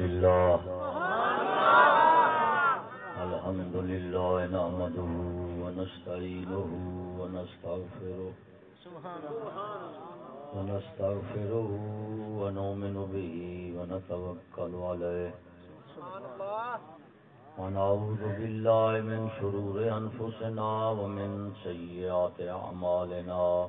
لله الحمد لله نعمده ونستعينه ونستغفره ونستغفره ونؤمن به ونتوكل عليه ونعوذ بالله من شرور أنفسنا ومن سيئات أعمالنا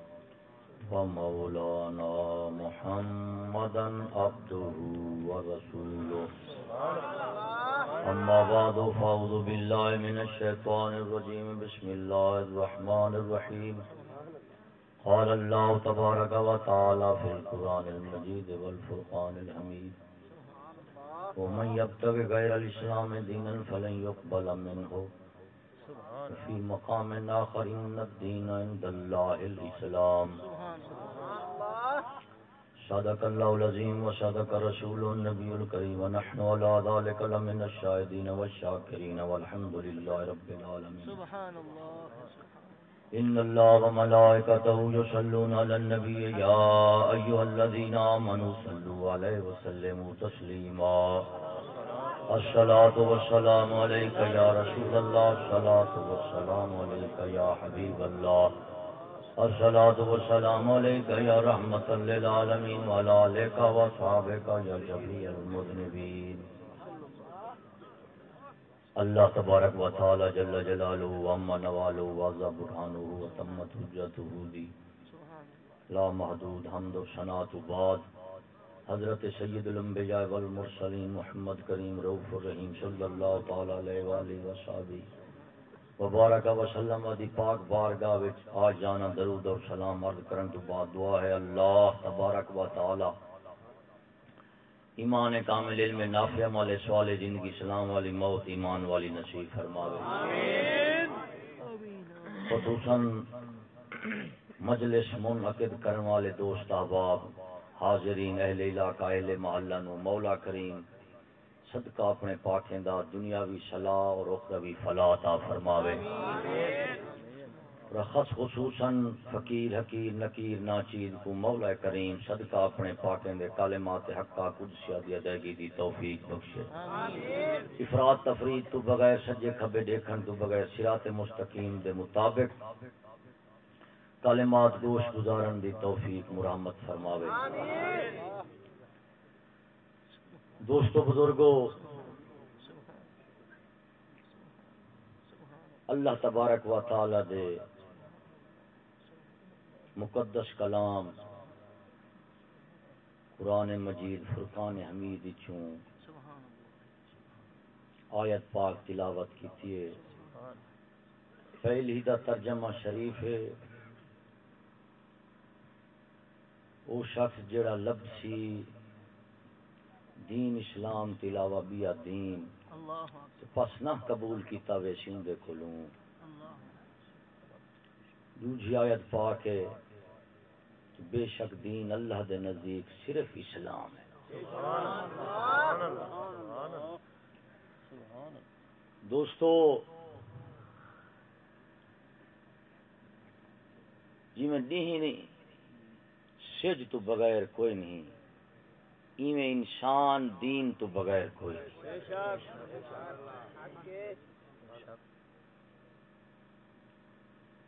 ومولانا محمدا عبده ورسوله. أما بعد، فأعوذ بالله من الشيطان الرجيم. بسم الله الرحمن الرحيم. قال الله تبارك وتعالى في القرآن المجيد والفرقان الحميد. ومن يبتغ غير الإسلام دينا فلن يقبل منه. في مقام آخر إن الدين عند الله الإسلام صدق الله العظيم وصدق رسول النبي الكريم ونحن على ذلك لمن الشاهدين والشاكرين والحمد لله رب العالمين سبحان الله إن الله وملائكته يصلون على النبي يا أيها الذين آمنوا صلوا عليه وسلموا تسليما الصلاة والسلام عليك يا رسول الله، الصلاة والسلام عليك يا حبيب الله. الصلاة والسلام عليك يا رحمة للعالمين، وعلى آلك وصحابك يا جميع المذنبين. اللہ تبارک و تعالی جل جلالہ و اما نوالہ و عزا برحانہ و تمت حجتہ دی. لا محدود حمد و سنات و بعد. حضرت سید الانبیاء والمرسلین محمد کریم روف الرحیم صلی اللہ تعالی علیہ وآلہ وصحابہ وبارک وسلم دی پاک بارگاہ وچ آج جانا درود اور سلام عرض کرن تو بعد دعا ہے اللہ تبارک و تعالی. ایمان کامل علم نافع والے سوال زندگی سلام والی موت ایمان والی نصیب فرماوے. آمین خصوصا مجلس منعقد کرنے والے دوست احباب حاضرین، اہل علاقہ، اہل محلہ نو مولا کریم، صدقہ اپنے پاکیں دا دنیاوی صلاح اور اخروی فلاح عطا فرماوے۔ رخص خصوصاً فقیر، حقیر، نکیر، ناچیر کو مولا کریم صدقہ اپنے پاکیں دے کلمات حقا قدسیہ دی ادائیگی دی توفیق بخشے۔ افراد تفرید تو بغیر سجے کھبے دیکھن تو بغیر صراط مستقیم دے مطابق کلمات گوش گزارن دی توفیق مرحمت فرماوے۔ دوستو بزرگو، اللہ تبارک و تعالی دے مقدس کلام قرآن مجید فرقان حمید چوں آیت پاک تلاوت کی پہلی دا ترجمہ شریف ہے۔ او شخص جڑا لب سی دین اسلام تلاوہ بیا دین پس نہ قبول کیتا ویسیوں دے کھلوں دوجی آیت پا کے بے شک دین اللہ دے نزدیک صرف اسلام ہے۔ دوستو جی میں دین سج تو بغیر کوئی نہیں، ایویں انسان، دین تو بغیر کوئی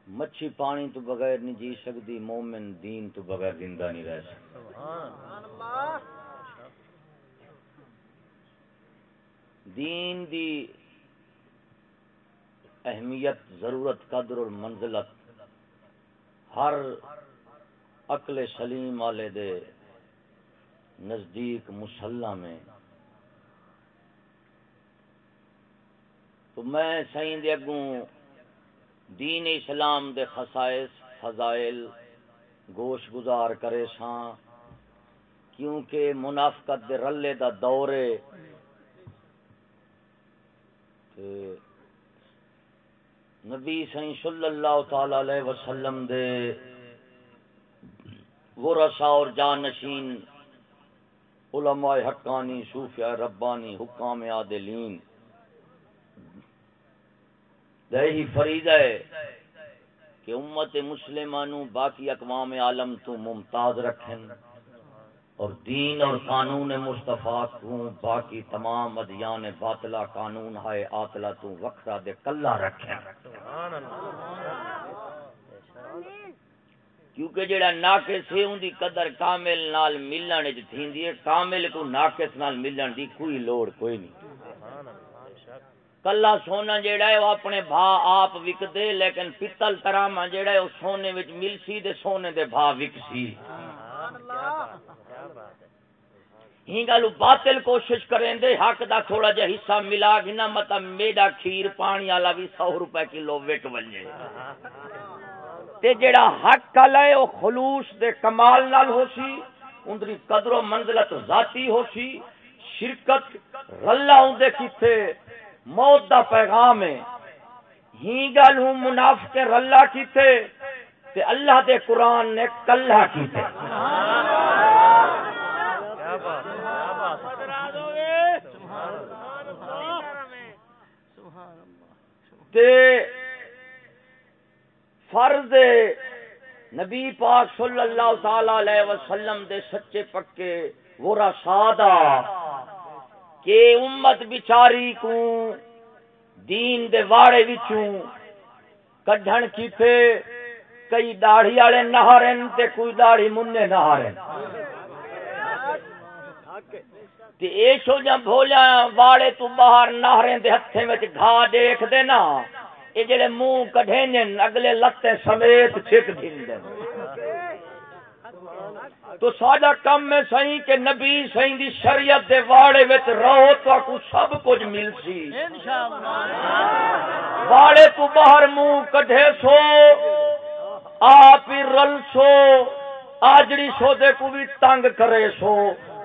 مچھی پانی تو بغیر نہیں جی سکتی، مومن دین تو بغیر زندہ نہیں رہ سکتا۔ دین دی اہمیت، ضرورت، قدر اور منزلت ہر عقل سلیم والے دے نزدیک مسلح میں۔ تو میں سائیں دے اگوں دین اسلام دے خصائص، فضائل گوش گزار کرے ساں، کیونکہ منافقت دے رلے دا دورے۔ نبی سائیں صلی اللہ تعالی علیہ وسلم دے ورثا اور جانشین علماء حقانی صوفیاء ربانی حکام عادلین۔ دہی فرید ہے کہ امت مسلمانوں باقی اقوام عالم تو ممتاز رکھیں۔ اور دین اور قانون مصطفیٰ کو باقی تمام ادیان باطلا قانون ہے آتلا تو وکھرا دے کلا رکھیں۔ کیونکہ جڑا ناقص ہے ان دی قدر کامل نال ملن وچ تھیندی ہے، کامل کو ناقص نال ملن دی کوئی لوڑ کوئی نہیں۔ کلا سونا جیڑا ہے، وہ اپنے بھا آپ وک دے لیکن پتل ترامہ جیڑا ہے، وہ سونے وچ مل سی دے سونے دے بھا وک سی ہی گلو باطل کوشش کریں دے حق دا تھوڑا جا حصہ ملا گنا متا میڈا کھیر پانی والا بھی سو روپے کلو وک ونجے تے جڑا حق کل ہے وہ خلوص دے کمال نال ہو سی، اندری قدر و منزلت ذاتی ہو سی، شرکت رلا ہوں دے کیتے، موت دا پیغام ہے۔ ہی گل ہوں منافق رلا کیتے، تے اللہ دے قرآن نے کلہ کیتے۔ فرض نبی پاک صلی اللہ تعالی علیہ وسلم دے سچے پکے وہ سادہ کہ امت بچاری کو دین دے واڑے وچوں کڈھن کیتے کئی داڑھی والے نہارن تے کوئی داڑھی مننے نہارن۔ تے اے شو جا بھولا واڑے تو باہر نہریں دے ہتھے وچ گھا دیکھ دے نا اے جڑے منہ کڈھے نن اگلے لتے سمیت چھک دین تو ساڈا کم میں صحیح کہ نبی صحیح دی شریعت دے واڑے وچ رہو تو کو سب کچھ مل سی۔ واڑے تو باہر منہ کڈھے سو، آپ ہی رل سو، آجڑی سو دے کو بھی تنگ کرے سو،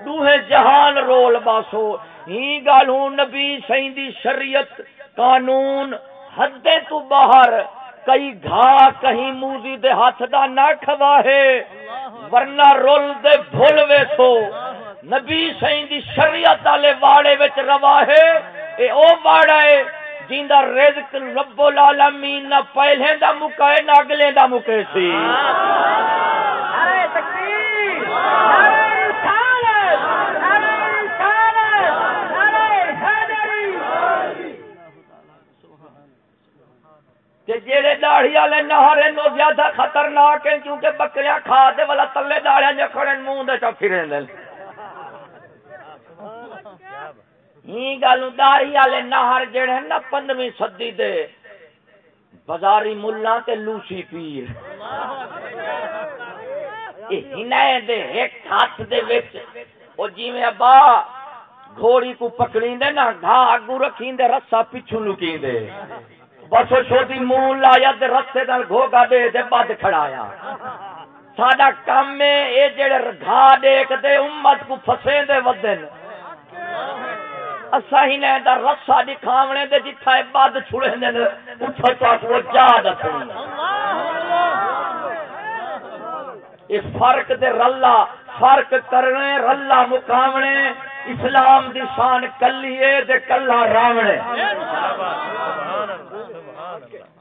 دوہے جہان رول باسو۔ ہی گالوں نبی صحیح دی شریعت قانون حدے تو باہر، کئی گھا، کہیں موزی دے ہاتھ دا نہ کھوا ہے ورنہ رول دے بھول وے سو نبی صحیح دی شریعت والے واڑے وچ روا ہے، اے او واڑا ہے جیندا رزق رب العالمین نہ پہلے دا مکے نہ اگلے دا مکے سی۔ نعرہ تکبیر۔ نعرہ جیڑے داڑھی والے نہارے نو زیادہ خطرناک ہیں، کیونکہ بکریاں کھا دے والا تلے داڑیاں جو کھڑے منہ دے چا پھرے دل ہی گل، داڑھی والے نہر جڑے ہیں نا، پندرہویں صدی دے۔ بازاری ملا تے لوسی پیر۔ دے ایک ہاتھ دے وچ، او جویں ابا گھوڑی کو پکڑی دے نا گھا اگو رکھی رسا پچھو لکی بس چھوٹی منہ لایا رستے دل گھوگا دے دے بد کھڑایا۔ ساڈا کام میں اے جڑے گھا دیکھ دے امت کو پھسے دے ودن۔ اسا ہی نے دا رسا دکھاونے دے جتھا اے بد چھڑے دے اٹھا پاس وہ جا دسنی۔ اے فرق دے رلا، فرق کرنے، رلا مقامنے۔ اسلام دی شان کلیے دے کلا راونے۔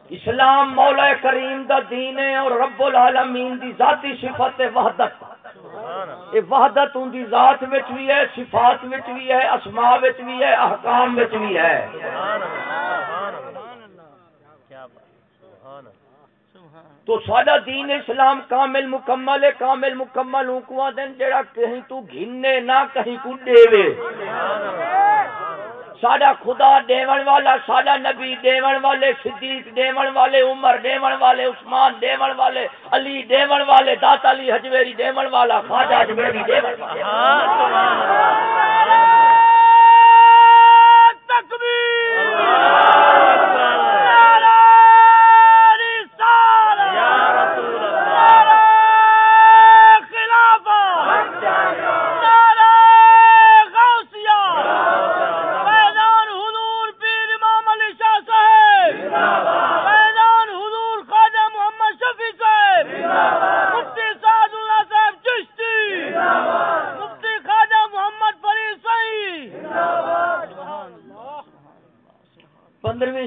اسلام مولا کریم دا دین ہے اور رب العالمین دی ذاتی صفت وحدت۔ یہ وحدت ان دی ذات وچ بھی ہے، صفات وچ بھی ہے، اسماء وچ بھی ہے، احکام وچ بھی ہے۔ تو سادہ دین اسلام کامل مکمل ہے، کامل مکمل ہوں دن، جڑا کہیں تو گھننے نہ کہیں کو دے وے ساڈا خدا دیون والا ساڈا نبی دیون والے صدیق دیون والے عمر دیون والے عثمان دیون والے علی دیون والے داتا علی حجویری دیون والا خواجہ حجویری دیون والا تکبیر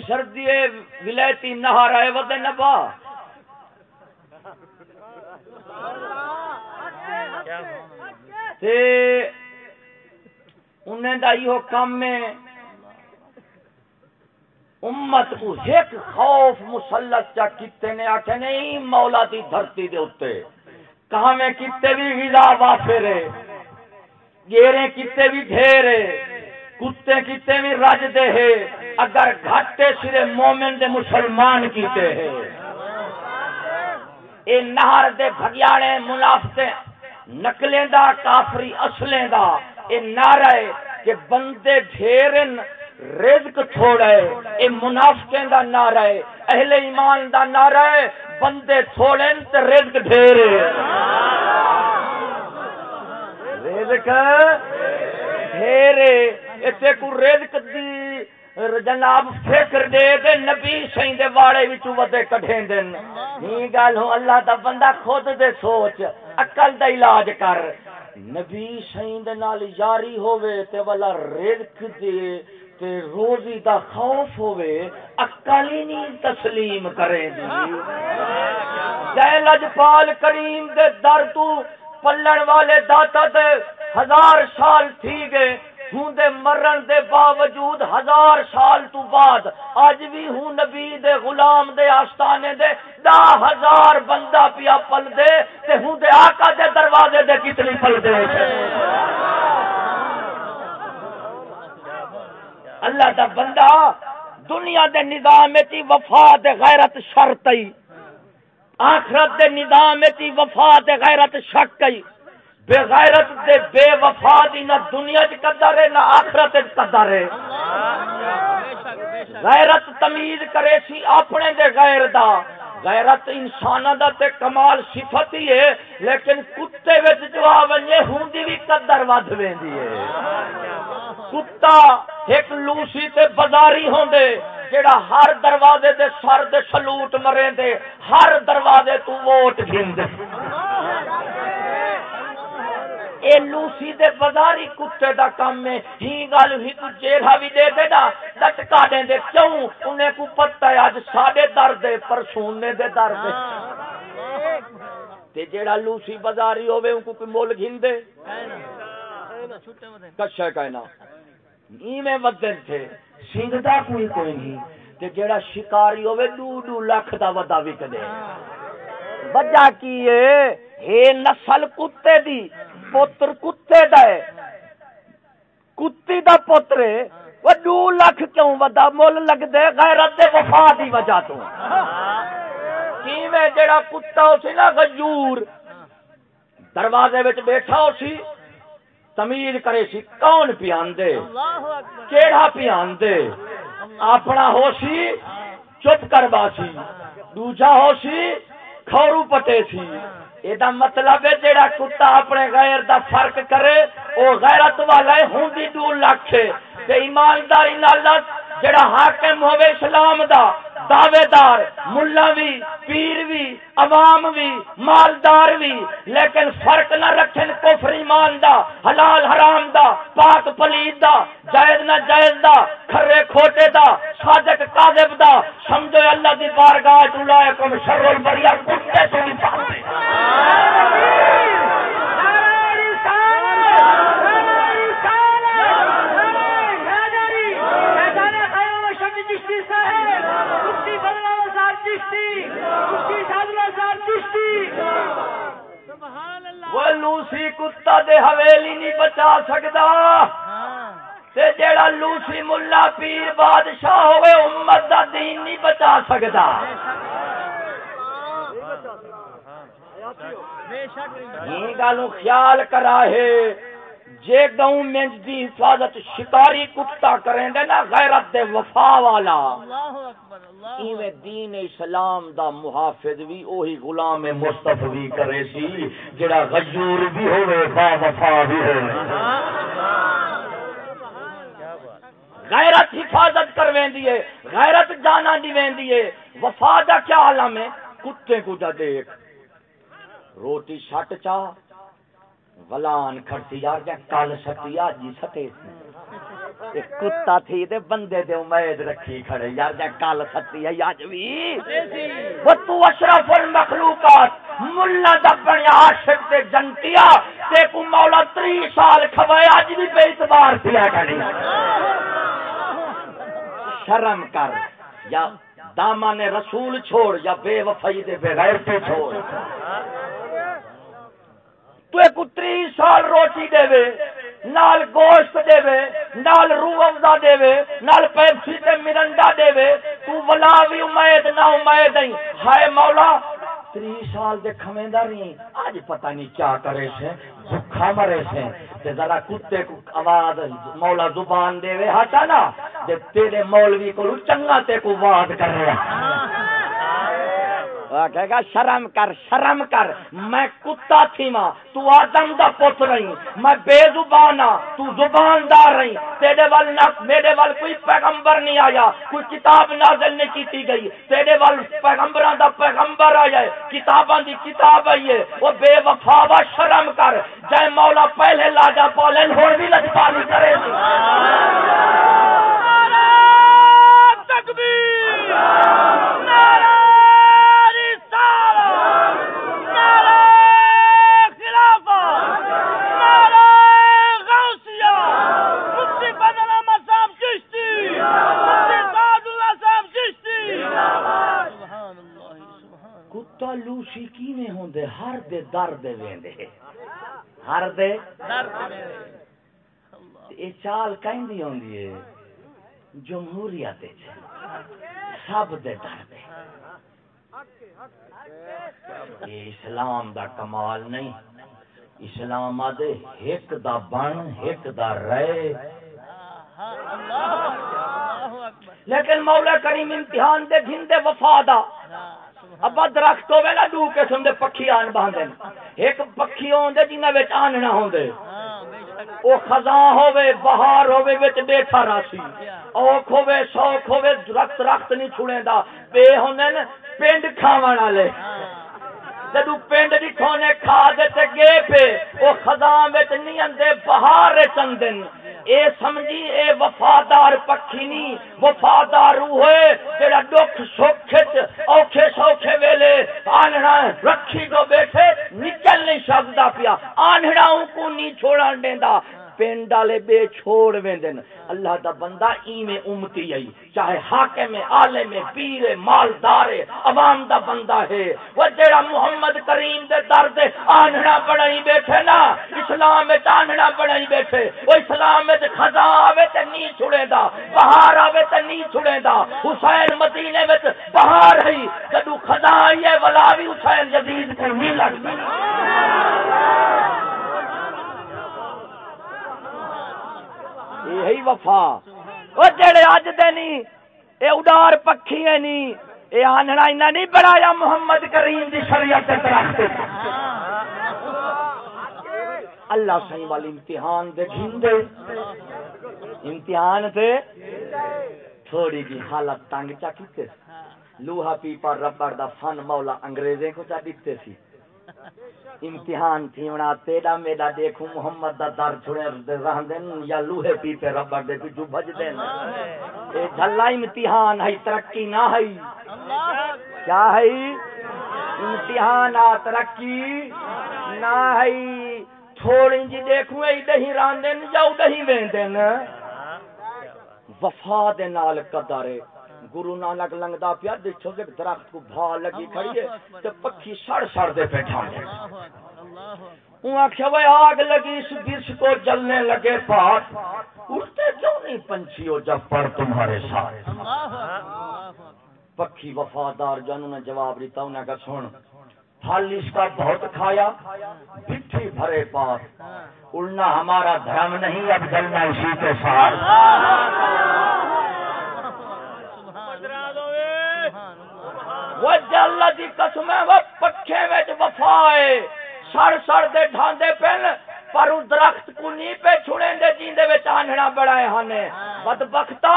سردی ولایتی نہار آئے ود نبا انہیں دا یہ کام ہے۔ امت کو ایک خوف مسلط چا کتے نے آکھے، نہیں، مولا دی دھرتی دے اتے۔ کہاں میں کتے بھی غذا وافرے گیرے کتے بھی ڈھیرے کتے کتے بھی رج دے ہے۔ اگر گھٹے سرے مومن دے مسلمان کیتے ہیں۔ اے نہر دے بھگیانے منافتے نکلیں دا کافری اصلیں دا اے نعرہ ہے کہ بندے ڈھیرن رزق تھوڑے اے منافقیں دا نعرہ ہے اہل ایمان دا نعرہ ہے بندے تھوڑن تے رزق ڈھیرے رزق؟ ڈھیرے اتنے کو رزق دی۔ جناب فکر دے دے نبی سائیں دے واڑے وچوں ودے کڈھیں دین نی گل ہو اللہ دا بندہ خود دے سوچ، عقل دا علاج کر۔ نبی سائیں دے نال یاری ہووے تے والا رزق دے تے روزی دا خوف ہووے، عقل ہی نہیں تسلیم کرے دی جے لجپال کریم دے در تو پلن والے داتا دے ہزار سال تھی گئے ہوں دے مرن دے باوجود ہزار سال تو بعد اج بھی ہوں نبی دے غلام دے آستانے دے دا ہزار بندہ پیا پل دے تے ہوں دے آقا دے دروازے دے کتنی پل دے اللہ دا بندہ دنیا دے نظام تی وفا دے غیرت شرط آخرت دے نظام تی وفا دے غیرت شک بے غیرت دے بے وفا دی نہ دنیا چ قدر ہے، نہ آخرت چ قدر ہے۔ غیرت تمیز کرے سی اپنے دے غیر دا۔ غیرت انسان دا تے کمال صفت ہی ہے، لیکن کتے وچ جو آونے ہوندی بھی قدر ود ویندی ہے۔ کتا ایک لوسی تے بازاری ہوندے جڑا ہر دروازے دے سر دے سلوٹ مرے دے ہر دروازے تو ووٹ گھندے اے لوسی دے بازاری کتے دا کام میں ہی گل ہی تو جیرا بھی دے دے نا۔ لٹکا دیں دے۔ کیوں؟ انہیں کو پتہ ہے آج ساڑے در دے پر سونے دے در دے تے جیڑا لوسی بازاری ہوئے ان کو کوئی مول گھن دے کچھ کہنا نی میں ودن تھے۔ سنگتا کوئی کوئی نہیں۔ تے جیڑا شکاری ہوئے دو دو لاکھ دا ودا وک دے وجہ کی ہے نسل کتے دی۔ پوتر کتے دا ہے کتی دا پوتر ہے وہ دو لاکھ کیوں ودا مول لگ دے غیرت دے وفا دی وجہ تو کیویں جڑا کتا ہو سی نا غجور دروازے وچ بیٹھا ہو سی تمیز کرے سی کون پیان دے کیڑا پیان دے اپنا ہو سی چپ کر باسی دوجا ہو سی کھورو پٹے سی یہ مطلب ہے جیڑا کتا اپنے غیر دا فرق کرے او غیرت والا ہے ہوندی دو لاکھ تے ایمانداری نال جڑا حاکم ہوے اسلام دا دعوے دار ملا بھی پیر بھی عوام بھی مالدار بھی لیکن فرق نہ رکھن کفر ایمان دا، حلال حرام دا، پاک پلید دا، جائز نہ جائز دا، کھرے کھوٹے دا، صادق کاذب دا، سمجھو اللہ کی بارگاہ چلائے کم شر البریہ کتے تو بھی وہ لوسی کتا دے حویلی نہیں بچا سکتا تے جیڑا لوسی ملا پیر بادشاہ ہوئے امت دا دین نہیں بچا سکتا یہ گالوں خیال کرا ہے جے گاؤں منج دی حفاظت شکاری کتا کریں دے نا غیرت دے وفا والا۔ ایویں دین اسلام دا محافظ بھی اوہی غلام مصطفی کرے سی جڑا غجور بھی ہوے با وفا بھی ہوے غیرت حفاظت کر ویندی ہے غیرت جانا دی ویندی ہے وفا دا کیا عالم ہے؟ کتے کو جا دیکھ۔ روٹی چھٹ چا ولان کھڑتی یار جا کل سٹی آجی سٹے کتا تھی تے بندے دے امید رکھی کھڑے۔ یار جا کل سٹی ہے آج بھی۔ وہ تو اشرف المخلوقات، ملا دا بنیا عاشق تے جنتیا تے کو مولا تری سال کھوائے، آج بھی بے اعتبار پیا کھڑی۔ شرم کر، یا دامان رسول چھوڑ، یا بے وفائی دے بے غیرتی چھوڑ۔ تو ایک اتری سال روٹی دے وے، نال گوشت دے وے، نال روح افزا دے وے، نال پیپسی تے مرنڈا دے وے، تو ولا بھی امید نہ امید نہیں۔ ہائے مولا، تری سال دے کھویندا رہی۔ آج پتہ نہیں کیا کرے سے بھوکا مرے سے۔ تے ذرا کتے کو آواز، مولا زبان دے وے، ہٹا نا۔ تے تیرے مولوی کو چنگا تے کو واد کر رہا۔ کہے گا، شرم کر شرم کر۔ میں کتا تھی ماں، تو آدم دا پوت رہی۔ میں بے زبان ہاں تو زباندار رہی۔ تیرے وال نہ، میرے وال کوئی پیغمبر نہیں آیا۔ کوئی کتاب نازل نہیں کیتی گئی۔ تیرے وال پیغمبراں دا پیغمبر آیا ہے۔ کتاباں دی کتاب آئی ہے۔ وہ بے وفا وا، شرم کر۔ جے مولا پہلے لاجا پالن ہور بھی لجپالی کرے۔ سی تکبیر۔ نعرہ کتا لوسی کیویں ہوندے؟ ہر دے در دے ویندے۔ ہر دے در دے اے چال کہندی ہوندی ہے؟ جمہوریت سب دے در دے۔ یہ اسلام دا کمال نہیں۔ اسلام آدھے ایک دا بن ایک دا رہے لیکن مولا کریم امتحان دے گھن دے وفا دا ابا درخت ہوے نا دو قسم دے پکھی آن باندھے ایک پکھی ہوندے جنہاں وچ آننا ہوندے۔ او خزاں ہوے بہار ہوے وچ بیٹھا راسی۔ اوکھ ہوے سوکھ ہوے درخت درخت نہیں چھڑیندا بے ہوندے نا پنڈ کھاون والے۔ جدو پنڈ ڈٹھو نے کھا دے تے گے پہ او خزاں وچ نہیں اندے بہار چندن اے سمجھی، اے وفادار پکھی نہیں وفادار روح ہوئے دکھ سکھ اوکھے سوکھے ویلے آنڑا رکھی کو بیٹھے، نکل نہیں سکتا پیا۔ آنڑا کو نہیں چھوڑا دیندا۔ پنڈ والے بے چھوڑ ویندن۔ اللہ دا بندہ ایویں امتی آئی چاہے حاکم، عالم، پیر، مالدار، عوام دا بندہ ہے۔ وہ جڑا محمد کریم دے در دے آنھڑا بڑائی بیٹھے نا، اسلام وچ آنھڑا بڑائی بیٹھے۔ وہ اسلام وچ خزاں آوے تے نہیں چھڑے دا، بہار آوے تے نہیں چھڑے دا۔ حسین مدینے وچ بہار ہے۔ جدو خزاں آئی ہے، ولا بھی حسین یزید تے نہیں لگدا یہی وفا۔ وہ جڑے اج دے نہیں، اے اڈار پکھی ہے نہیں، اے آننا انہاں نہیں بڑھایا محمد کریم دی شریعت تے درخت۔ اللہ صحیح والی امتحان دے گھندے امتحان تے تھوڑی جی حالت تنگ چا کیتے۔ لوہا پیپا ربڑ دا فن مولا انگریزیں کو چا دیتے سی۔ امتحان تھیونا تیڑا میڈا دیکھوں محمد دا در چھڑے رہن دین یا لوہے پی پہ ربڑ دے پیچھو بج دین۔ اے جھلا امتحان ہے ترقی نہ ہے۔ کیا ہے؟ امتحان آ ترقی نہ ہے۔ تھوڑی جی دیکھوں اے دہی ران دین یا دہی وین دین وفا دے نال قدر گرو نانک لنگدا پیا دیکھو کہ درخت کو بھا لگی کھڑی ہے تے پکھی سڑ سڑ دے بیٹھا ہے آگ لگی اس برس کو جلنے لگے پاس اٹھتے کیوں نہیں پنچھیوں جب پر تمہارے ساتھ؟ پکھی وفادار جانوں نے جواب دیتا انہیں کہا سن پھل اس کا بہت کھایا پٹھی بھرے پاس اڑنا ہمارا دھرم نہیں اب جلنا اسی کے ساتھ۔ وہ جل دی قسم ہے، وہ پکھے وچ وفا ہے۔ سڑ سڑ دے ڈھاندے پن پر درخت کو نہیں پہ چھڑیں دے جیندے وچ آنھنا بڑائے ہنے بدبختا،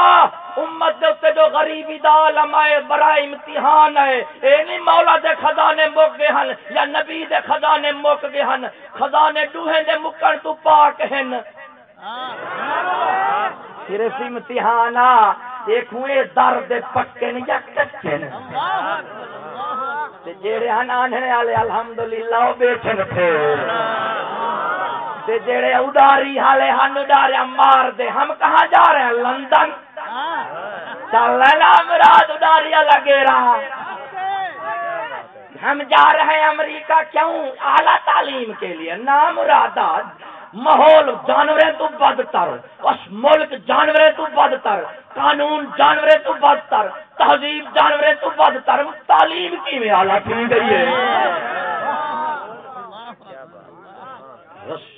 امت دے تے جو غریبی دا عالم ہے، بڑا امتحان ہے۔ اے نہیں مولا دے خزانے مک گئے ہن، یا نبی دے خزانے مک گئے ہن۔ خزانے ڈوہیں دے مکن تو پاک ہن۔ صرف امتحان آ دیکھوں اے درد پکے نہیں یا کچے تے جیڑے ہن آنھنے والے الحمدللہ او بیٹھن تھے تے جیڑے اداری والے ہن اڈاریا مار دے، ہم کہاں جا رہے ہیں؟ لندن۔ چل لا مراد اداریا لگے رہا ہم جا رہے ہیں امریکہ، کیوں؟ اعلی تعلیم کے لیے نام مرادات ماحول جانوریں تو بدتر اس ملک جانوریں تو بدتر قانون جانوریں تو بدتر تہذیب جانوریں تو بدتر تعلیم کی میں اعلیٰ کی گئی ہے؟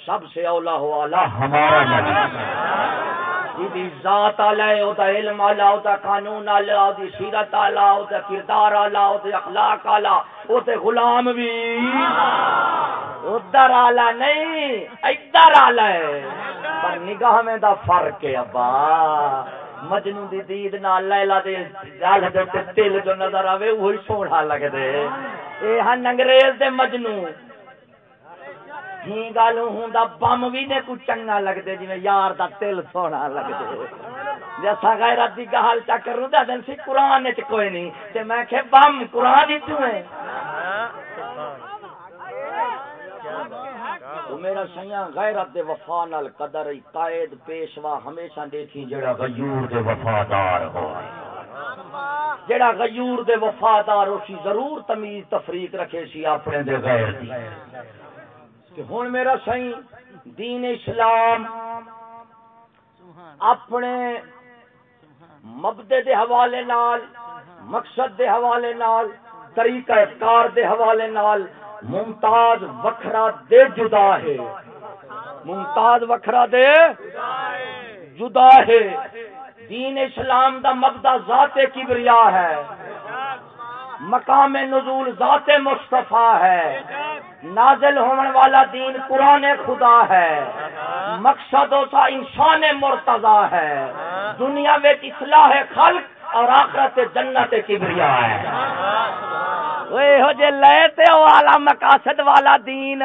سب سے اولا ہو اعلیٰ۔ ہمارا نبی جی ذات آلہ ہوتا علم آلہ ہوتا قانون آلہ ہوتا سیرت آلہ ہوتا کردار آلہ ہوتا اخلاق آلہ ہوتے غلام بھی۔ ادھر آلہ نہیں ادھر آلہ ہے۔ پر نگاہ میں دا فرق ہے، ابا۔ مجنو دی دید نال لیلا دے گل دے دل جو نظر آوے وہی سونا لگ دے اے ہن انگریز دے مجنو ہی گل ہوں بم بھی نے کچھ چنگا لگتے جی یار دا دل سونا لگتے جیسا غیرت دی گال چا کروں تے دن سی قرآن وچ کوئی نہیں تے میں کہ بم قرآن وچ ہے تو میرا سیاں غیرت دے وفا نال قدر قائد پیشوا ہمیشہ دیکھی جڑا غیور دے وفادار ہو جڑا غیور دے وفادار ہو سی ضرور تمیز تفریق رکھے سی اپنے دے غیر دی ہوں میرا سی دین اسلام اپنے مبدے دے حوالے نال، مقصد دے حوالے نال، طریقہ کار دے حوالے نال ممتاز وکھرا دے جدا ہے۔ ممتاز وکھرا دے جدا ہے۔ دین اسلام دا مبدا ذات کبریا ہے۔ مقام نزول ذات مصطفیٰ ہے۔ نازل ہونے والا دین قرآن خدا ہے۔ مقصد ہوتا انسان مرتضی ہے۔ دنیا میں اصلاح خلق اور آخرت جنت کبریا ہے۔ وہ جے لے والا مقاصد والا دین۔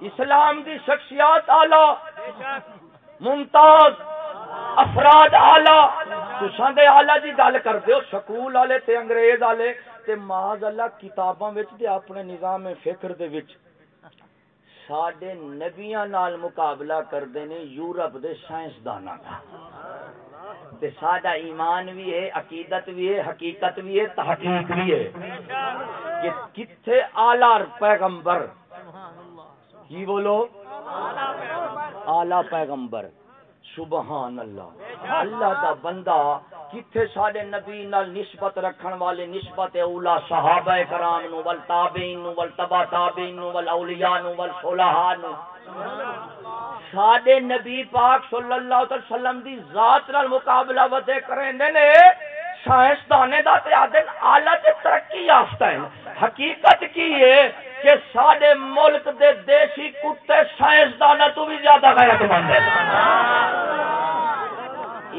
اسلام دی شخصیات آلہ ممتاز، افراد آلہ تساں دے آلہ دی گل کرتے ہو، سکول والے تے انگریز والے تے معاذ اللہ کتاباں وچ تے اپنے نظام فکر دے وچ۔ ساڈے نبیاں نال مقابلہ کردے نے یورپ دے سائنس سائنسداناں دا۔ تے ساڈا ایمان بھی ہے، عقیدت بھی ہے، حقیقت بھی ہے، تحقیق بھی ہے۔ کہ کتھے اعلی پیغمبر؟ کی بولو؟ اعلی پیغمبر۔ سبحان اللہ۔ اللہ دا بندہ کتھے سارے نبی نال نسبت رکھن والے نسبت اولا صحابہ کرام نو، ول تابعین نو، ول تبع تابعین نو، ول اولیاء نو، ول صلہا نو۔ ساڈے نبی پاک صلی اللہ علیہ وسلم دی ذات نال مقابلہ ودے کریندے نے۔ سائنس دانے دا تے آدن تے ترقی یافتہ ہیں۔ حقیقت کی ہے کہ ساڈے ملک دے دیسی کتے سائنس دانا تو بھی زیادہ غیرت مند ہیں۔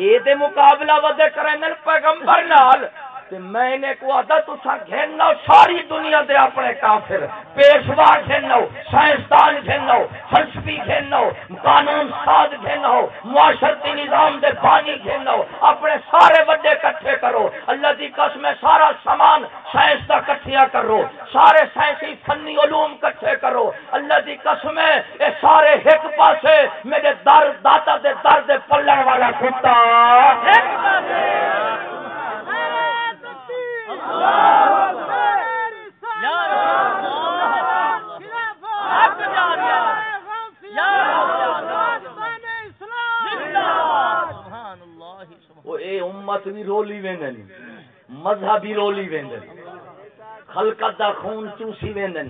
یہ دے مقابلہ ودے کرن پیغمبر نال۔ تے میں نے کو آدھا تو سا گھنو ساری دنیا دے اپنے کافر پیشوا گھنو سائنسدان گھنو فلسفی گھنو قانون ساز گھنو معاشرتی نظام دے بانی گھنو اپنے سارے بڑے کٹھے کرو۔ اللہ دی قسم سارا سامان سائنس دا کٹھیا کرو، سارے سائنسی فنی علوم کٹھے کرو۔ اللہ دی قسم اے سارے ایک پاسے میرے در داتا دے در دے پلن والا کتا۔ ایک پاسے امت بھی رولی ویندن مذہبی رولی ویندن خلقت دا خون چوسی ویندن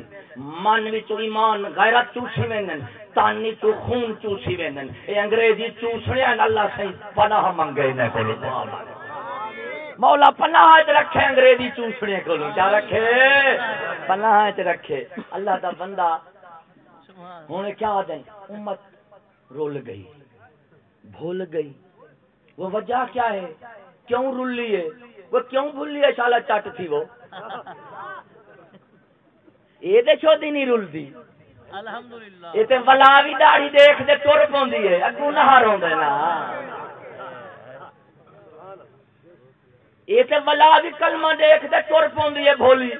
من وچ ایمان، غیرت چوسی ویندن تانی تو خون چوسی ویندن اے انگریزی چوسنے اللہ سے پناہ منگے نے کولو مولا پناہ رکھے انگریزی چوسنے کو کیا رکھے۔ پناہ رکھے۔ اللہ دا بندہ ہوں کیا دیں امت رول گئی بھول گئی۔ وہ وجہ کیا ہے؟ کیوں رول لیے وہ کیوں بھول لیے شالا چٹ تھی وہ۔ یہ دیکھو دی نہیں رول دی یہ تو ولا بھی داڑھی دیکھ دے تر پوندی ہے اگو نہ ہار نا۔ یہ ولا بھی کلمہ دیکھ دے تر پوندی ہے بھولی۔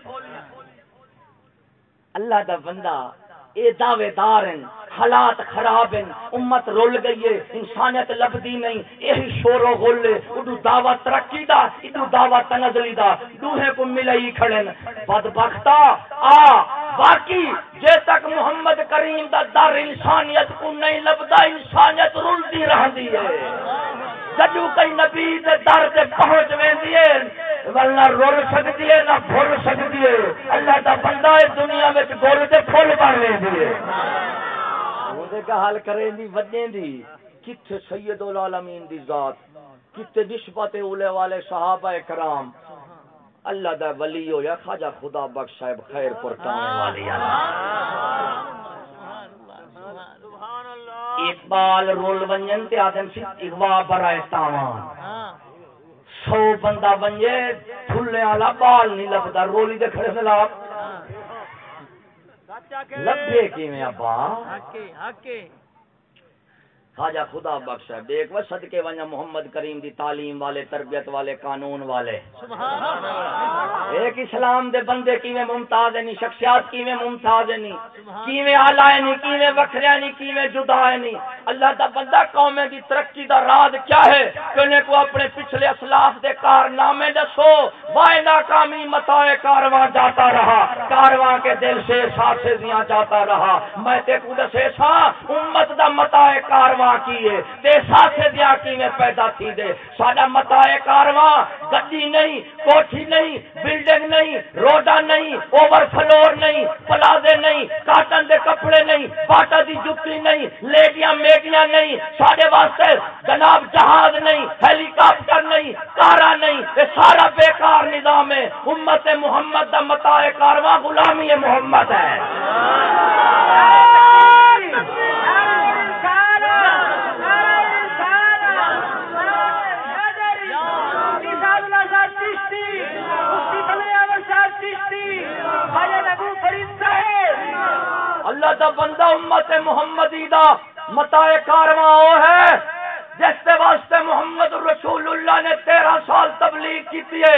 اللہ دا بندہ، اے دعوے دار ہیں۔ حالات خراب ہیں۔ امت رول گئی ہے۔ انسانیت لبدی نہیں۔ یہی شور و غل اڈو دعوت ترقی دا ادو دعوت تنزلی دا۔ دوہے کو ملئی کھڑن بدبختا آ، باقی جے تک محمد کریم دا در انسانیت کو نہیں لبدا انسانیت رول دی رہندی ہے۔ جدو کئی نبی دے در تے پہنچ ویندی ہے ورنہ رول سکتی ہے، نہ بھول سکتی ہے۔ اللہ دا بندہ دنیا میں گول تے پھول بن ویندی ہے۔ وہ کا حل کرے دی وجے دی کتھے سید العالمین دی ذات، کتھے نسبت اولے والے صحابہ کرام۔ اللہ دا ولی ہو یا خواجہ خدا بخش صاحب خیر پر کام والی۔ اللہ اقبال رول ونجن تے آدم سی اقبال برائے تاوان۔ سو بندہ بنجے تھلے والا بال نہیں لبدا، رولی دے کھڑے سے لاپ۔ لبے کیویں ابا خواجہ خدا بخش ہے۔ دیکھ وہ صدقے ونجا محمد کریم دی تعلیم والے تربیت والے قانون والے۔ ایک اسلام دے بندے کیویں ممتاز نہیں شخصیات کیویں ممتاز نہیں کیویں اعلی نہیں کیویں وکھریا نہیں کیویں جدا نہیں اللہ دا بندہ قوم دی ترقی دا راز کیا ہے؟ کہ کو اپنے پچھلے اسلاف دے کارنامے دسو۔ وائے ناکامی متاع کارواں جاتا رہا۔ کارواں کے دل سے ساتھ سے جاتا رہا۔ میں تے کو دسے سا امت دا متاع کارواں کیے تے ساتھے دیا کی پیدا تھی دے؟ ساڈا متا کارواں، گڈی نہیں، کوٹھی نہیں، بلڈنگ نہیں، روڈا نہیں، اوور فلور نہیں، پلازے نہیں، کاٹن دے کپڑے نہیں، باٹا دی جتی نہیں، لیڈیاں میڈیاں نہیں، ساڈے واسطے جناب جہاز نہیں ہیلی کاپٹر نہیں، کارا نہیں یہ سارا بیکار نظام ہے۔ امت محمد دا متا کارواں، غلامی محمد ہے۔ دا بندہ امت محمدی دا متا کارواں وہ ہے، جس کے واسطے محمد رسول اللہ نے تیرہ سال تبلیغ کی ہے،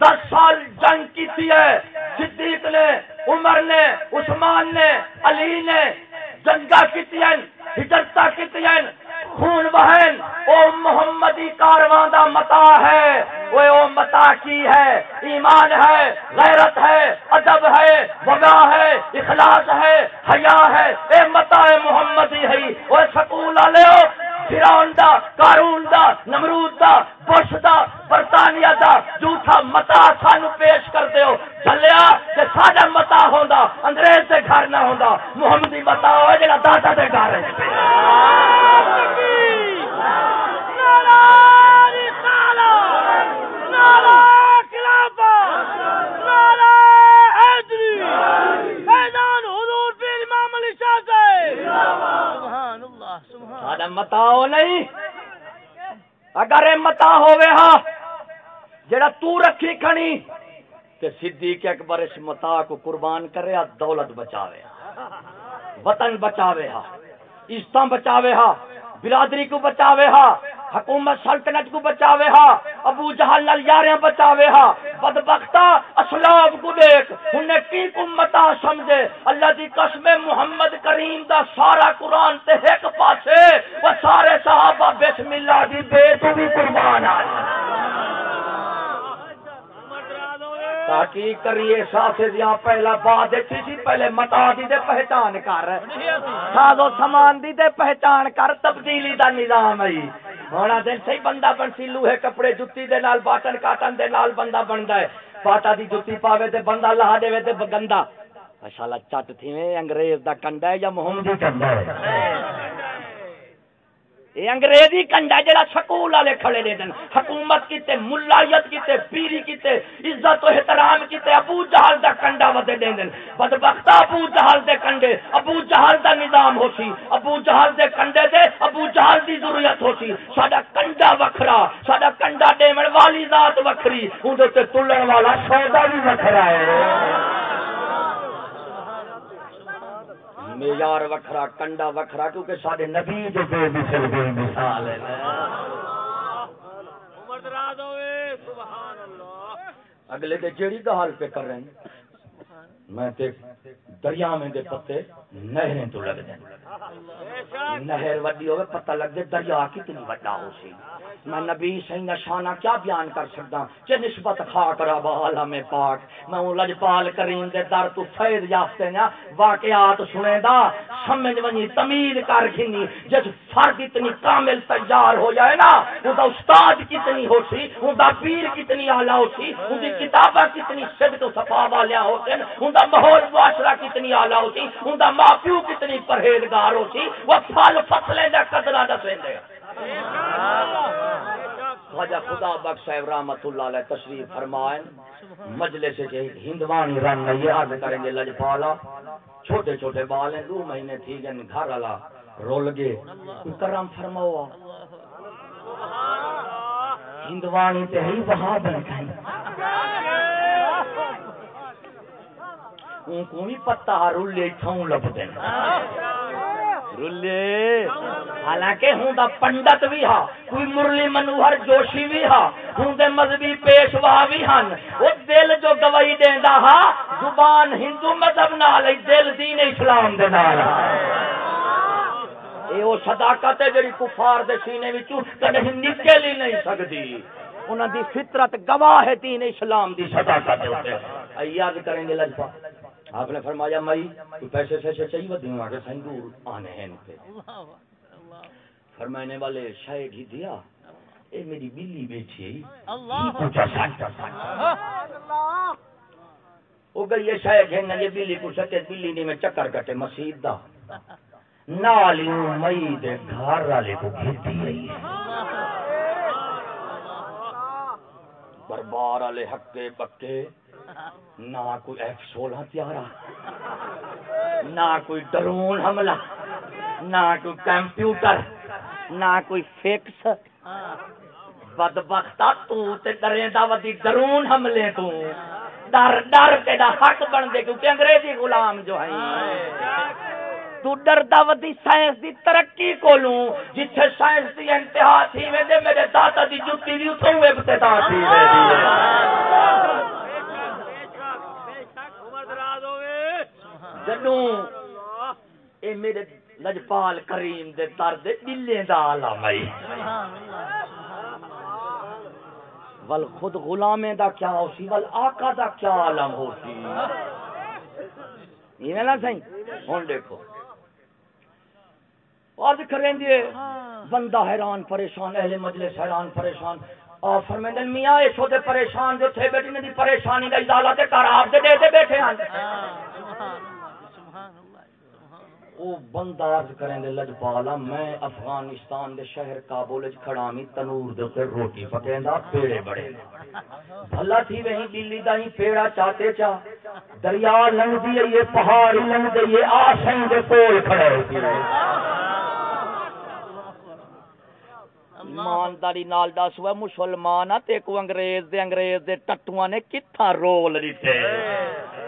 دس سال جنگ کی ہے۔ صدیق نے، عمر نے، عثمان نے، علی نے جنگا کی ہجرتا کی خون بہن، او محمدی کارواں دا متا ہے وہ او متا کی ہے؟ ایمان ہے، غیرت ہے، ادب ہے، وگا ہے، اخلاص ہے، حیا ہے، اے متا محمدی ہے۔ وہ سکول والے فرعون دا، قارون دا، نمرود دا، بش دا، برطانیہ دا، جھوٹا متا سانو پیش کر دیو چلیا کہ ساڈا متا ہوندا، انگریز دے گھر نہ ہوندا۔ محمدی متا ہوئے جڑا دادا دے گھر ہے۔ متا نہیں۔ اگر متا ہوئے ہاں جڑا تو رکھی کھنی کہ صدیق اکبر اس متا کو قربان کرے دولت بچاوے ہاں۔ وطن بچاوے ہا عزت بچاوے ہا برادری کو بچاوے ہا، حکومت سلطنت کو بچاوے ہا، ابو جہل نال یاریاں بچاوے ہا۔ بدبختہ اسلاب کو دیکھ انہیں کی امتا سمجھے؟ اللہ دی قسم محمد کریم دا سارا قرآن تے ایک پاسے، وہ سارے صحابہ بسم اللہ دی بے تو بھی قربان آئے۔ تحقیق کریے ساسے دیا پہلا بات دیکھی سی پہلے متا دی دے پہچان کر۔ سازو سامان دی دے پہچان کر، تبدیلی دا نظام ہے ہونا دن صحیح بندہ بن سی لوہے کپڑے جتی دے نال، باٹن کاٹن دے نال بندہ بندا ہے۔ پاٹا دی جتی پاوے تے بندہ لا دے تے گندا۔ ماشاءاللہ چٹ تھی میں انگریز دا کنڈا ہے یا محمدی کنڈا ہے۔ یہ انگریزی کنڈا جڑا سکول والے کھڑے دے دن، حکومت کیتے، ملایت کیتے پیری کیتے، عزت و احترام کیتے، ابو جہل دا کنڈا ودے دے دن۔ بدبخت ابو جہل دے کنڈے، ابو جہل دا نظام ہو سی ابو جہل دے کنڈے دے، ابو جہل دی ضرورت ہو سی ساڈا کنڈا وکھرا، ساڈا کنڈا دیون والی ذات وکھری اون تے تلن والا سودا بھی وکھرا ہے۔ معیار وکھرا کنڈا وکھرا کیونکہ سارے نبی جو بے مثل بے مثال ہے۔ اگلے دے جیڑی گال پہ کر رہے ہیں۔ میں تے دریا میں دے پتے نہریں تو لگ جائیں۔ نہر وڈی ہوئے، پتہ لگ دے دریا کتنی وڈا ہو سی۔ میں نبی سی نشانہ کیا بیان کر سکتا چے نسبت کھا کرا بالا میں پاک۔ میں ہوں لجپال کریم دے در تو فید یافتے نا واقعات سنے دا، سمجھ ونی، تمیز کر کھینی۔ جس فرد اتنی کامل تیار ہو جائے نا، وہ استاد کتنی ہو سی وہ پیر کتنی آلہ ہو سی وہ دی کتابہ کتنی صدق و صفا والیا ہو سی وہ دا ماحول معاشرہ کتنی آلہ ہو سی وہ دا ماں کتنی پرہیزگار ہو سی وہ پھل فصلیں دا قدرہ دسیں دے۔ خواجہ خدا بخش صاحب رحمت اللہ علیہ تشریف فرمائیں، مجلس سے ہندوانی رنگ یہ عرض کریں گے لجپالا، چھوٹے چھوٹے بال ہیں دو مہینے تھی گئے، گھر والا رول گے کرم فرماؤ۔ ہندوانی تے ہی وہاں گئی ان کو بھی پتہ رولے چھوں لب دینا رلے۔ حالانکہ ہوں دا پنڈت بھی ہا کوئی مرلی منوہر جوشی بھی ہا ہوں دے مذہبی پیشوا بھی ہن۔ وہ دل جو گواہی دیندا ہا زبان ہندو مذہب نال دل دین اسلام دے نال۔ اے او صداقت ہے جڑی کفار دے سینے وچوں کدے نکل ہی نہیں سکدی۔ انہاں دی فطرت گواہ ہے دین اسلام دی صداقت دے اوپر۔ یاد کریں گے لجپا۔ آپ نے فرمایا مائی تو پیسے پیسے چاہیے وہ دوں آگے سنگور آنے ہیں پہ۔ فرمانے والے شاید ہی دیا۔ اے میری بلی بیٹھی وہ گئی یہ شاید ہے نا یہ بلی کو سکے بلی نہیں میں چکر کٹے مسیح دا۔ نالی مئی دے گھر والے کو گھرتی رہی دربار والے ہکے پکے نہ کوئی ایف سولہ تیارہ، نہ کوئی ڈرون حملہ، نہ کوئی کمپیوٹر، نہ کوئی فکس۔ بد بختا ڈرے دا ودی ڈرون حملے تو۔ ڈر ڈر کے حق بن دے کیونکہ انگریزی غلام جو ہے تو ڈردا ودی سائنس دی ترقی کو لوں جتھے سائنس دی انتہا تھی میں دے میرے دادا دی جُتی دی اتوں ابتدا تھی جدوں اے میرے لجپال کریم دے در دے دلے دا عالم ہے۔ ول خود غلامے دا کیا ہو سی ول آقا دا کیا عالم ہو سی۔ یہ نہ صحیح ہن دیکھو۔ آج کریں گے بندہ حیران پریشان اہل مجلس حیران پریشان۔ اور فرمیندن میاں اے چھوٹے پریشان جو تھے بیٹی نے دی پریشانی دا ازالہ تے آپ دے دے بیٹھے ہیں۔ او بندہ عرض کریں دے لجپالا میں افغانستان دے شہر کابل وچ کھڑا ہاں، می تنور دے تے روٹی پکیندا پیڑے بڑے۔ بھلا تھی وہی بلی دا ہی پیڑا چاہتے چا۔ دریا لنگ دی یہ پہاڑ لنگ دی یہ آسیں دے کول کھڑے ہوتی ایمانداری نال دس ہوا مسلمان ہاں، تے کو انگریز دے انگریز دے ٹٹواں نے کتھا رول دیتے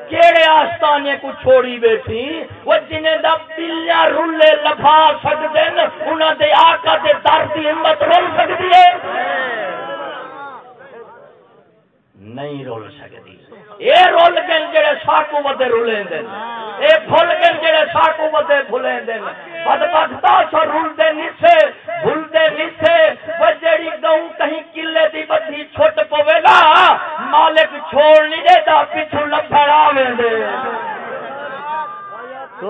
کیڑے آستانے کو چھوڑی بیٹھی، وہ جنہیں دا پلیاں رولے لفا سکتے ہیں، انہاں دے آقا دے در دی ہمت رول سکتی ہے۔ نہیں رول سکتی۔ اے رول گن جڑے ساکو ودے رولیں دے اے بھول گن جڑے ساکو ودے بھولیں دے بدبختا سو رول دے نیسے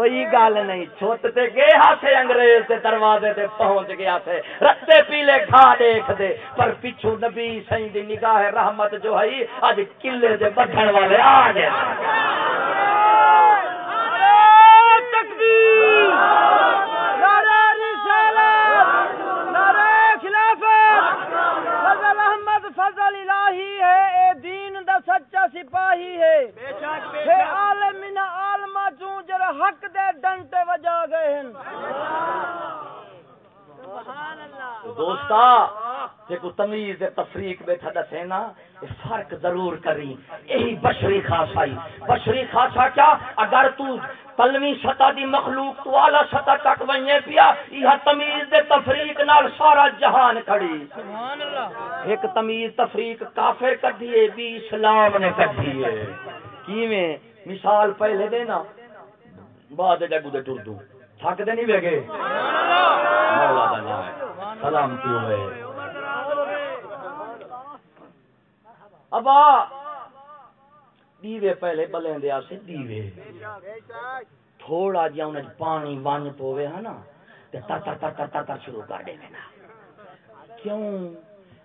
کوئی گل نہیں۔ چھوٹ تے گئے ہاتھے انگریز دے دروازے تے پہنچ گیا تھے رتے پیلے کھا دیکھ دے۔ پر پیچھو نبی سائیں دی نگاہ رحمت جو ہے اج قلعے دے بدھن والے آ گئے۔ تکبیر نعرہ رسالت! نعرہ خلافت! فضل احمد، فضل الہی ہے۔ سچا سپاہی ہے۔ ہے عالم من عالمہ چوں جر حق دے ڈنٹے وجا گئے ہیں۔ دوستا کو تمیز تفریق بیٹھا دسے نا فرق ضرور کری یہی بشری خاصائی۔ بشری خاصا کیا؟ اگر تو تلوی سطح دی مخلوق تو اعلی سطح تک وئے پیا یہ تمیز دے تفریق نال سارا جہان کھڑی۔ سبحان اللہ. ایک تمیز تفریق کافر کر دیے بھی اسلام نے کر دیے کیویں؟ مثال پہلے دینا۔ بعد جگو دے ٹر دوں دے نہیں ویگے مولا دا نام ہے۔ سلام ابا، دیوے پہلے بلیں دیا سے دیوے۔ تھوڑا جیا انہیں پانی ون پوے ہے نا؟ تے تر تر تر تر تر شروع کر دے نا۔ کیوں؟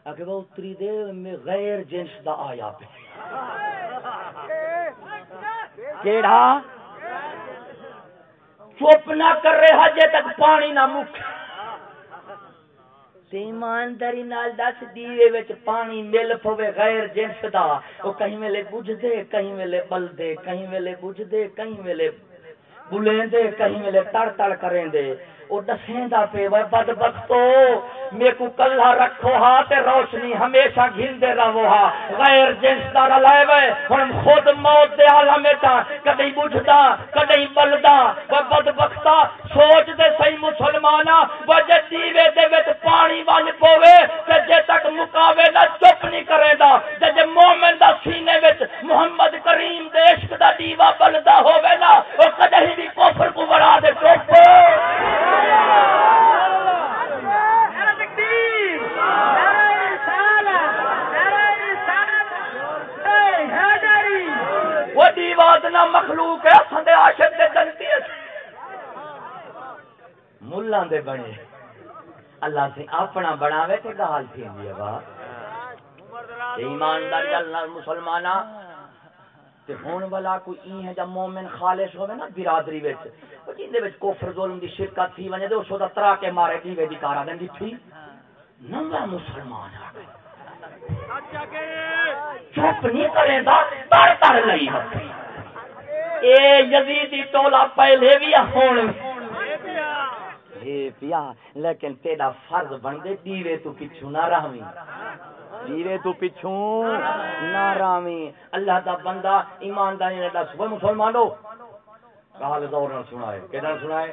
اگر وہ اتری دے میں غیر جنس دا آیا پہ کیڑا؟ چپ نہ کر رہے ہجے تک پانی نہ مک ایمانداری نال دس دیوے وچ پانی مل پوے غیر جنس دا۔ او کہیں ویلے بجھ دے کہیں ویلے بل دے کہیں ویلے بجھ دے کہیں ویلے بلیں دے کہیں ویلے تڑ تڑ کریں دے۔ او دسیں دا پے، وے بدبختو میں کو کلہ رکھو ہا تے روشنی ہمیشہ گھندے رہو ہا۔ غیر جنس دا رلائے وے، ہن خود موت دے عالم تا کدی بجھدا، کدی بلدا۔ وہ بدبختا سوچ دے صحیح مسلمانا وہ جے دیوے دے وچ پانی ون پوے تے جے تک مکاوے نہ چپ نہیں کرے دا تے جے مومن دا سینے وچ محمد کریم دے عشق دا دیوا بلدا ہوے نا، او کدی بھی کفر کو بڑا دے چپ۔ نہ مخلوق ہے سندے عاشق دے جنتی ہے ملان دے بنے۔ اللہ سے اپنا بناوے تے گال با تے ایمانداری اللہ مسلماناں تے ہون والا کوئی این ہے جب مومن خالص ہوے نا برادری وچ او جیندے وچ کفر ظلم دی شرکت تھی ونجے تے اس دا ترا کے مارے دیوے دی کارا دندی تھی۔ ننگا مسلمان آ گئے چپ نہیں کرے دا، تر تر لئی ہتھی اے یزیدی ٹولا پہلے بھی ہون۔ اے پیا، لیکن تیرا فرض بن دے، دیوے تو پچھو نہ رہویں۔ دیوے تو پچھو نہ رہویں اللہ دا بندہ ایمانداری نے دس۔ وہ مسلمانو کال دور نہ سنائے؟ کدھر سنائے؟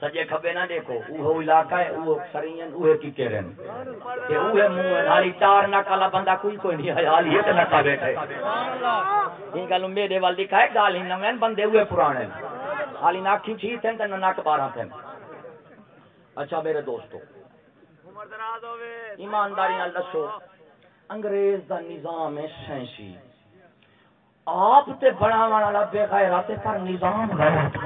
سجے کھبے نہ دیکھو۔ وہ علاقہ ہے وہ سرین وہ کی کہرن کہ وہ منہ ہالی چار نہ کالا بندہ کوئی کوئی نہیں ہے حال یہ تے نہ بیٹھے این گل میرے وال دکھائے گال ہی نہ بندے ہوئے پرانے حالی نہ کھی چھی تھے تے نہ کبارا تھے۔ اچھا میرے دوستو ایمانداری نال دسو، انگریز دا نظام ہے سینسی آپ تے بڑا والا بے غیرت پر نظام غیرت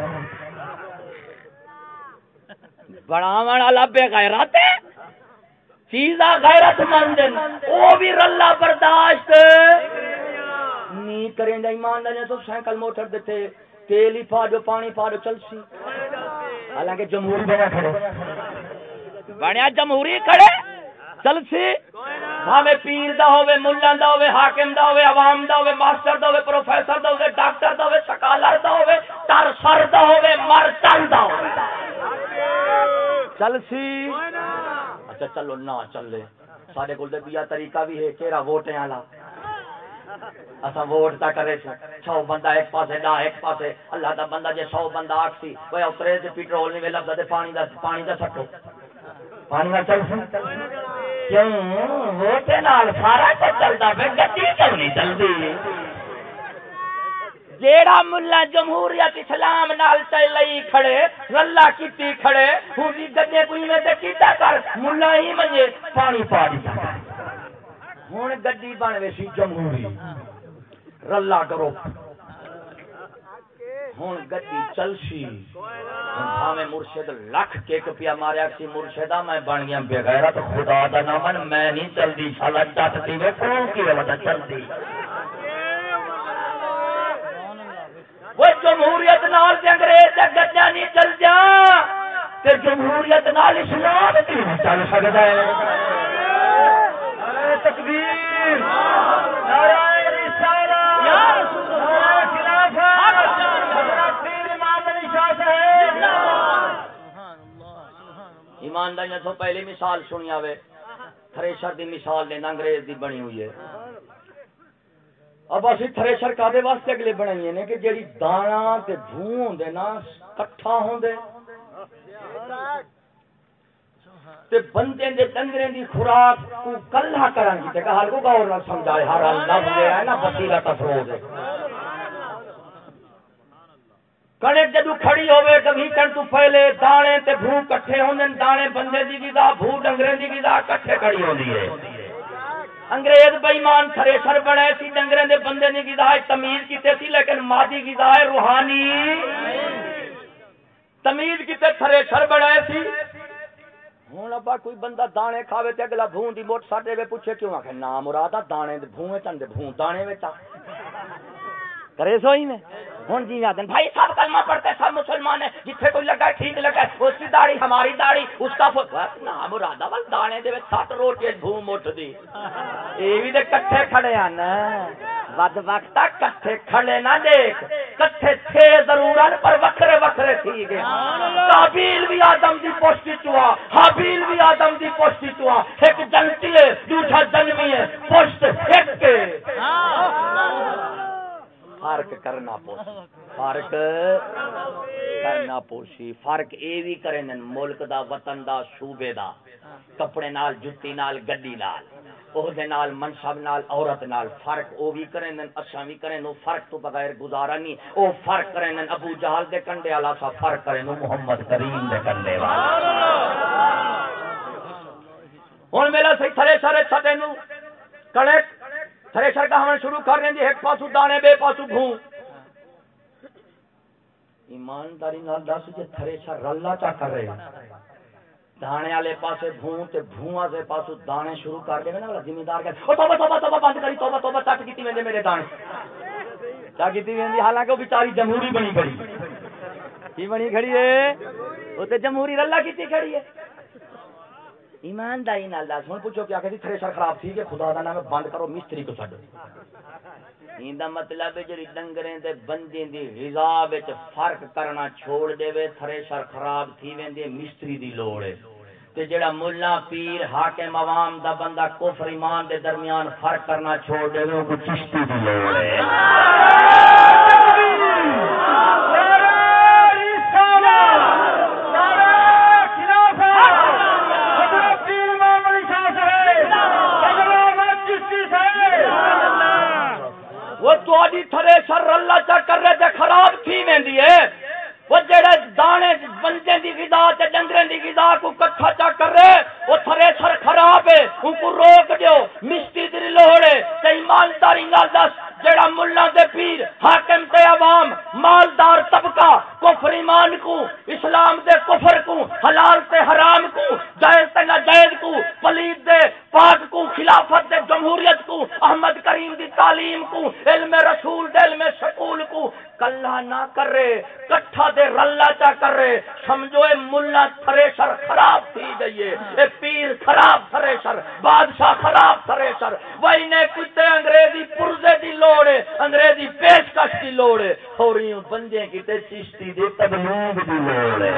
بڑا والا بے غیرت چیزا غیرت مند او بھی رلا برداشت۔ نہیں کریں گے ایمانداری تو سائیکل موٹر دیتے تیل ہی پا جو پانی پا جو چلسی حالانکہ جمہوری بنا کھڑے۔ بنیا جمہوری کھڑے چلسی بھاوے پیر دا ہوے ملہ دا ہوے حاکم دا ہوے عوام دا ہوے ماسٹر دا ہوے پروفیسر دا ہوے ڈاکٹر دا ہوے سکالر دا ہوے تر سر دا ہوے مر چل دا ہوے چل سی اچھا چلو نہ چلے سارے کول کو بیا طریقہ بھی ہے کہڑا ووٹیں والا اصا ووٹ تا کرے سو بندہ ایک پاسے نہ ایک پاسے اللہ دا بندہ جے سو بندہ آکسی وہ اترے تے پیٹرول نہیں لگتا تے پانی دا پانی دا سٹو پانی دا چل کیوں؟ ووٹ نال سارا تے چلدا پہ گڈی کیوں نہیں چلدی جیڑا ملا جمہوریت اسلام نال چلئی کھڑے رلا کیتی کھڑے، ہوں بھی گڈے کوئی میں تے کیتا کر، ملا ہی منجے پانی پا دیتا۔ ہوں گڈی بن ویسی جمہوری۔ رلا کرو۔ ہوں گڈی چلسی ہمیں مرشد لکھ کے پیا ماریا سی مرشدہ میں بن گیا بغیرت۔ خدا دا نامن میں نہیں چلتی سالا ڈٹتی میں کون کی وجہ چلتی وہ جمہوریت نال تے انگریز تے گڈا نہیں چل جا تے جمہوریت نال اسلام کی چل سکتا ہے نعرہ تکبیر۔ نعرہ رسالہ نعرہ خلافت حضرت پیر امام علی شاہ صاحب ایمانداری تو پہلی مثال سنی آوے۔ تھریشر دی مثال لینا انگریز دی بنی ہوئی ہے۔ اب اسی تھریشر کادے واسطے اگلے بنائیے نے کہ جیڑی دانا تے بھون ہوندے نا کٹھا ہوندے۔ تے بندے دے ڈنگرے دی خوراک کو کلہ کرن کی تے کہ ہر کو غور نہ سمجھائے، ہر لفظ ہے نا بصیرت افروز ہے۔ کنک جدو کھڑی ہوئے کبھی کن تو پہلے دانے تے بھو کٹھے ہوندے دانے بندے دی غذا بھو ڈنگرے دی غذا کٹھے کھڑی ہوندی ہے انگریز بےمان تھریشر بنے سی ڈنگرے دے بندے دی غذا تمیز کیتے سی لیکن مادی غذا ہے روحانی تمیز کیتے تھریشر بنے سی ہوں ابا کوئی بندہ دانے کھاوے تے اگلا بھون دی موٹ ساڈے وے پوچھے کیوں آکھے نا مرادا دانے دے بھویں چن دے بھون دانے وچ کرے سوئی میں ہوں جی آدن بھائی سب کلمہ پڑھتے سب مسلمان ہیں۔ جتھے کوئی لگا ٹھیک لگا اس کی داڑھی ہماری داڑھی اس کا بس نام رادا ول دانے دے سات روٹی بھوم اٹھ دی یہ بھی کٹھے کھڑے ہیں ود وقت کٹھے کھڑے نہ دیکھ۔ کٹھے تھے ضرور پر وکھرے وکھرے تھی گئے کابیل بھی آدم دی پوشتی چوا حابیل بھی آدم دی پوشتی چوا ایک جنتی ہے دوسرا جنمی ہے پوشت ایک کے فرق کرنا پوسی فرق کرنا پوسی فرق اے بھی کرے ملک دا، وطن دا صوبے دا۔ کپڑے نال، جتی نال، گڈی نال۔ عہدے نال، منصب نال، عورت نال۔ فرق او بھی کرے نن، اساں بھی کرے نو فرق تو بغیر گزارا نہیں۔ او فرق کرے نن، ابو جہل دے کنڈے والا سا فرق کرے نو، محمد کریم دے کنڈے والا۔ ہن میرا صحیح تھلے سارے چھٹے نو۔ کڑک۔ تھریشر کا ہمیں شروع کر رہے ہیں جی، ایک پاسو دانے، بے پاسو بھون ایمانداری نال دس جے تھریشر رلا چا کر رہے ہیں۔ دانے والے پاسے بھون تے بھواں سے پاسو دانے شروع کر دے نا والا ذمہ دار او توبہ توبہ توبہ، بند کری، توبہ توبہ، چٹ کیتی ویندے میرے دانے۔ کیا کیتی ویندی، حالانکہ وہ بیچاری جمہوری بنی کھڑی کی بنی کھڑی ہے؟ او تے جمہوری رلا کیتی کھڑی ہے۔ ایمانداری نال دس۔ ہن پوچھو کیا کہ جی تھریشر خراب تھی کہ خدا دا نام بند کرو، مستری کو چھڈو ایندا مطلب ہے جڑی ڈنگریں تے بندے دی غذا وچ فرق کرنا چھوڑ دے وے تھریشر خراب تھی ویندے مستری دی لوڑ ہے۔ تے جڑا مولا پیر، حاکم عوام دا بندہ کفر ایمان دے درمیان فرق کرنا چھوڑ دے وے کو چشتی دی لوڑ ہے۔ وہ تواڈی تھرے سر رلا چا کر رہے تے خراب تھی ویندی ہے۔ وہ جڑے دانے، بندے دی غذا تے ڈنگرے دی غذا کو کٹھا چا کر رہے او تھرے سر خراب ہے۔ ان کو روک دیو مستری دی لوڑے، تے ایمانداری نال دس۔ جڑا ملا دے پیر، حاکم تے عوام، مالدار طبقہ، کفر ایمان کو، اسلام دے کفر کو، حلال تے حرام کو، جائز تے ناجائز کو پلید دے پاک کو، خلافت دے جمہوریت کو، احمد کریم دی تعلیم کو، علم رسول دے علم شکول کو کلہ نہ کر رہے کٹھا دے رلا چا کر رہے سمجھو اے ملا تھریشر خراب تھی جائیے اے پیر خراب تھریشر بادشاہ خراب تھریشر۔ وہی نے کتے انگریزی پرزے دی لوڑ ہے انگریزی پیشکش دی لوڑ ہے۔ اور یوں بندے کی تے چشتی دے تبلیغ دی لوڑ ہے۔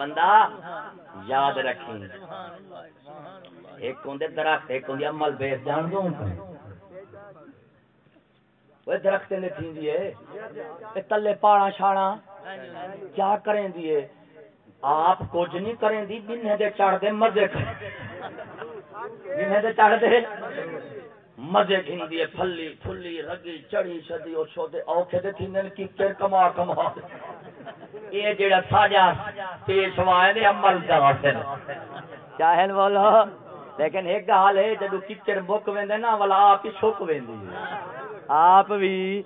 بندہ یاد رکھی ایک ہوں درخت، ایک ہوں عمل بیس جان دوں۔ وہ درخت نے تھی دیے تلے پاڑا شاڑا کیا کریں دیے آپ کچھ نہیں کریں دی بنے دے چڑھ دے مزے کریں بنے دے چڑھ دے۔ مزے کھن دیے پھلی پھلی، رگی چڑی شدی، او چھو دے اوکھے دے تھیندن کی کر کما کما۔ یہ جڑا ساجا پیشوائے دے عمل دا واسن چاہن بولو، لیکن ایک حال ہے، جدو کچر مک ویندے نا ولا آپ ہی سک ویندی آپ بھی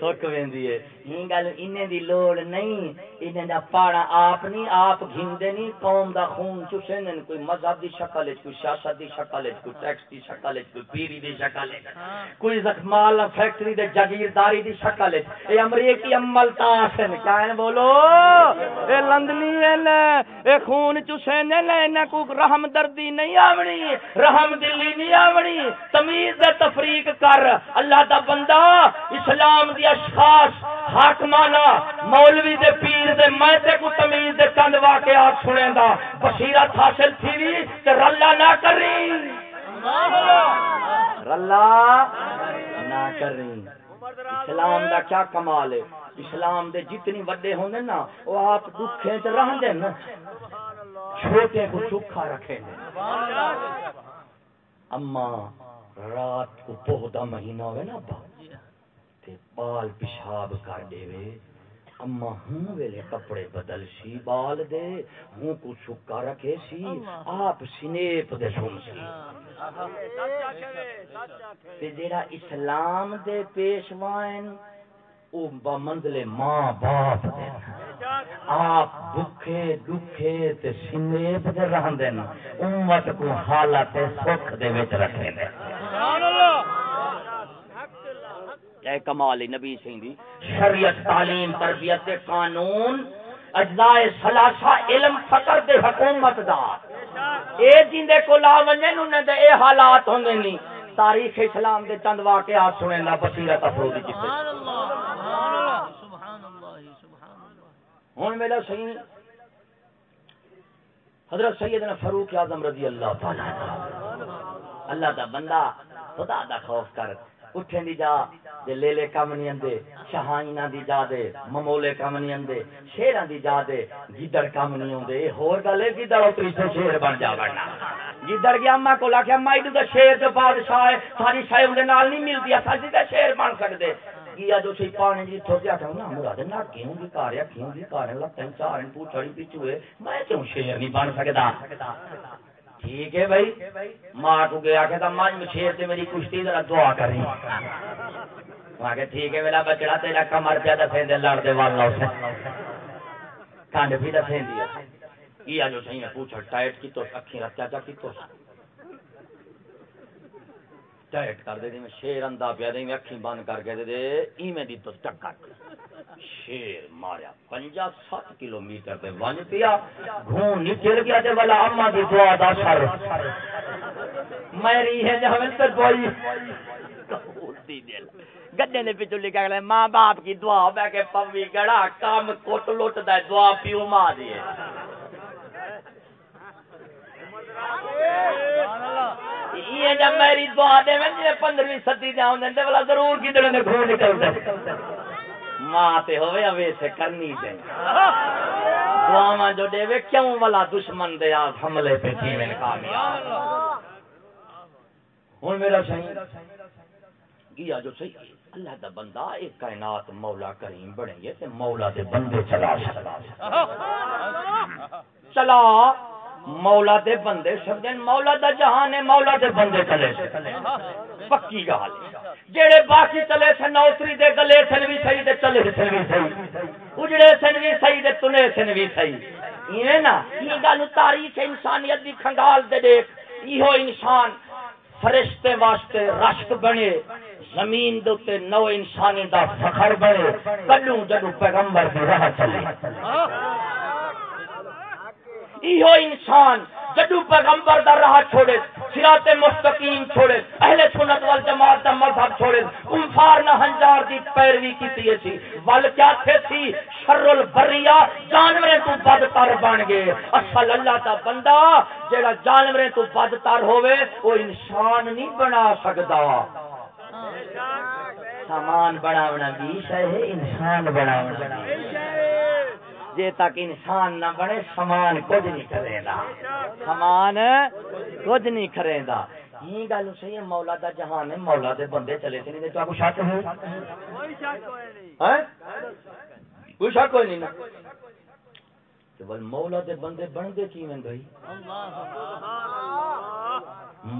سک ویندی ہے یہ گل انہیں دی لوڑ نہیں انہیں دا پاڑا آپ نہیں آپ گھندے نہیں قوم دا خون چوسیں کوئی مذہب دی شکل ہے کوئی سیاست دی شکل ہے کوئی ٹیکس دی شکل ہے کوئی پیری دی شکل ہے کوئی زخمال فیکٹری دے جاگیرداری دی شکل ہے اے امریکی عمل تاسن کیا ہے بولو اے لندنی ہے لے اے خون چوسیں لے نہ کوئی رحم دردی نہیں آونی رحم دلی نہیں آونی تمیز دے تفریق کر اللہ دا بندہ اسلام دی اشخاص حاکمانا مولوی دے پیر دے، میں تے کو تمیز دے چند واقعات سنے دا بصیرت حاصل تھی وی تے رلا نہ کری رلا نہ کری اسلام دا کیا کمال ہے؟ اسلام دے جتنی وڈے ہوندے نا، وہ آپ دکھیں تے رہندے نا۔ چھوٹے کو سکھا رکھے اما رات کو پودا مہینہ ہوئے نا با تے بال پیشاب کر دے وے اما ہوں ویلے کپڑے بدل سی بال دے۔ ہوں کو سکا رکھے سی۔ آپ سنیپ دے سن سی۔ تے جیڑا اسلام دے پیشوائن او بمندلے ماں باپ آپ دکھے دکھے تے سنیپ دے رہندے نا۔ امت کو حالت سکھ دے وچ رکھے دے۔ سبحان اللہ۔ اے کمال نبی سنگھ دی۔ شریعت تعلیم تربیت دے قانون اجزاء ثلاثہ علم فقر دے حکومت دا۔ اے جیندے کو لا ونجے نوں دے اے حالات ہوندے نہیں تاریخ اسلام دے چند واقعات سنیں دا بصیرت افرودی جتے سبحان اللہ سبحان اللہ سبحان اللہ سبحان اللہ ہن میرا صحیح حضرت سیدنا فاروق اعظم رضی اللہ تعالی اللہ دا بندہ خدا دا خوف کر۔ اٹھیں دی جا، دے لے لے کم نہیں اندے شہائینا دی جا دے، ممولے کم نہیں اندے شیران دی جا دے گیدر کم نہیں اندے ہور گل گلے گیدر اتری سے شیر بن جا بڑنا گیدر گیا اممہ کو لاکھے اممہ ایڈو دا شیر دے بادشاہ ہے، ساری شاہ اندے نال نہیں مل دیا ساری دے شیر بن سک دے گیا جو سی پانے جی تھوڑی آٹھا نا مراد نا کیوں بھی کاریا کیوں بھی کاریا لگتا ہے چارن پوچھڑی پیچھوے میں کیوں شیر نہیں بن سکتا ٹھیک ہے بھائی ماں کو گیا کہ من شیر سے میری کشتی ذرا دعا کری وہاں کہ ٹھیک ہے میرا بچڑا تیرا کمر پہ دسیں دے لڑ دے والا اسے کانڈ بھی دسیں دیا یہ جو صحیح ہے پوچھا ٹائٹ کی تو اکھیں رکھا جا کی تو ٹائٹ کر دے دی میں شیر اندہ پیا دے میں اکھیں بند کر کے دے دے۔ ای میں دی تو ٹکر شیر ماریا پنجا سات کلو میٹر پہ ون پیا۔ گھون نکل گیا دے والا اما دی دعا دا سر۔ میری ہے جہاں سے دعائی گڈے نے پیچھو لکھا گیا ماں باپ کی دعا بہ کے پوی گڑا کام کوٹ لوٹ دا دعا پیو ماں دیے یہ جب میری دعا دے میں جی جاؤں دے والا ضرور نے نکل دے۔ ماں تے اوے سے کرنی دے۔ جو دے وے کیوں والا دشمن دے حملے پہ کامیاب۔ میرا گیا جو صحیح اللہ دا بندہ ایک کائنات مولا کریم بنے گے تے مولا دے بندے چلا چلا۔ مولا دے بندے سمجھن مولا دا جہان ہے، مولا دے بندے چلے پکی گال جڑے باقی چلے سن نوتری دے گلے سن بھی صحیح دے، چلے سن بھی صحیح۔ اجڑے سن بھی صحیح دے، تنے سن بھی صحیح۔ یہ نا، یہ گل تاریخ انسانیت دی کھنگال دے دیکھ۔ یہ انسان فرشتے واسطے رشک بنے۔ زمین دوتے نو انسانی دا فخر بنے۔ کلوں جدو پیغمبر دی راہ چلے۔ ایہو انسان جدو پیغمبر دا راہ چھوڑے سرات مستقیم چھوڑے، اہل سنت وال جماعت دا مذہب چھوڑے کمفار نہ ہنجار دی پیروی کیتی سی جی۔ ول کیا تھے سی؟ شر البریہ جانوریں تو بدتر بن گئے۔ اصل اللہ دا بندہ جیڑا جانوریں تو بدتر ہوئے وہ انسان نہیں بنا سکدا۔ سامان بناونا بھی ہے، انسان بناونا جے تک انسان نہ بنے سامان کچھ نہیں کرے گا۔ سامان کچھ نہیں کرے گا۔ یہ گل صحیح ہے مولا دا جہان ہے مولا دے بندے چلے تھے نہیں شک ہے؟ کوئی شک کوئی نہیں نا۔ بل مولا دے بندے بنتے کی میں گئی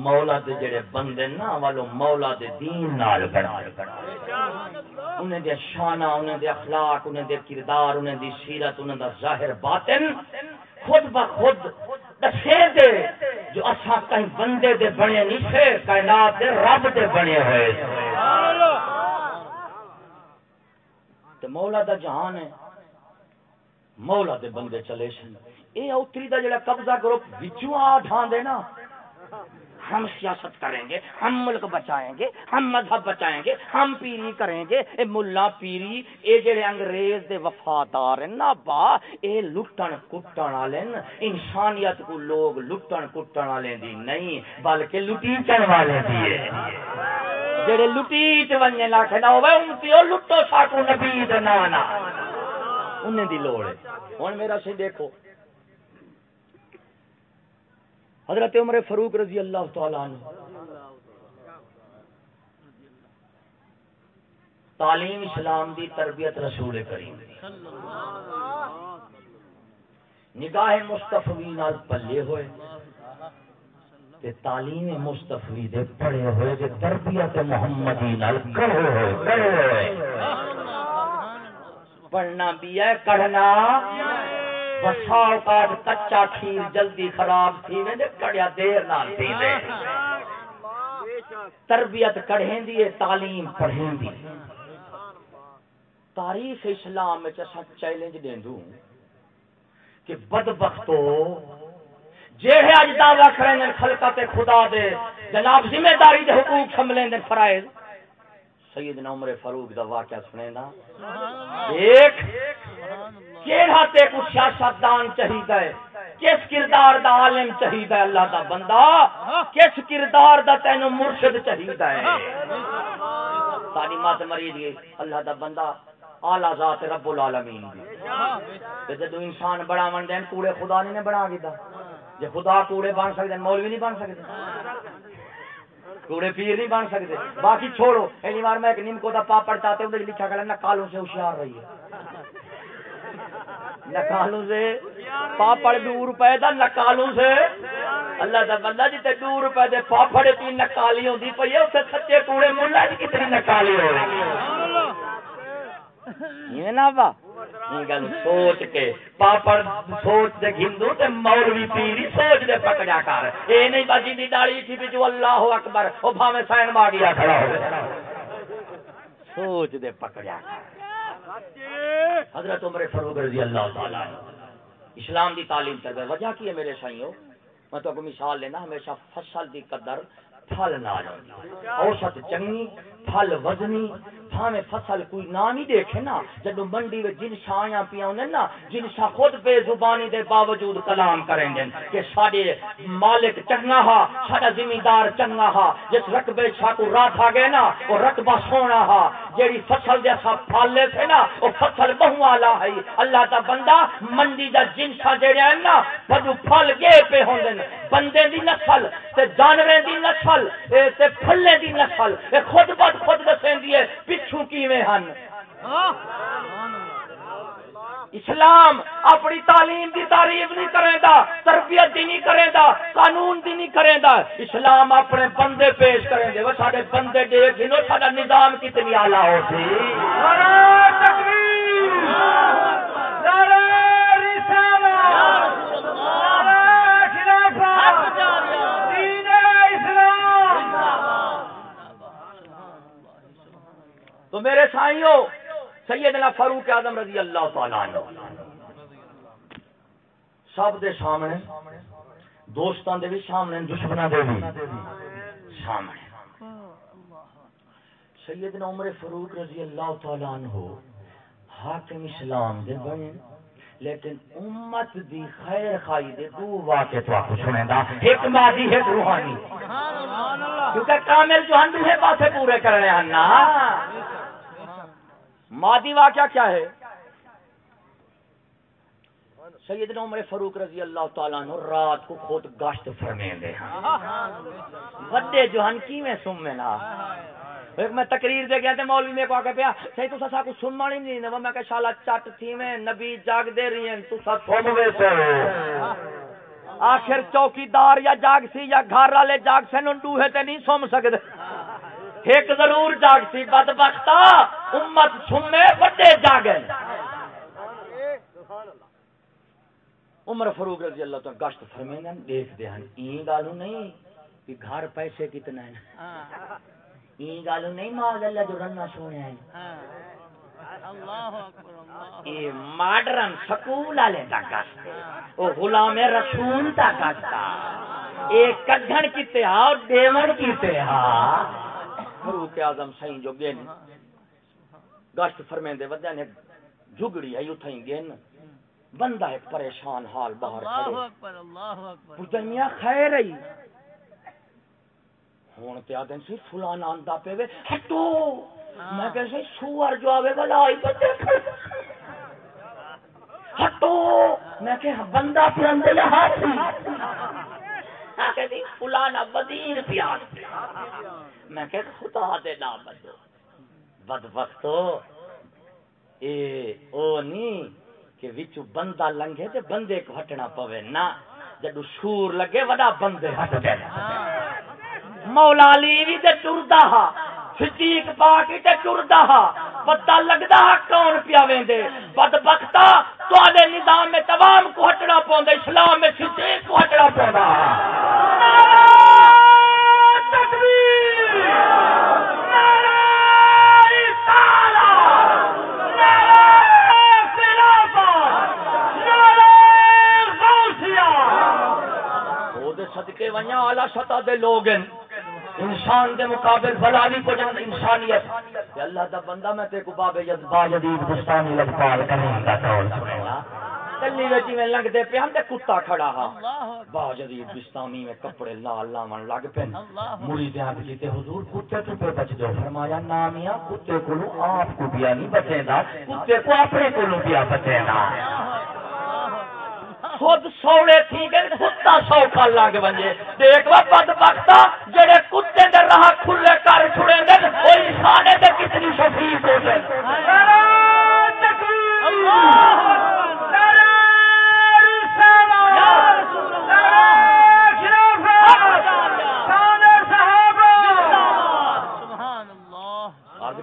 مولا دے جڑے بندے نا والو مولا دے دین نال بنا انہیں دے شانہ، انہیں دے اخلاق، انہیں دے کردار، انہیں دی سیرت، انہیں دا ظاہر باطن خود بخود دسے دے جو اساں کہیں بندے دے بنے نہیں سے کائنات دے رب دے بنے ہوئے تے مولا دا جہان ہے۔ مولا دے بندے چلے سن۔ اے اوتری دا جڑا قبضہ گروپ وچوں آ ڈھان دے نا۔ ہم سیاست کریں گے، ہم ملک بچائیں گے، ہم مذہب بچائیں گے، ہم پیری کریں گے۔ اے ملا پیری، اے جڑے انگریز دے وفادار ہیں، نا با، اے لٹن کٹن والے انسانیت کو لوگ لٹن کٹن والے دی نہیں، بلکہ لٹیچن والے دی ہے۔ جڑے لٹیچ ونجے لاکھ نہ ہوے ان پیو لٹو ساکو نبی دے نانا۔ انہیں دی لوڑ ہے۔ ہن میرا سی دیکھو۔ حضرت عمر فاروق رضی اللہ تعالیٰ عنہ۔ تعلیم اسلام دی تربیت رسول کریم۔ نگاہ مستفی نال پلے ہوئے۔ تے تعلیم مستفی دے پڑھے ہوئے، تے تربیت محمدی نال کرے ہوئے کرے ہوئے۔ پڑھنا بھی ہے، کڑھنا۔ بسا اوقات کچا کھیر جلدی خراب تھی وے کڑیا دیر نال تھی وے تربیت کڑھیں دی تعلیم پڑھیں دی تاریخ اسلام میں چسا چیلنج دیں دوں کہ بدبختو جیڑے اج دعویٰ کریں خلقت خدا دے، جناب ذمہ داری دے حقوق سملیں دن فرائض۔ سیدنا عمر فاروق دا واقعہ سنے نا۔ ایک کیڑا تے کو سیاست دان چاہیدا ہے؟ کس کردار دا عالم چاہیدا ہے اللہ دا بندہ؟ کس کردار دا تینو مرشد چاہیدا ہے؟ ساری مات مری دی اللہ دا بندہ اعلی ذات رب العالمین دی۔ تے جدوں انسان بڑا من دین کوڑے خدا نے بنا دیتا۔ جے خدا کوڑے بن سکدے مولوی نہیں بن سکدے۔ کوڑے پیر نہیں بن سکتے۔ باقی چھوڑو۔ اینی بار میں ایک نمکو کا پاپڑ چاہتے ہوں لکھا کر نکالوں سے ہوشیار رہی ہے۔ نکالوں سے۔ پاپڑ دو روپے دا نکالوں سے۔ اللہ دا بندہ جی تے دو روپے دے پاپڑ تین نکالی ہوندی پئی ہے اسے سچے کوڑے ملا جی کتنی نکالی ہو گل سوچ کے۔ پاپڑ سوچ دے تے مولوی پیری سوچ دے کر۔ اے نہیں باجی دی داڑھی تھی بچو اللہ اکبر۔ او سائن کھڑا ہو۔ سوچ دے کر۔ حضرت عمر فاروق رضی اللہ تعالی اسلام دی تعلیم کر وجہ کی ہے میرے سائیوں؟ میں تو کو مثال لینا، ہمیشہ فصل دی قدر پھل نال اوسط چنگی، پھل وزنی۔ بھاوے فصل کوئی نہ نہیں دیکھے نا۔ جدو منڈی میں جن شایاں پیا نا، جن شاہ خود بے زبانی دے باوجود کلام کریں گے کہ سارے مالک چنگا ہا سارا زمیندار چنگا ہا۔ جس رقبے شاہ کو رات آ گئے نا، وہ رقبہ سونا ہا۔ جیڑی فصل جیسا پھل لے تھے نا، وہ فصل بہو والا ہے۔ اللہ دا بندہ منڈی دا جن شاہ جیڑے ہیں نا بدو پھل گے پہ ہوں بندے دی نسل تے جانوریں دی نسل تے پھلے دی نسل، اے خود بد خود دسیندی ہے پچھو کیویں ہن؟ اسلام اپنی تعلیم دی تعریف نہیں کرے دا تربیت دی نہیں کرے دا قانون دی نہیں کرے دا اسلام اپنے بندے پیش کریں دے وہ سارے بندے دیکھ لو سارا نظام کتنی اعلی ہو سی؟ رسالہ تو میرے سائیوں، سیدنا فاروق اعظم رضی اللہ تعالیٰ عنہ۔ سب دے سامنے دوستان دے بھی سامنے دشمنوں دے بھی سامنے۔ سیدنا عمر فاروق رضی اللہ تعالی عنہ حاکم اسلام دے بنے، لیکن امت دی خیر خائی دے دو واقع تو آپ سنے دا ایک مادی ہے روحانی۔ کیونکہ کامل جو ہن دوسرے پاسے پورے کرنے ہیں نا۔ مادی واقعہ کیا ہے؟ سیدنا عمر فاروق رضی اللہ تعالیٰ عنہ رات کو خود گشت فرمین دے ہیں۔ وڈے جو ہن کی میں سمیں نا؟ ایک میں تقریر دے گیا تے مولوی میں کو آگے پیا صحیح تو سا کو سن مانی نہیں نہ میں کہ شالا چٹ تھی میں نبی جاگ دے رہی ہیں تو سب سن وے سے۔ آخر چوکیدار یا جاگ سی یا گھر والے جاگ سے نوں ڈوہے تے نہیں سم سکدے۔ ایک ضرور جاگ سی، بدبختا، امت سمے بڑے جاگے عمر فاروق رضی اللہ تعالی گشت فرمیندن دیکھ دے ہن این گالو نہیں کہ گھر پیسے کتنا ہے این گالو نہیں ماں اللہ جو رننا سونے ہیں۔ یہ ماڈرن سکول والے دا گشت او غلام رسول دا گشت اے کڈھن کیتے ہا اور دیون کیتے ہا فاروق اعظم سائیں جو گن گشت فرمیندے ودیا نے جھگڑی ہے اتھیں گن بندہ ایک پریشان حال باہر کھڑے۔ پوچھن میاں خیر ہے۔ ہون تے آدن سی فلان آندا پہ وے ہٹو۔ میں کہ سی سوار جو آوے والا آئی بندے ہٹو۔ میں کہ بندہ یا ہاتھی کہ دی فلان وزیر پیاس میں کہ خدا دے نام بدو بدبختو، اے، او نہیں کہ وچو بندہ لنگے تے بندے کو ہٹنا پوے۔ نا جدو شور لگے وڈا بندے ہٹ گئے مولا علی بھی تے ٹردا ہا، صدیق پاک تے ٹردا ہا۔ پتہ لگدا کون پیا ویندے۔ بد بدبختا تواڈے نظام میں تمام کو ہٹنا پوندا، اسلام میں صدیق کو ہٹنا پوندا۔ صدقے ونیا اعلی سطح دے لوگ ہیں۔ انسان دے مقابل بلا بھی کو جان انسانیت۔ کہ اللہ دا بندہ میں تے کو باب ید با جدید بستانی لجپال کریں دا قول سنے گا کلی وچ میں لنگ دے پہ تے کتا کھڑا ہا با جدید بستانی میں کپڑے لال لاون لگ پین مریداں کیتے حضور کتے تو پہ بچ جو۔ فرمایا نامیا کتے کولو آپ کو بیا نہیں بچے دا کتے کو اپنے کولو بیا بچے دا خود سوڑے تھی گئے کتا سو کال لگ بنجے۔ دیکھ وہ بد بختا جڑے کتے دے راہ کھلے کر چھڑے دے وہ انسان دے کتنی شفیق ہو گئے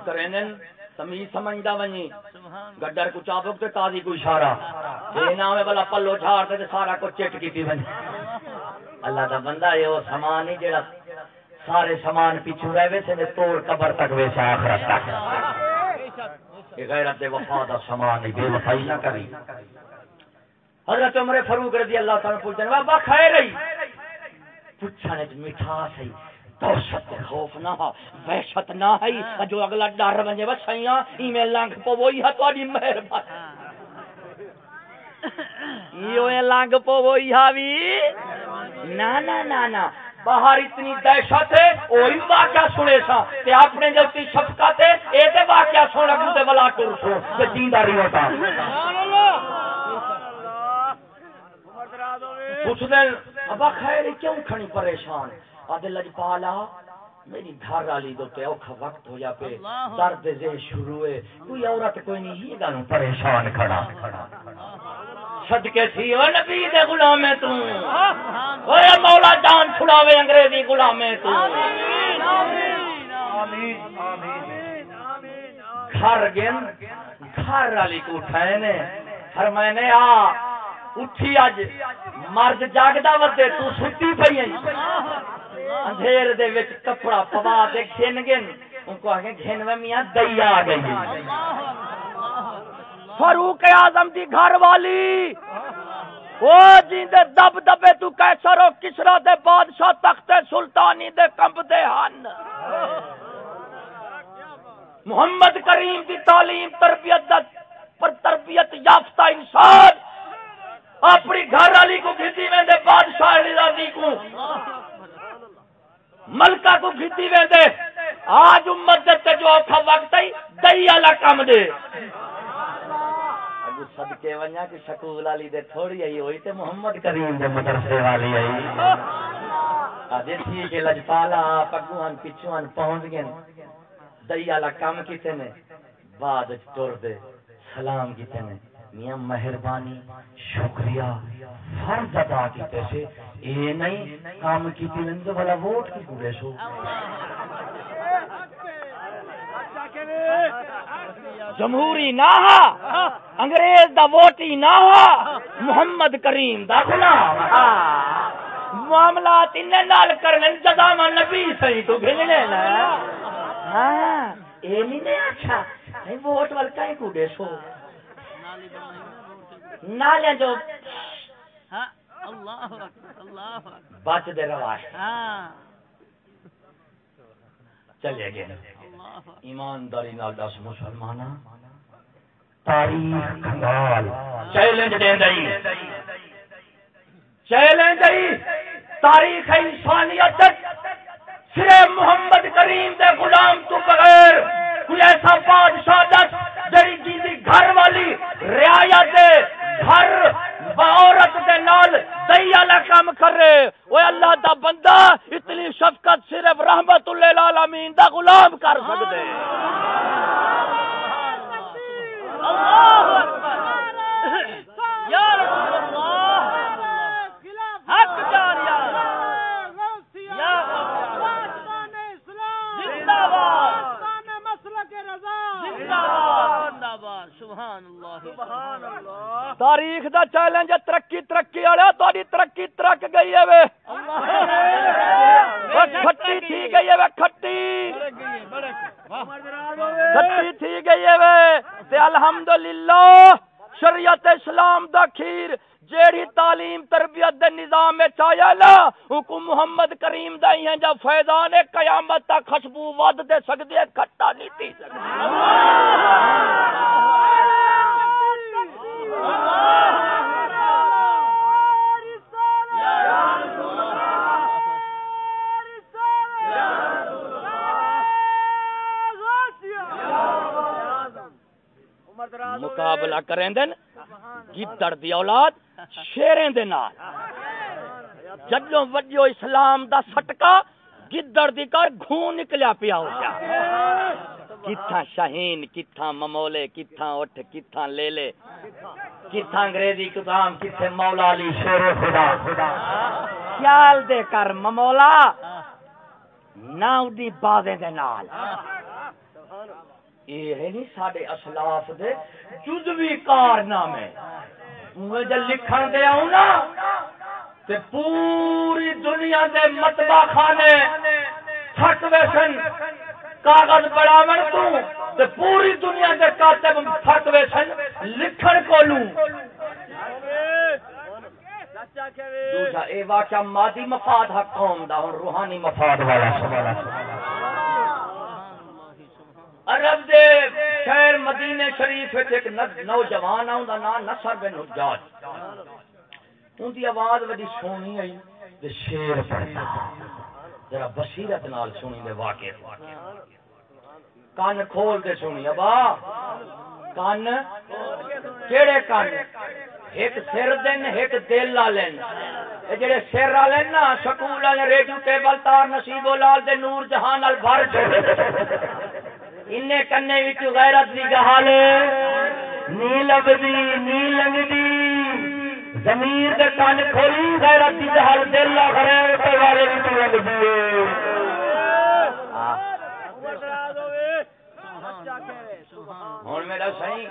کریں تمیز سمجھدا ونی۔ گڈر کو چابک تے تازی کو اشارہ۔ اے بلا پلو چھاڑ تے سارا کو چٹ کیتی ونی۔ اللہ دا بندہ اے او سامان ہی جڑا سارے سامان پیچھے رہ وے تے توڑ قبر تک وے سے آخرت تک۔ اے غیرت وفا دا سامان بے وفائی نہ کری حضرت عمر فاروق رضی اللہ تعالی خیر رہی؟ پوچھنے مٹھاس ہے دہشت خوف نہ وحشت نہ ہے جو اگلا ڈر بنے بس سیاں لنگ پو وہی ہے تہاڈی مہربانی۔ اے لنگ پو وہی ہاوی نہ نہ نہ نہ۔ باہر اتنی دہشت ہے وہی واقعہ سنے سا۔ تے اپنے جو تی شفقت ہے اے تے واقعہ سن اگوں تے بلا ٹر سو؟ تے جیندا رہی ہوتا سبحان اللہ۔ پوچھ دیں ابا خیر کیوں کھڑی پریشان؟ آدھے لجپالا میری گھر والی دو تے اوکھا وقت ہو جا پہ درد زے شروع ہوئے۔ کوئی عورت کوئی نہیں ہی گانوں پریشان کھڑا۔ صدقے تھی او نبی دے غلامے تو۔ اے مولا جان چھڑاوے انگریزی غلامے تو۔ گھر گن گھر والی کو اٹھائے نے۔ فرمائے نے آ اٹھی اج۔ مرد جاگدا ودے تو ستی پئی اندھیر دے وچ کپڑا پوا دے گھن گن ان کو آگے گھن میں میاں دئی آ گئی۔ فاروق اعظم دی گھر والی۔ وہ جی دب دبے تو کیسا رو کسرا دے بادشاہ تخت سلطانی دے کمب دے ہن۔ محمد کریم کی تعلیم، تربیت دا پر تربیت یافتہ انسان۔ اپنی گھر والی کو کھیتی میں دے بادشاہ رضی کو۔ ملکہ کو کھیتی میں دے۔ آج امت دے جو اوکھا وقت ہے، دئی والا کام دے۔ صدقے ونجا کہ سکول والی دے تھوڑی آئی ہوئی تے محمد کریم دے مدرسے والی آئی۔ آدھے تھی کہ لجپالا پگوان پچھوان پہنچ گئے دئی والا کام کیتے نے؟ بعد ٹر دے۔ سلام کیتے نے۔ میاں مہربانی، شکریہ، فرض ادا کیتے سے۔ اے نہیں، کام کیتی لنگ والا ووٹ کی پورے سو جمہوری نہ ہا، انگریز دا ووٹی نہ ہا، محمد کریم دا غلام۔ معاملات ان نال کرن جدا من نبی سہی تو گھلنے نا ہاں اے نہیں اچھا ووٹ ول کہیں کوڈے سو نالے جو بچ دے رواج۔ چلے گئے۔ ایمانداری نال دس مسلمان تاریخ کنگال چیلنج دے دئی۔ چیلنج دئی۔ تاریخ انسانیت صرف محمد کریم دے غلام تو بغیر کوئی ایسا بادشاہ دس جڑی جی گھر والی رعایت گھر عورت دے نال دئی والا کام کر رہے وہ اللہ دا بندہ اتنی شفقت صرف رحمت للعالمین دا غلام کر سکدے۔ اللہ اکبر۔ یا رسول اللہ حق جاریا یا زندہ باد۔ تاریخ دا چیلنج ترقی ترقی والا تاری ترقی ترک گئی ہے وے۔ کھٹی تھی گئی ہے وے کھٹی۔ کھٹی تھی گئی ہے وے۔ تے الحمدللہ۔ شریعت اسلام دا کھیر جیڑی تعلیم تربیت دے نظام میں چایا نا حکم محمد کریم دا ہی ہیں جا فیضان قیامت تا خوشبو ود دے سکدے کھٹا نہیں تھی سکدے مقابلہ کریں دن گدڑ دی اولاد، شیریں دے نال۔ جدوں وجو اسلام دا سٹکا گدڑ دی کر گھون نکلیا پیا ہو۔ گیا کتھا شاہین کتھا ممولے کتھا اٹھ کتھا لے لے کتھا انگریزی کتام کتھے مولا علی، شیر خدا۔ خیال دے کر ممولا نہ اڈی بازیں دے نال۔ یہ نہیں ساڈے اسلاف دے جزوی کارنامے۔ لکھن دے آؤں نا، تے پوری دنیا دے مطبع خانے پھٹ ویسن کاغذ بڑاون تو، تے پوری دنیا دے کاتب پھٹ ویسن لکھن کو لوں دوسرا اے واقعہ مادی مفاد حق قوم دا اور روحانی مفاد والا سوالا عرب دے شہر مدینے شریف ایک نوجوان آؤں دا نام نصر بن حجاج۔ ان دی آواز بڑی سونی آئی، تے شیر پڑھتا ذرا بصیرت نال سنی دے واقعے۔ کان کھول کے سنی، ابا۔ کان کیڑے کان ایک سر دن ایک دل لا لین جڑے سر لا لین نا، سکول والے، ریڈیو ٹیبل تار نصیب لال دے نور جہان نال بھر انے کنے وچ غیرت دی گہال نی لبدی نی لنگدی زمین دے کان کھولی غیرت دی جہال دل لا کرے تے والے وچ لگدی ہن میرا صحیح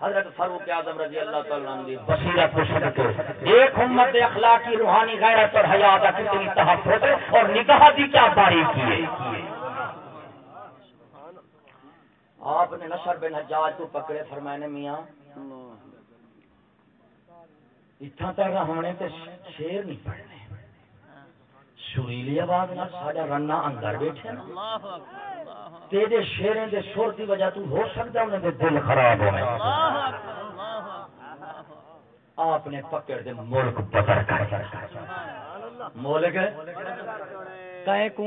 حضرت فاروق اعظم رضی اللہ تعالی عنہ دی بصیرت کو سن کے ایک امت اخلاقی روحانی غیرت اور حیا کا کتنی تحفظ اور نگاہ دی کیا باریکی ہے آپ نے نصر بن حجاج کو پکڑے فرمانے میاں اتنا تک ہمنے تے شیر نہیں پڑھنے۔ سریلی آواز نال ساڈا رنا اندر بیٹھے تیرے شیریں دے سر دی وجہ تو ہو سکتا انہیں دے دل خراب ہوئے آپ نے پکڑ دے ملک بدر کر ملک؟ کہیں کو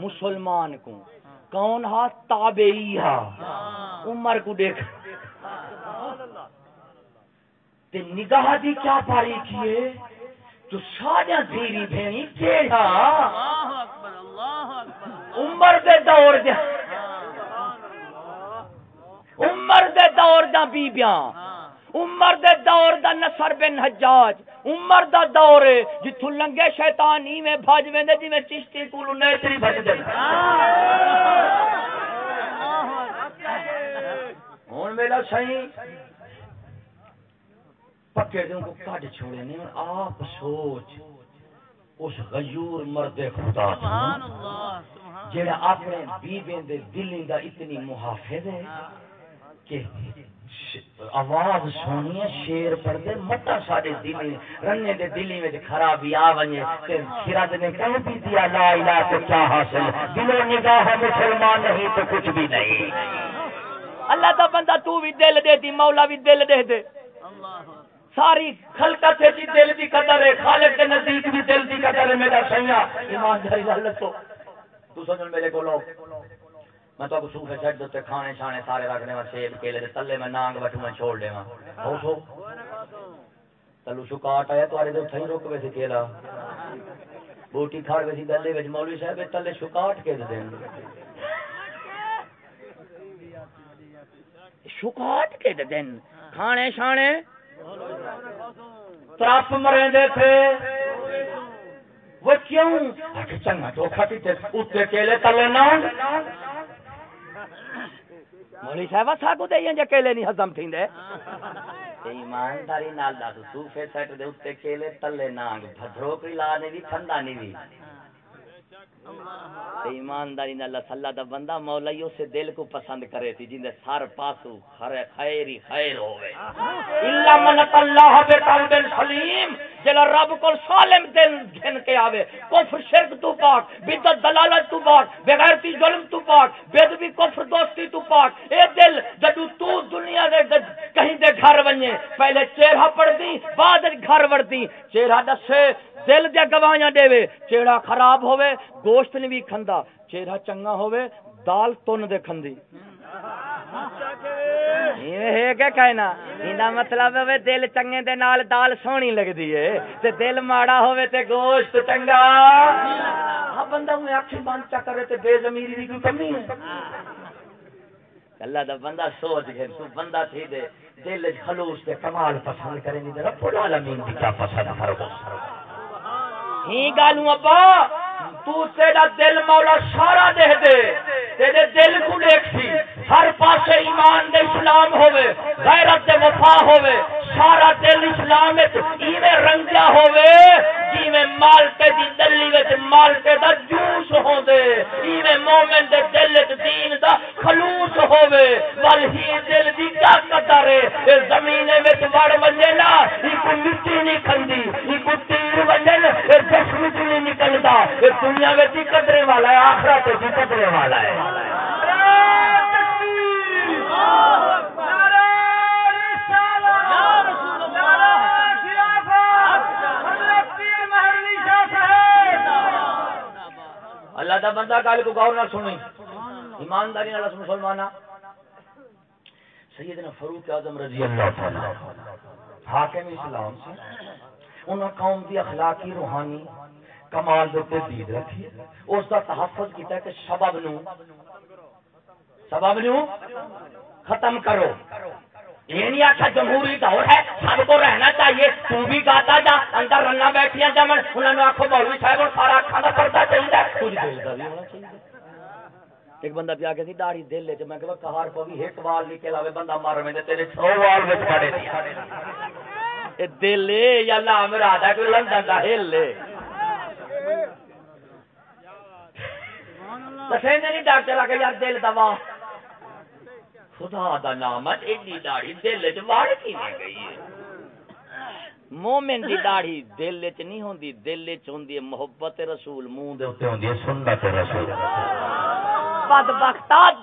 مسلمان کو کون ہا تابعی ہا؟ عمر کو دیکھ۔ تے نگاہ دی کیا پاری کیے تو ساجا دھیری بھینی کیڑا؟ عمر دے دور دے۔ عمر دے دور دا بیبیاں۔ ہاں۔ عمر دے دور دا نصر بن حجاج عمر دا دور ہے جتھوں لنگے شیطان ہی میں بھج ویندے جویں چشتی کولو نیتری بھج دے۔ ہن میرا صحیح پکے دوں کو کڈ چھوڑے نے آپ سوچ۔ اس غیور مرد خدا جڑا اپنے بیویں دے دلیں دا اتنی محافظ ہے کہ آواز سونی ہے، شیر پڑھ دے مٹا سارے دلی رنے دے دلی میں خرابی آ ونجے تے خرد نے کہہ بھی دیا، لا الہ تو کیا حاصل؟ دلو نگاہ مسلمان نہیں تو کچھ بھی نہیں۔ اللہ دا بندہ تو بھی دل دے دی، مولا بھی دل دے دے۔ ساری خلقت ہے جی دل دی قدر ہے۔ خالق کے نزدیک بھی دل دی قدر ہے، میرا سیاں ایمانداری نال دسو تو۔ سمجھ میرے کو لو میں تو سوفے سیٹ دے کھانے چھانے سارے رکھنے میں سیب کیلے دے تلے میں نانگ بٹو میں چھوڑ دے ہو سو۔ تلو شکاٹ آیا تو آرے دے تھئی رک ویسے کیلا۔ بوٹی کھاڑ ویسی گلے وچ، مولوی صاحب تلے شکاٹ کے دے دین شکاٹ کے دے دین۔ کھانے شانے۔ ترپ مرے دے تھے۔ وہ کیوں؟ آکے چنگا چوکھا تی تے اتنے کیلے تلے نانگ۔ مولی صاحب ساگو دے جے کیلے نہیں ہضم تھیندے؟ ایمانداری نال دس سوفے سیٹ دے اتنے کیلے تلے نانگ بھدروکڑی لا نہیں بھی ٹھنڈا نہیں ایمانداری نال اللہ دا بندہ مولا ہی اسے دل کو پسند کرے تھی جن سر پاسو خیر خیر ہی خیر ہوے الا من اللہ بقلب سلیم جلا رب کو سالم دل گھن کے آوے۔ کفر شرک تو پاک، بدعت دلالت تو پاک، بغیرتی ظلم تو پاک بد بھی کفر دوستی تو پاک۔ اے دل، جدو تو دنیا دے کہیں دے گھر ونجے، پہلے چہرہ پڑھ دی بعد وچ گھر وڑتی چہرہ دسے دل دے گواہیاں دے وے چہرہ خراب ہوے گوشت نہیں بھی کھندا، چہرہ چنگا ہوے دال تن دے کھندی۔ کہنا؟ ایندا مطلب ہے دل چنگے دے نال دال سونی لگدی ہے، تے دل ماڑا ہوے تے گوشت چنگا۔ ہاں، بندہ میں اکھ بند چا کرے تے بے ضمیری دی کوئی کمی ہے اللہ دا بندہ سوچ گئے تو بندہ تھی دے، دل خلوص تے کمال پسند کرے نہیں تے رب العالمین دی کیا پسند کرو ہی گالوں ابا تو تیرا دل مولا سارا دے دے۔ تیرے دل کو دیکھ سی۔ ہر پاسے ایمان دے اسلام ہوے غیرت دے وفا ہوے سارا دل اسلام وچ ایویں رنگیا ہوے جویں مالٹے دی دلی وچ مالٹے دا جوس ہوندے ایویں مومن دے دل وچ دین دا خلوص ہوے ول ہی دل دی کیا قدر ہے؟ اے زمین وچ وڑ ونجے نا ای کو مٹی نہیں کھندی ای کو تیر ونجن اے جسم نہیں نکلدا۔ اے دنیا وچ ہی جی قدرے والا ہے، آخرت وچ ہی جی قدرے والا ہے۔ اللہ دا بندہ گل کو غور نہ سنی ایمانداری نال مسلماناں۔ سیدنا فاروق اعظم رضی اللہ تعالی، حاکم اسلام سے، انہاں قوم دی اخلاقی روحانی کمال دے دید رکھی اس دا تحفظ کیتا ہے کہ سبب نو۔ سبب نو ختم کرو۔ یہ نہیں آخا جمہوری دور ہے، سب کو رہنا چاہیے۔ تو بھی گاتا جا، اندر رنا بیٹھیا جا من انہوں نے آخو مولوی صاحب، اور سارا کھانا پڑتا چاہیے۔ کچھ دل کا بھی ہونا چاہیے۔ ایک بندہ پیا کہ داڑھی دل لے میں کہ کہار پو بھی ایک وال نکل آوے بندہ مار میں تیرے سو وال وچ پڑے۔ دل یا لا میرا کوئی لندن دا ہل لے۔ دسیں نہیں ڈاکٹر لگا یار دل دوا خدا دا نام ایڈی داڑھی دل وچ واڑ کیویں گئی ہے؟ مومن دی داڑھی دل وچ نہیں ہوندی دل وچ ہوندی ہے محبت رسول منہ دے اوتے ہوندی ہے سنت رسول۔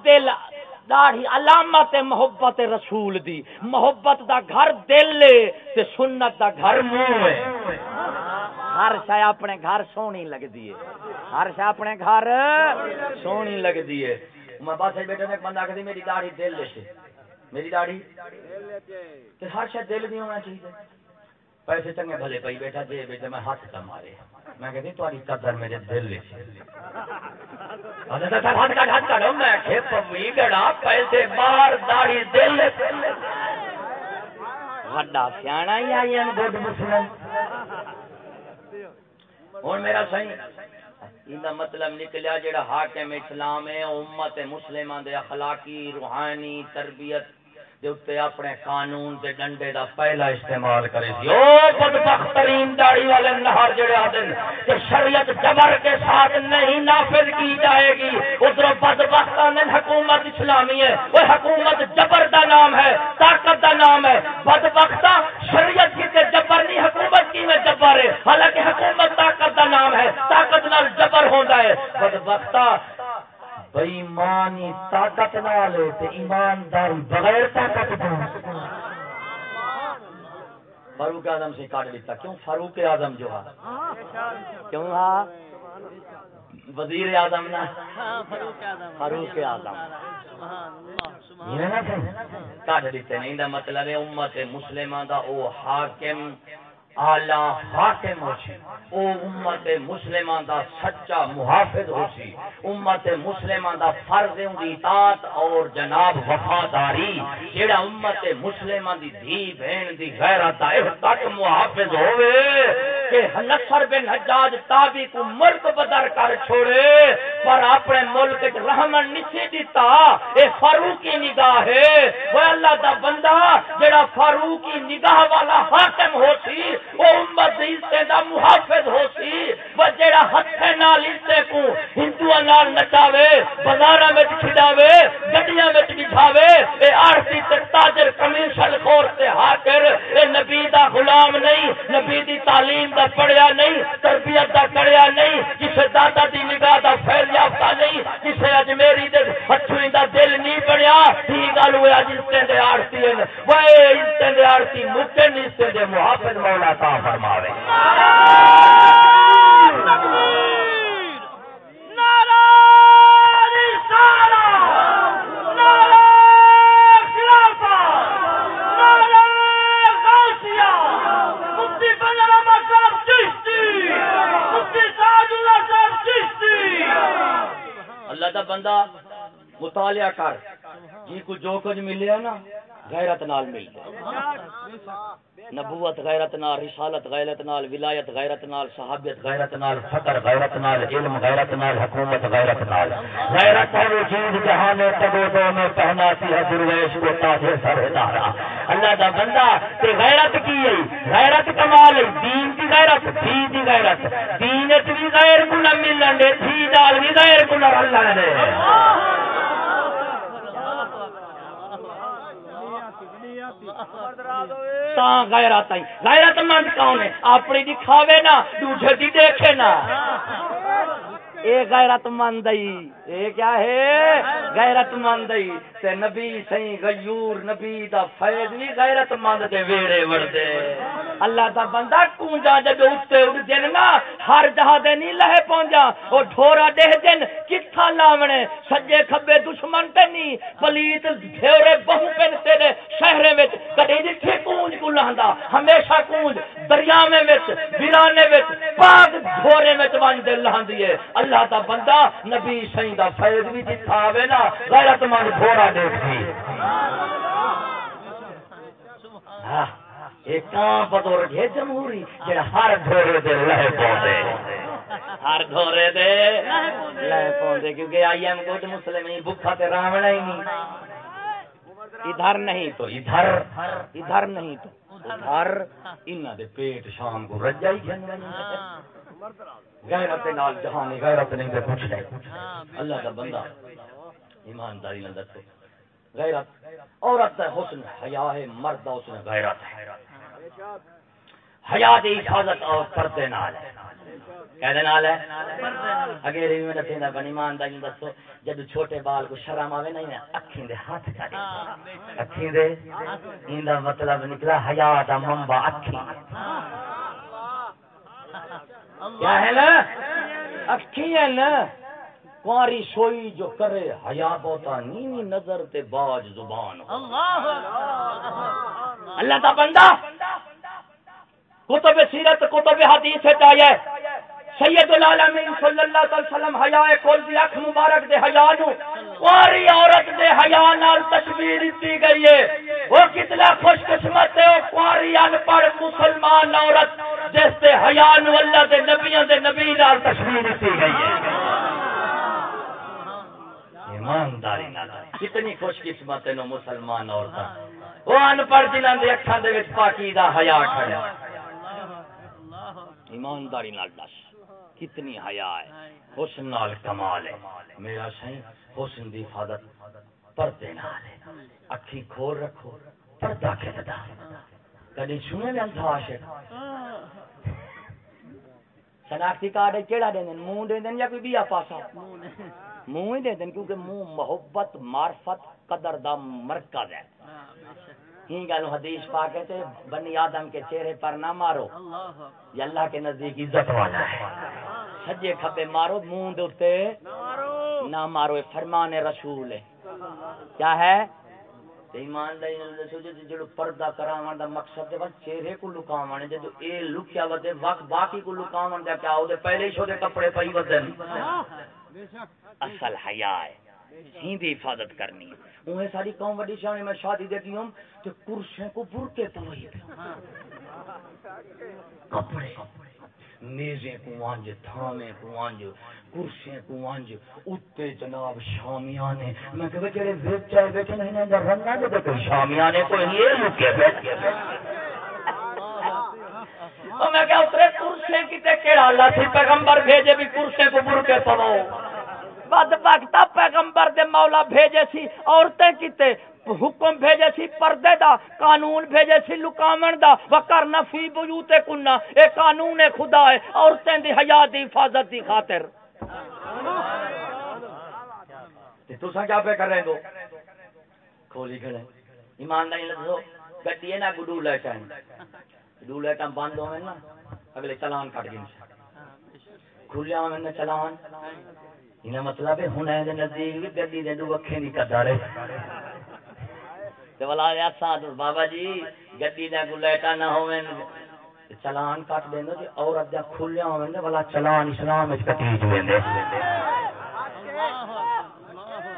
دل۔ داڑھی، علامت محبت رسول دی۔ محبت دا گھر دل ہے تے سنت دا گھر منہ ہر شے اپنے گھر سونی لگدی ہے۔ ہر شے اپنے گھر سونی لگدی ہے۔ میں بس بیٹے نے ایک بندہ کہتی میری داڑھی دل سے میری داڑھی؟ تے ہر شے دل دی ہونا چاہیے۔ پیسے چنگے بھلے پئی بیٹھا، دے بیٹے میں ہاتھ کا مارے۔ میں کہتی تاری قدر میرے دل ہاتھ کا ہاتھ کا میں کہ پوی گڑا پیسے مار، داڑھی دل۔ وڈا سیاںا ہی گڈ مسلم۔ میرا صحیح مطلب نکلیا جڑا حاکم اسلام ہے، امت مسلمان دے اخلاقی، روحانی تربیت۔ دے اتے اپنے قانون دے ڈنڈے دا پہلا استعمال کرے سی۔ او بدبخت ترین داڑھی والے نہار جڑے آدن کہ شریعت جبر کے ساتھ نہیں نافذ کی جائے گی ادھر بدبختان حکومت اسلامی ہے۔ وہ حکومت جبر دا نام ہے، طاقت دا نام ہے۔ بدبختہ شریعت کی تے جبر نہیں، حکومت کی میں جبر ہے۔ حالانکہ حکومت طاقت دا نام ہے، طاقت نال جبر ہوندا ہے۔ بدبختہ بےمانی طاقت نال تے ایماندار بغیر طاقت فاروق اعظم سے کاٹ دیتا کیوں؟ فاروق اعظم جو ہے۔ کیوں ہاں وزیر اعظم نا فاروق اعظم۔ کاٹ دیتے نہیں دا مطلب ہے، امت مسلمان دا او حاکم۔ آلہ حاکم ہو سی۔ او امت مسلمان دا سچا محافظ ہو سی۔ امت مسلمان دا فرض ہوں دی اطاعت اور جناب وفاداری، جیڑا امت مسلمان دی دھی بہن دی غیرت دا اس تک محافظ ہوئے کہ نصر بن حجاج تابی کو ملک بدر کر چھوڑے، پر اپنے ملک رحمن نسی دیتا اے فاروقی نگاہ ہے۔ وہ اللہ دا بندہ جیڑا فاروقی نگاہ والا حاکم ہو سی، وہ امت عزت دا محافظ ہو سی۔ وہ جیڑا ہتھے نال عزت کو ہندو نال نچاوے، بازاراں وچ کھڈاوے، گڈیاں وچ بٹھاوے، اے آرتی تے تاجر کمیشن خور تے ہاکر اے نبی دا غلام نہیں، نبی دی تعلیم دا پڑھیا نہیں تربیت دا کریا نہیں کسے دادا دی نگاہ دا فیل یافتہ نہیں کسے اجمیری دے ہتھویں دا دل نہیں بنیا ٹھیک گل ہوئے اج عزتیں دے آرتی ہیں وہ عزتیں دے آرتی مکن عزتیں دے محافظ مولا عطا فرماوے اللہ دا بندہ مطالعہ کر۔ جی کو جو کچھ ملیا نا غیرت نال ملتا نبوت غیرت نال، رسالت غیرت نال، ولایت غیرت نال، صحابیت غیرت نال، فقر غیرت نال، علم غیرت نال، حکومت غیرت نال۔ غیرت ہے وہ چیز جہاں میں تگو دو میں پہناتی ہے درویش کو تاج سر دارا اللہ دا بندہ تے غیرت کی ہے؟ غیرت کمال ہے دین کی غیرت دین کی غیرت۔ دین وچ بھی غیر کو نہ ملن دے تھی دال بھی غیر کو نہ اللہ دے۔ تاں غیرت آئی غیرت مند کون ہے؟ اپنی دکھاوے نا دوسرے دی دیکھے نا۔ اے غیرت مند اے کیا ہے؟ غیرت مند تے نبی سہی غیور، نبی دا فیض بھی غیرت مند دے ویڑے وڑدے۔ اللہ دا بندہ کونجا جب اٹھتے اٹھ دن نا، ہر جہاں دے نہیں لہے پہنچا او ڈھورا دے دن کتھا لاونے۔ سجے کھبے دشمن تے نہیں۔ پلیت گھیورے بہو پن تیرے شہرے وچ۔ کدی دکھے کونج کو لہندا ہمیشہ کونج دریاوے وچ، ویرانے وچ، پاک گھورے وچ ون دے لہندی ہے۔ اللہ دا بندہ نبی سائیں دا فیض بھی جتھا آوے نا غیرت مند گھوڑا دیکھی ہاں ایک کام بزرگ ہے جمہوری جڑا ہر گھوڑے دے لہے پوندے ہر گھوڑے دے لہے پوندے کیونکہ آئی ایم گڈ مسلم ہی بھوکا تے راونا ہی نہیں۔ ادھر نہیں تو ادھر ادھر نہیں تو ادھر۔ انہاں دے پیٹ شام کو رجائی جنگل غیرت نال جہان غیرت نہیں تے کچھ نہیں اللہ دا بندہ ایمانداری نال دسو۔ غیرت عورت دا حسن حیا ہے مرد دا حسن غیرت ہے۔ حیات حفاظت اور پردے نال ہے۔ کہہ نال ہے۔ اگے ری میں دسو۔ جب چھوٹے بال کو شرم آوے نہیں نا اکھیں دے ہاتھ کر اکھیں دے ایندا مطلب نکلا حیا دا منبع اکھیں۔ کیا ہے نا؟ اکھیں ہے نا کواری سوئی جو کرے حیا بوتا نیوی نظر تے باج زبان اللہ دا بندہ کتب سیرت کتب حدیث چاہیے سید العالمین صلی اللہ علیہ وسلم حیا کول دی اکھ مبارک دے حیا نو کواری عورت دے حیا نال تشبیہ دتی گئی ہے۔ وہ کتنا خوش قسمت ہے وہ کواری ان پڑھ مسلمان عورت جس تے حیا نو اللہ دے نبیوں دے نبی نال تشبیہ دتی گئی ہے۔ ایمانداری نال۔ کتنی خوش قسمت ہے نو مسلمان عورت وہ ان پڑھ جنہاں دے اکھاں دے وچ پاکیزہ حیا کھڑا ایمانداری نال دس۔ کتنی حیا ہے۔ حسن نال کمال ہے۔ میرا سائیں حسن دی حفاظت پردے نال ہے۔ اکھی کھول رکھو پردہ کھددا کدی سنے انتھا عاشق شناختی کارڈ کیڑا دین منہ دے دین یا کوئی بیا پاسا منہ ہی دین کیونکہ منہ محبت معرفت قدر دا مرکز ہے۔ ہی گل حدیث پا کے تے بنی آدم کے چہرے پر نہ مارو۔ یہ اللہ کے نزدیک عزت والا ہے۔ سجے کھبے مارو منہ دے نہ مارو فرمان رسول ہے۔ کیا ہے؟ ایمان دے دسو جے جڑو پردہ کراون دا مقصد تے بس چہرے کو لکاون جے اے لکیا ودے وقت باقی کو لکاون دا کیا؟ او دے پہلے ہی شو دے کپڑے پئی ودن اصل حیا ہے۔ ہی حفاظت کرنی انہیں ساری قوم بڑی شان میں شادی دیتی ہوں کہ کرسیں کو برکے پوئی کپڑے نیزیں کو وانج تھامے کو وانج کرسیں کو وانج۔ اتے جناب شامیانے میں کہ جڑے وچ آئے بیٹھے نہیں نہ رنگا دے تے شامیانے کو یہ لکے بیٹھ کے اور میں کہ اترے کرسیں کتے کیڑا اللہ سی پیغمبر بھیجے بھی کرسیں کو برکے پواؤ بد وقت پیغمبر دے مولا بھیجے سی، عورتیں کیتے حکم بھیجے سی، پردے دا، قانون بھیجے سی لکامن دا وکر نفی بیوتے کننا اے قانون خدا ہے عورتیں دی حیا دی حفاظت دی خاطر۔ تو سا کیا پہ کر رہے ہو کھولی کھڑے۔ ایمان نہیں لگو۔ گڈی ہے نا، گڈو لیٹا ہے گڈو لیٹا بند ہوئے نا، اگلے چلان کٹ گئے کھلیا ہوئے چلان۔ انہیں مطلب ہے ہن دے نزدیک بھی گڈی دے دو اکھے نہیں کردا رہے تے والا یا ساتھ بابا جی گڈی دا کو لیٹا نہ ہوے چلان کٹ دیندے جی عورت دا کھلیا ہوے نا والا چلان اسلام وچ کٹی دیندے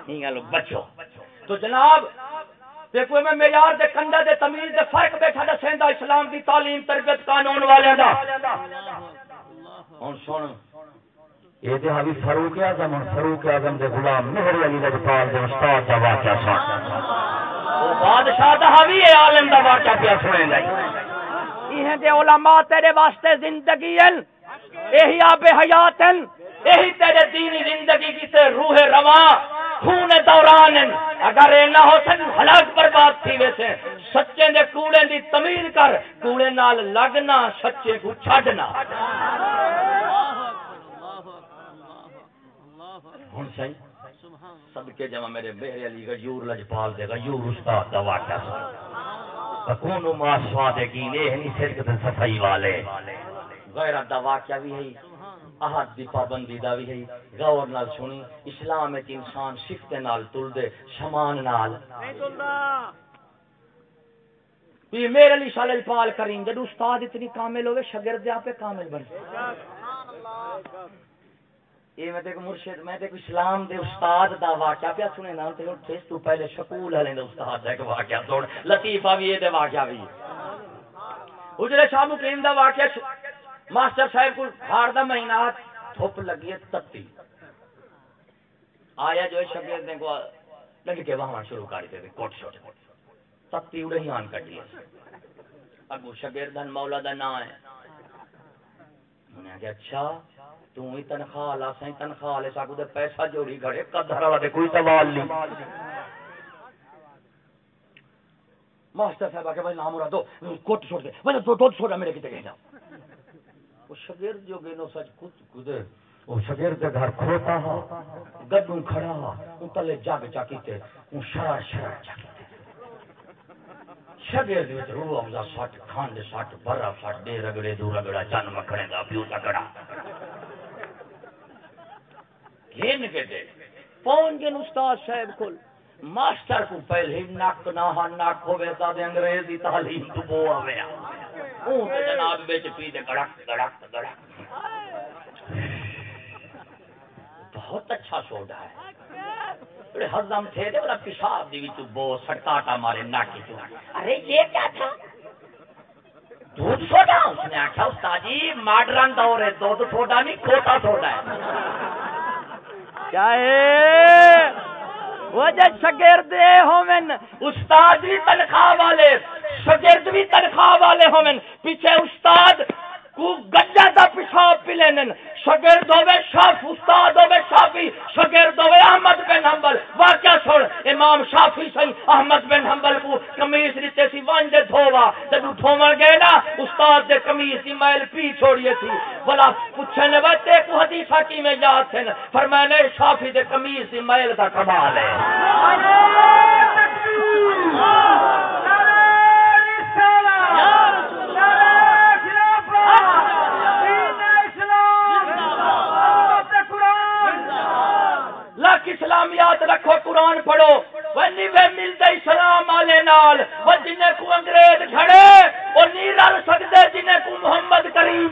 نہیں گل، بچو۔ تو جناب، دیکھو، میں معیار دے کنڈا دے تمیز دے فرق بیٹھا دسیندا، اسلام دی تعلیم، تربیت، قانون والے دا۔ ہن سن۔ یہ تو ابھی فاروق اعظم اور فاروق اعظم کے غلام مہر علی لجپال کے استاد کا واقعہ سن۔ بادشاہ دا حوی ہے عالم دا واقعہ پیا سنے گا یہ تے علماء تیرے واسطے زندگی ہیں یہی آب حیات ہیں یہی تیرے دینی زندگی کی سے روح رواں خون دوران اگر اے نہ ہو سن ہلاک برباد تھی ویسے۔ سچے دے کوڑے دی تمیز کر کوڑے نال لگنا سچے کو چھڈنا۔ صحیح میرے بہر علی غیور لجپال دے غیور استاد دا واقعہ ما صادقین اے صدق تے صفائی والے۔ غیرت دا واقعہ بھی ہے۔ احد دی پابندی دا بھی ہے۔ غور نال سنی اسلام وچ انسان صفت نال تل دے شمان نال۔ نہیں تلدا یہ میرے علی شاہ لجپال کریم جد استاد اتنی کامل ہوئے شاگرد آپ کامل بن یہ میں دیکھ مرشد، میں دیکھ اسلام دے استاد دا واقعہ پیا سنے نا تے ہن ٹھیس تو پہلے شکول ہلے دے استاد دا ایک واقعہ سن۔ لطیفہ بھی دے واقعہ بھی۔ اجڑے شاہ مقیم دا واقعہ ماسٹر صاحب کو ہار دا مہینہ دھوپ لگی ہے تتی آیا جو شاگرد نے کو لگ کے وہاں شروع کر دے کوٹ شوٹ۔ تتی اڑے ہی آن کٹی اگو شاگردن مولا دا نام ہے۔ انہیں کہا اچھا تو ہی تنخواہ لا سائیں تنخواہ لے ساکو دے پیسہ جوڑی گھڑے قدر والا دے کوئی سوال نہیں۔ ماسٹر صاحب آ کے بھائی نام دو کوٹ چھوڑ دے۔ بھائی دو دو چھوڑا میرے کتے کہنا وہ شگرد جو گئے نو سچ کچھ کدے۔ وہ شگرد کے گھر کھوتا ہا گڈوں کھڑا ہا ان تلے جاگ جا کیتے ان شرار شرار جا کیتے شگرد وچ روح افزا سٹ کھانڈ سٹ، برا سٹ، دے رگڑے دو رگڑا چن مکھڑے دا پیو تکڑا۔ گھن کے دے۔ پہنچ گئے استاد صاحب کول۔ ماسٹر کو پہلے نک نہ نک ہوے تا دے انگریزی تعلیم تو بو آویا اون تے جناب وچ پی دے گڑک گڑک گڑک۔ بہت اچھا سوڈا ہے۔ بڑے ہضم تھے دے بڑا پیشاب دی وچ بو سٹاٹا مارے ناکی تو ارے یہ کیا تھا؟ دودھ سوڈا؟ اس نے آخیا استاد جی ماڈرن دور ہے دودھ سوڈا نہیں کھوٹا سوڈا ہے۔ کیا ہے؟ وہ جے شاگرد ہومن۔ استاد بھی تنخواہ والے شاگرد بھی تنخواہ والے ہومن۔ پیچھے استاد کو گجا دا پیشاب پی لینن شاگرد ہوے شاف استاد ہوے شافی، شاگرد ہوے احمد بن حنبل۔ واقعہ چھوڑ امام شافی سی احمد بن حنبل کو قمیص دیتے سی وان دے دھووا جدو دھوون گئے نا، استاد دے قمیص دی میل پی چھوڑیے تھی بلا پوچھنے واسطے کو حدیث کی میں یاد تھے فرمایا شافی دے قمیص دی میل دا کمال ہے۔ لاکھ اسلام یاد رکھو قرآن پڑھو۔ وے ملتے اسلام والے نال۔ وہ کو انگریز کھڑے وہ نہیں رل سکتے کو محمد کریم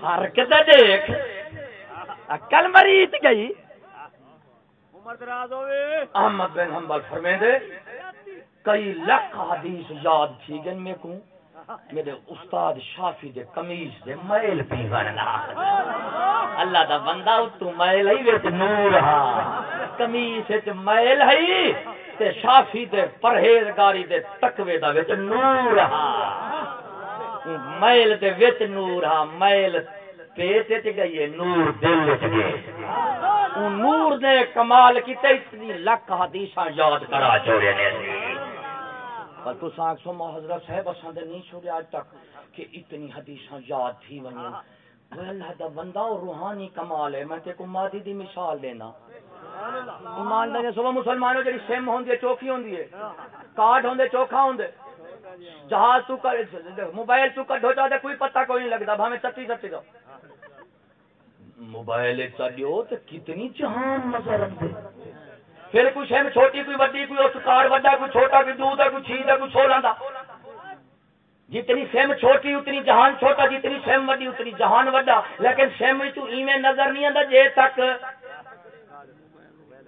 فرق دیکھ۔ عقل مریت گئی۔ احمد بن حنبل فرمے دے کئی لاکھ حدیث یاد تھی گن میں کو۔ میرے استاد شافی دے قمیض دے میل پی ورنا اللہ دا بندہ تو میل ہی وچ نور ہا۔ قمیض وچ میل ہی تے شافی دے پرہیزگاری دے تقوی دا وچ نور ہا۔ میل دے وچ نور ہا، میل پیٹ وچ گئی نور دل وچ گئی نور نے کمال کیتے، اتنی لاکھ حدیثاں یاد کرا چھوڑے نے۔ پر تو ساکھ سو حضرت صاحب اساں دے نہیں چھوڑے آج تک کہ اتنی حدیثاں یاد تھی ونجن وہ اللہ دا بندہ اور روحانی کمال ہے۔ میں تے کو مادی دی مثال دینا۔ ایمان دے صبح مسلمانوں جڑی سم ہوندی ہے چوکی ہوندی ہے۔ کارڈ ہوندے چوکھا ہوندے۔ جہاز تو کر موبائل تو کڈو چاہتے کوئی پتہ کوئی نہیں لگتا بھاویں چتی چتی دو موبائل چڈیو تو کتنی جہان نظر آتے پھر کوئی شہم چھوٹی، کوئی وڈی، کوئی اس کارڈ وڈا، کوئی چھوٹا، کوئی دودھ ہے کوئی چھید ہے کوئی چھولا دا۔ جتنی سیم چھوٹی، اتنی جہان چھوٹا، جتنی سیم وڈی، اتنی جہان وڈا۔ لیکن سیم تو ایویں نظر نہیں آتا جے تک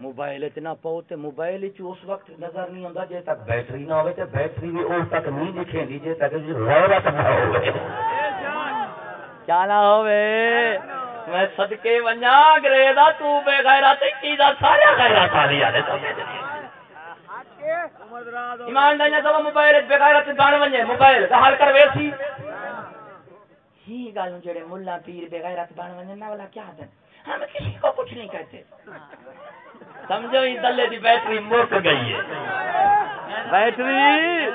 موبائل اتنا پاؤ تے موبائل اس وقت نظر نہیں آتا جے تک بیٹری نہ ہوے تے بیٹری بھی اس تک نہیں دکھے گی جے تک غیرت نہ ہوے۔ کیا نہ ہوے۔ میں صدقے ونجا گریدا تو بے غیرت کی دا، سارا غیرت والی آلے تو ایمان دنیا تو موبائل، بے غیرت گان ونجے، موبائل دا حال کر ویسی ہی گالوں جڑے ملا پیر بے غیرت بن ونجے نا والا کیا دن ہم کسی کو کچھ نہیں کہتے۔ سمجھو ہی دلے دی بیٹری مک گئی ہے۔ بیٹری؟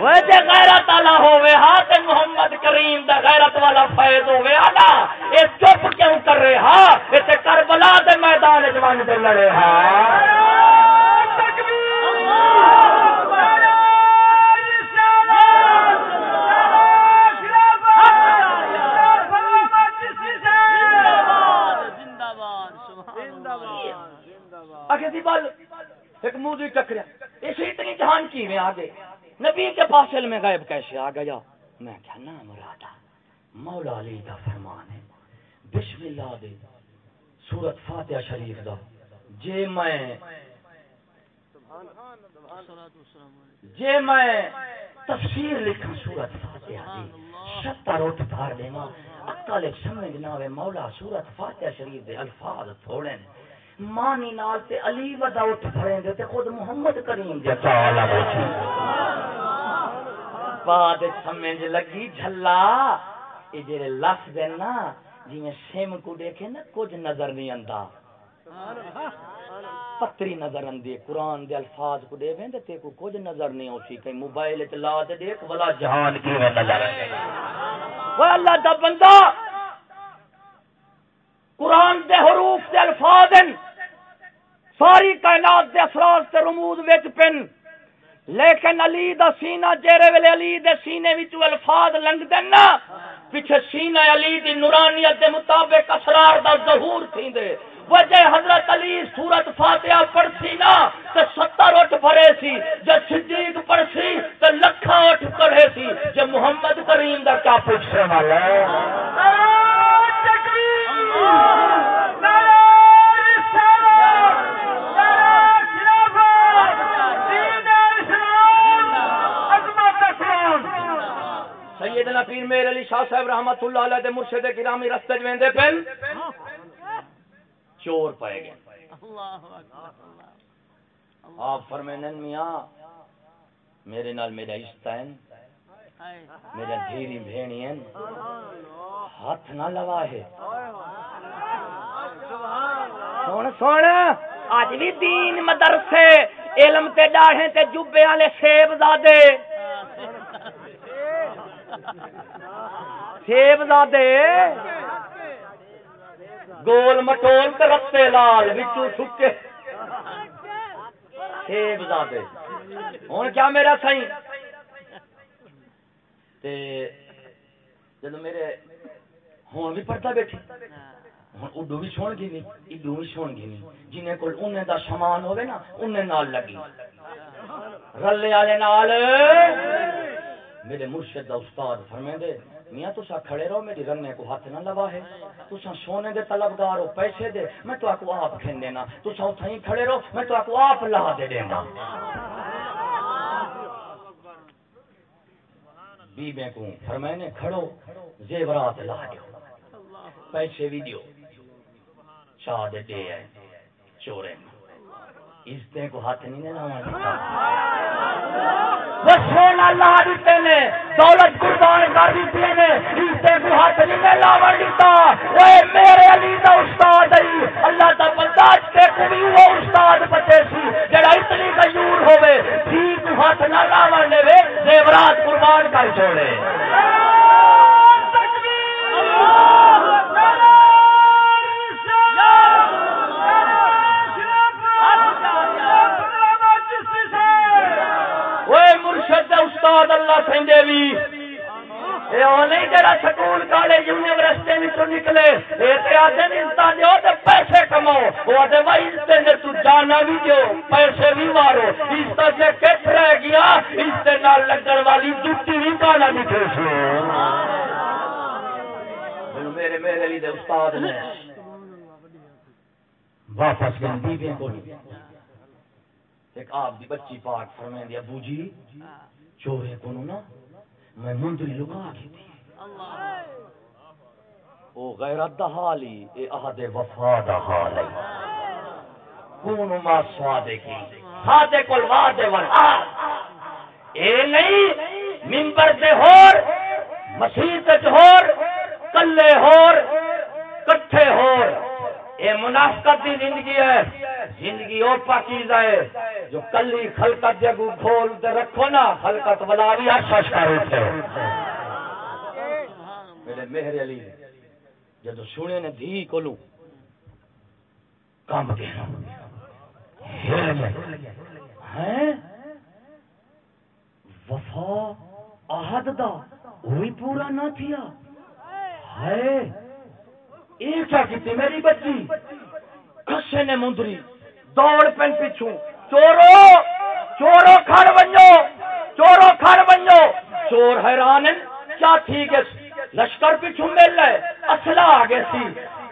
وہ جے غیرت والا ہوے ہاں تے محمد کریم دا غیرت والا فیض ہوے آنا اے چپ کیوں کر رہے ہاں؟ اے کربلا دے میدان جوان تے لڑے ہاں۔ دی بل، ایک موضوع ٹکریا اسے اتنی جہان کی میں آگے؟ نبی کے پاس علم غیب کیسے آ گیا؟ میں کیا نام مرادا، مولا علی دا فرمان ہے۔ بسم اللہ دے سورت فاتحہ شریف دا۔ جے میں جے میں تفسیر لکھا سورت فاتحہ دی۔ ستر اٹھ پھار دینا اکل سمجھ نہ مولا سورت فاتحہ شریف دے الفاظ تھوڑے نے مانی نال تے علی ودا اٹھ پھڑیں دے تے خود محمد کریم دے تعالی بیٹھی بعد سمجھ لگی جھلا۔ یہ جڑے لفظ ہیں نا جی سیم کو دیکھے نا کچھ نظر نہیں آندا۔ پتری نظر اندی قرآن دے الفاظ کو دے ویں تے کو کچھ نظر نہیں اوسی کہیں۔ موبائل وچ لا تے دیکھ ولا جہان کی نظر وہ اللہ۔ دا بندہ قرآن دے حروف دے الفاظ ہیں ساری کائنات دے اثرات تے رموز وچ پن۔ لیکن علی دا سینہ، جیرے ویلے علی دے سینے وچ الفاظ لنگ دے نا پیچھے سینہ علی دی نورانیت دے مطابق اسرار دا ظہور تھیندے۔ وجہ حضرت علی سورت فاتحہ پڑھسی نا تے ستر اٹھ پڑھے سی۔ جے صدیق پڑھسی، تے لکھاں اٹھ پڑھے سی۔ جے محمد کریم دا کیا پوچھنے والا ہے؟ سیدنا پیر میر علی شاہ صاحب رحمت اللہ علیہ دے مرشد گرامی رستے جویندے پن چور پائے گئے۔ آپ فرمینن میاں، میرے نال میرا رشتہ ہے میرا دھیری بھینی ہے ہاتھ نہ لگا ہے۔ سن سن اج بھی دین مدرسے، علم تے ڈاڑھے تے جبے والے سیب زادے سیب زادے گول مٹول تے رستے لال وچوں سکے۔ سیب زادے ہن کیا میرا سائیں؟ تے جدو میرے ہوں بھی پڑھتا بیٹھی ہوں اڈو بھی سن گئی نہیں اڈو بھی سن گئی نہیں جنہیں کول انہیں دا سامان ہوے نا انہیں نال لگی۔ رلے والے نال۔ میرے مرشد دا استاد فرمے دے میاں تسا کھڑے رہو، میری رنے کو ہاتھ نہ لوا ہے تسا سونے دے طلبگار ہو، پیسے دے، میں تو آپ کھین دینا تسا اتھیں کھڑے رہو، میں تو آپ لا دے دینا بیبے کو فرمائے نے، کھڑو، زیورات لا دیو۔ پیسے بھی دیو۔ چاہ دے ہیں چورے۔ اس دے کو ہاتھ نہیں دینا۔ وہ سونا لا دیتے نے دولت قربان کر دیتے نے اس دے کو ہاتھ نہیں دینا دیتا۔ اے میرے علی دا استاد ہے۔ اللہ دا بندہ تے کو بھی وہ استاد بچے سی۔ جڑا اتنی غیور ہوے جی کو ہاتھ نہ لاون دے زیورات قربان کر چھوڑے۔ استاد اللہ سنجے بھی نہیں جڑا سکول کالج یونیورسٹی وچوں نکلے اے تے آدھے انسان دیو تے پیسے کماؤ وہ آدھے بھائی اس تے تو جانا بھی دیو پیسے بھی مارو اس تے جے کٹ رہ گیا اس تے نال لگن والی جُتی بھی کانا نہیں کھیسو میرے میرے لیے استاد نے واپس گئے بیوی کو ایک آپ دی بچی پاک فرمائیں دی ابو جی چورے کو نا میں مندری لکا کی او غیرت دا حالی اے احد وفا دا حال ہے کون ما صادقی صادق الوعد والعاد اے نہیں، منبر دے ہور، مسجد تے ہور، کلے ہور، کٹھے ہور۔ اے منافقت دی زندگی ہے، زندگی اور پاکیزہ ہے، جو کلی خلقت جگو کھول دے رکھو نا، خلقت والا بھی ارشش کر اٹھے۔ میرے مہر علی جدو سنے نے دھی کو لوں کام دینا ہیں؟ وفا آہد دا وہی پورا نہ تھیا۔ ہے ایک کیا کی میری بچی۔ کسے نے مندری، دوڑ پن پیچھو چورو چورو کھڑ بنو چورو کھڑ بنو چور حیران کیا تھی کہ لشکر پیچھو مل رہے اصلا آگے سی۔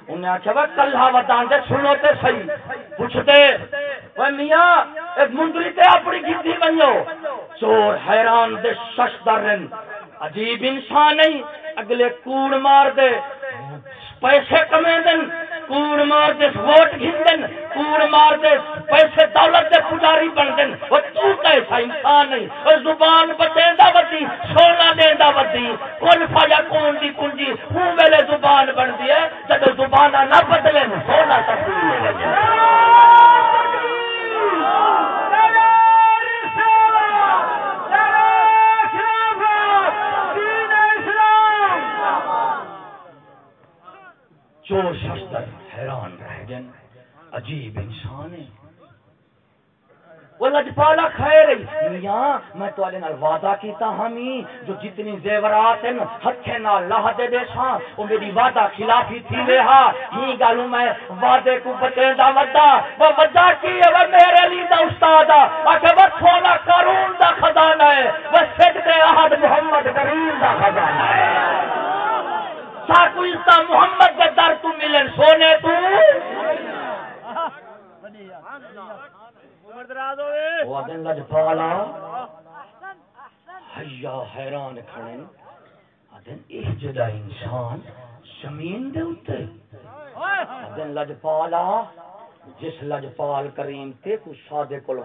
انہیں آخیا وہ کلہ ودان دے، سنو تے صحیح۔ پوچھتے، وہ میاں مندری تے اپنی گیتی بنو چور حیران دے شش درن عجیب انسان نہیں اگلے کوڑ مار دے۔ پیسے کمے دن، کوڑ مار دے ووٹ گھن کوڑ مار دے پیسے دولت دے پجاری بن دن۔ وہ تو تے ایسا انسان نہیں اور زبان بچیندا ودی سونا دیندا ودی کل فیا کون دی کنجی؟ ہوں ویلے زبان بندی ہے۔ جب زبان نہ بدلے، سونا تبدیل ہو جائے جو شخص حیران رہ گئے۔ عجیب انسان ہے۔ وہ لجپالا کھائے رہی۔ میاں، میں تو نال وعدہ کیتا ہمی جو جتنی زیورات ہیں، ہتھے نال لاہ دے دے ساں، وہ میری وعدہ خلافی تھی لے ہا ہی گالوں میں وعدے کو بچے دا ودا وہ ودا کی ہے؟ وہ میرے لی دا استاد آکے وہ سونا قارون دا خزانہ ہے۔ وہ صدق احد محمد کریم دا خزانہ ہے۔ ساکو عزت محمد کے در تو ملن سونے تو۔ وہ حیا حیران کھڑے۔ جدا انسان زمین دے لجپالا جس لجپال کریم تے کو سادے کول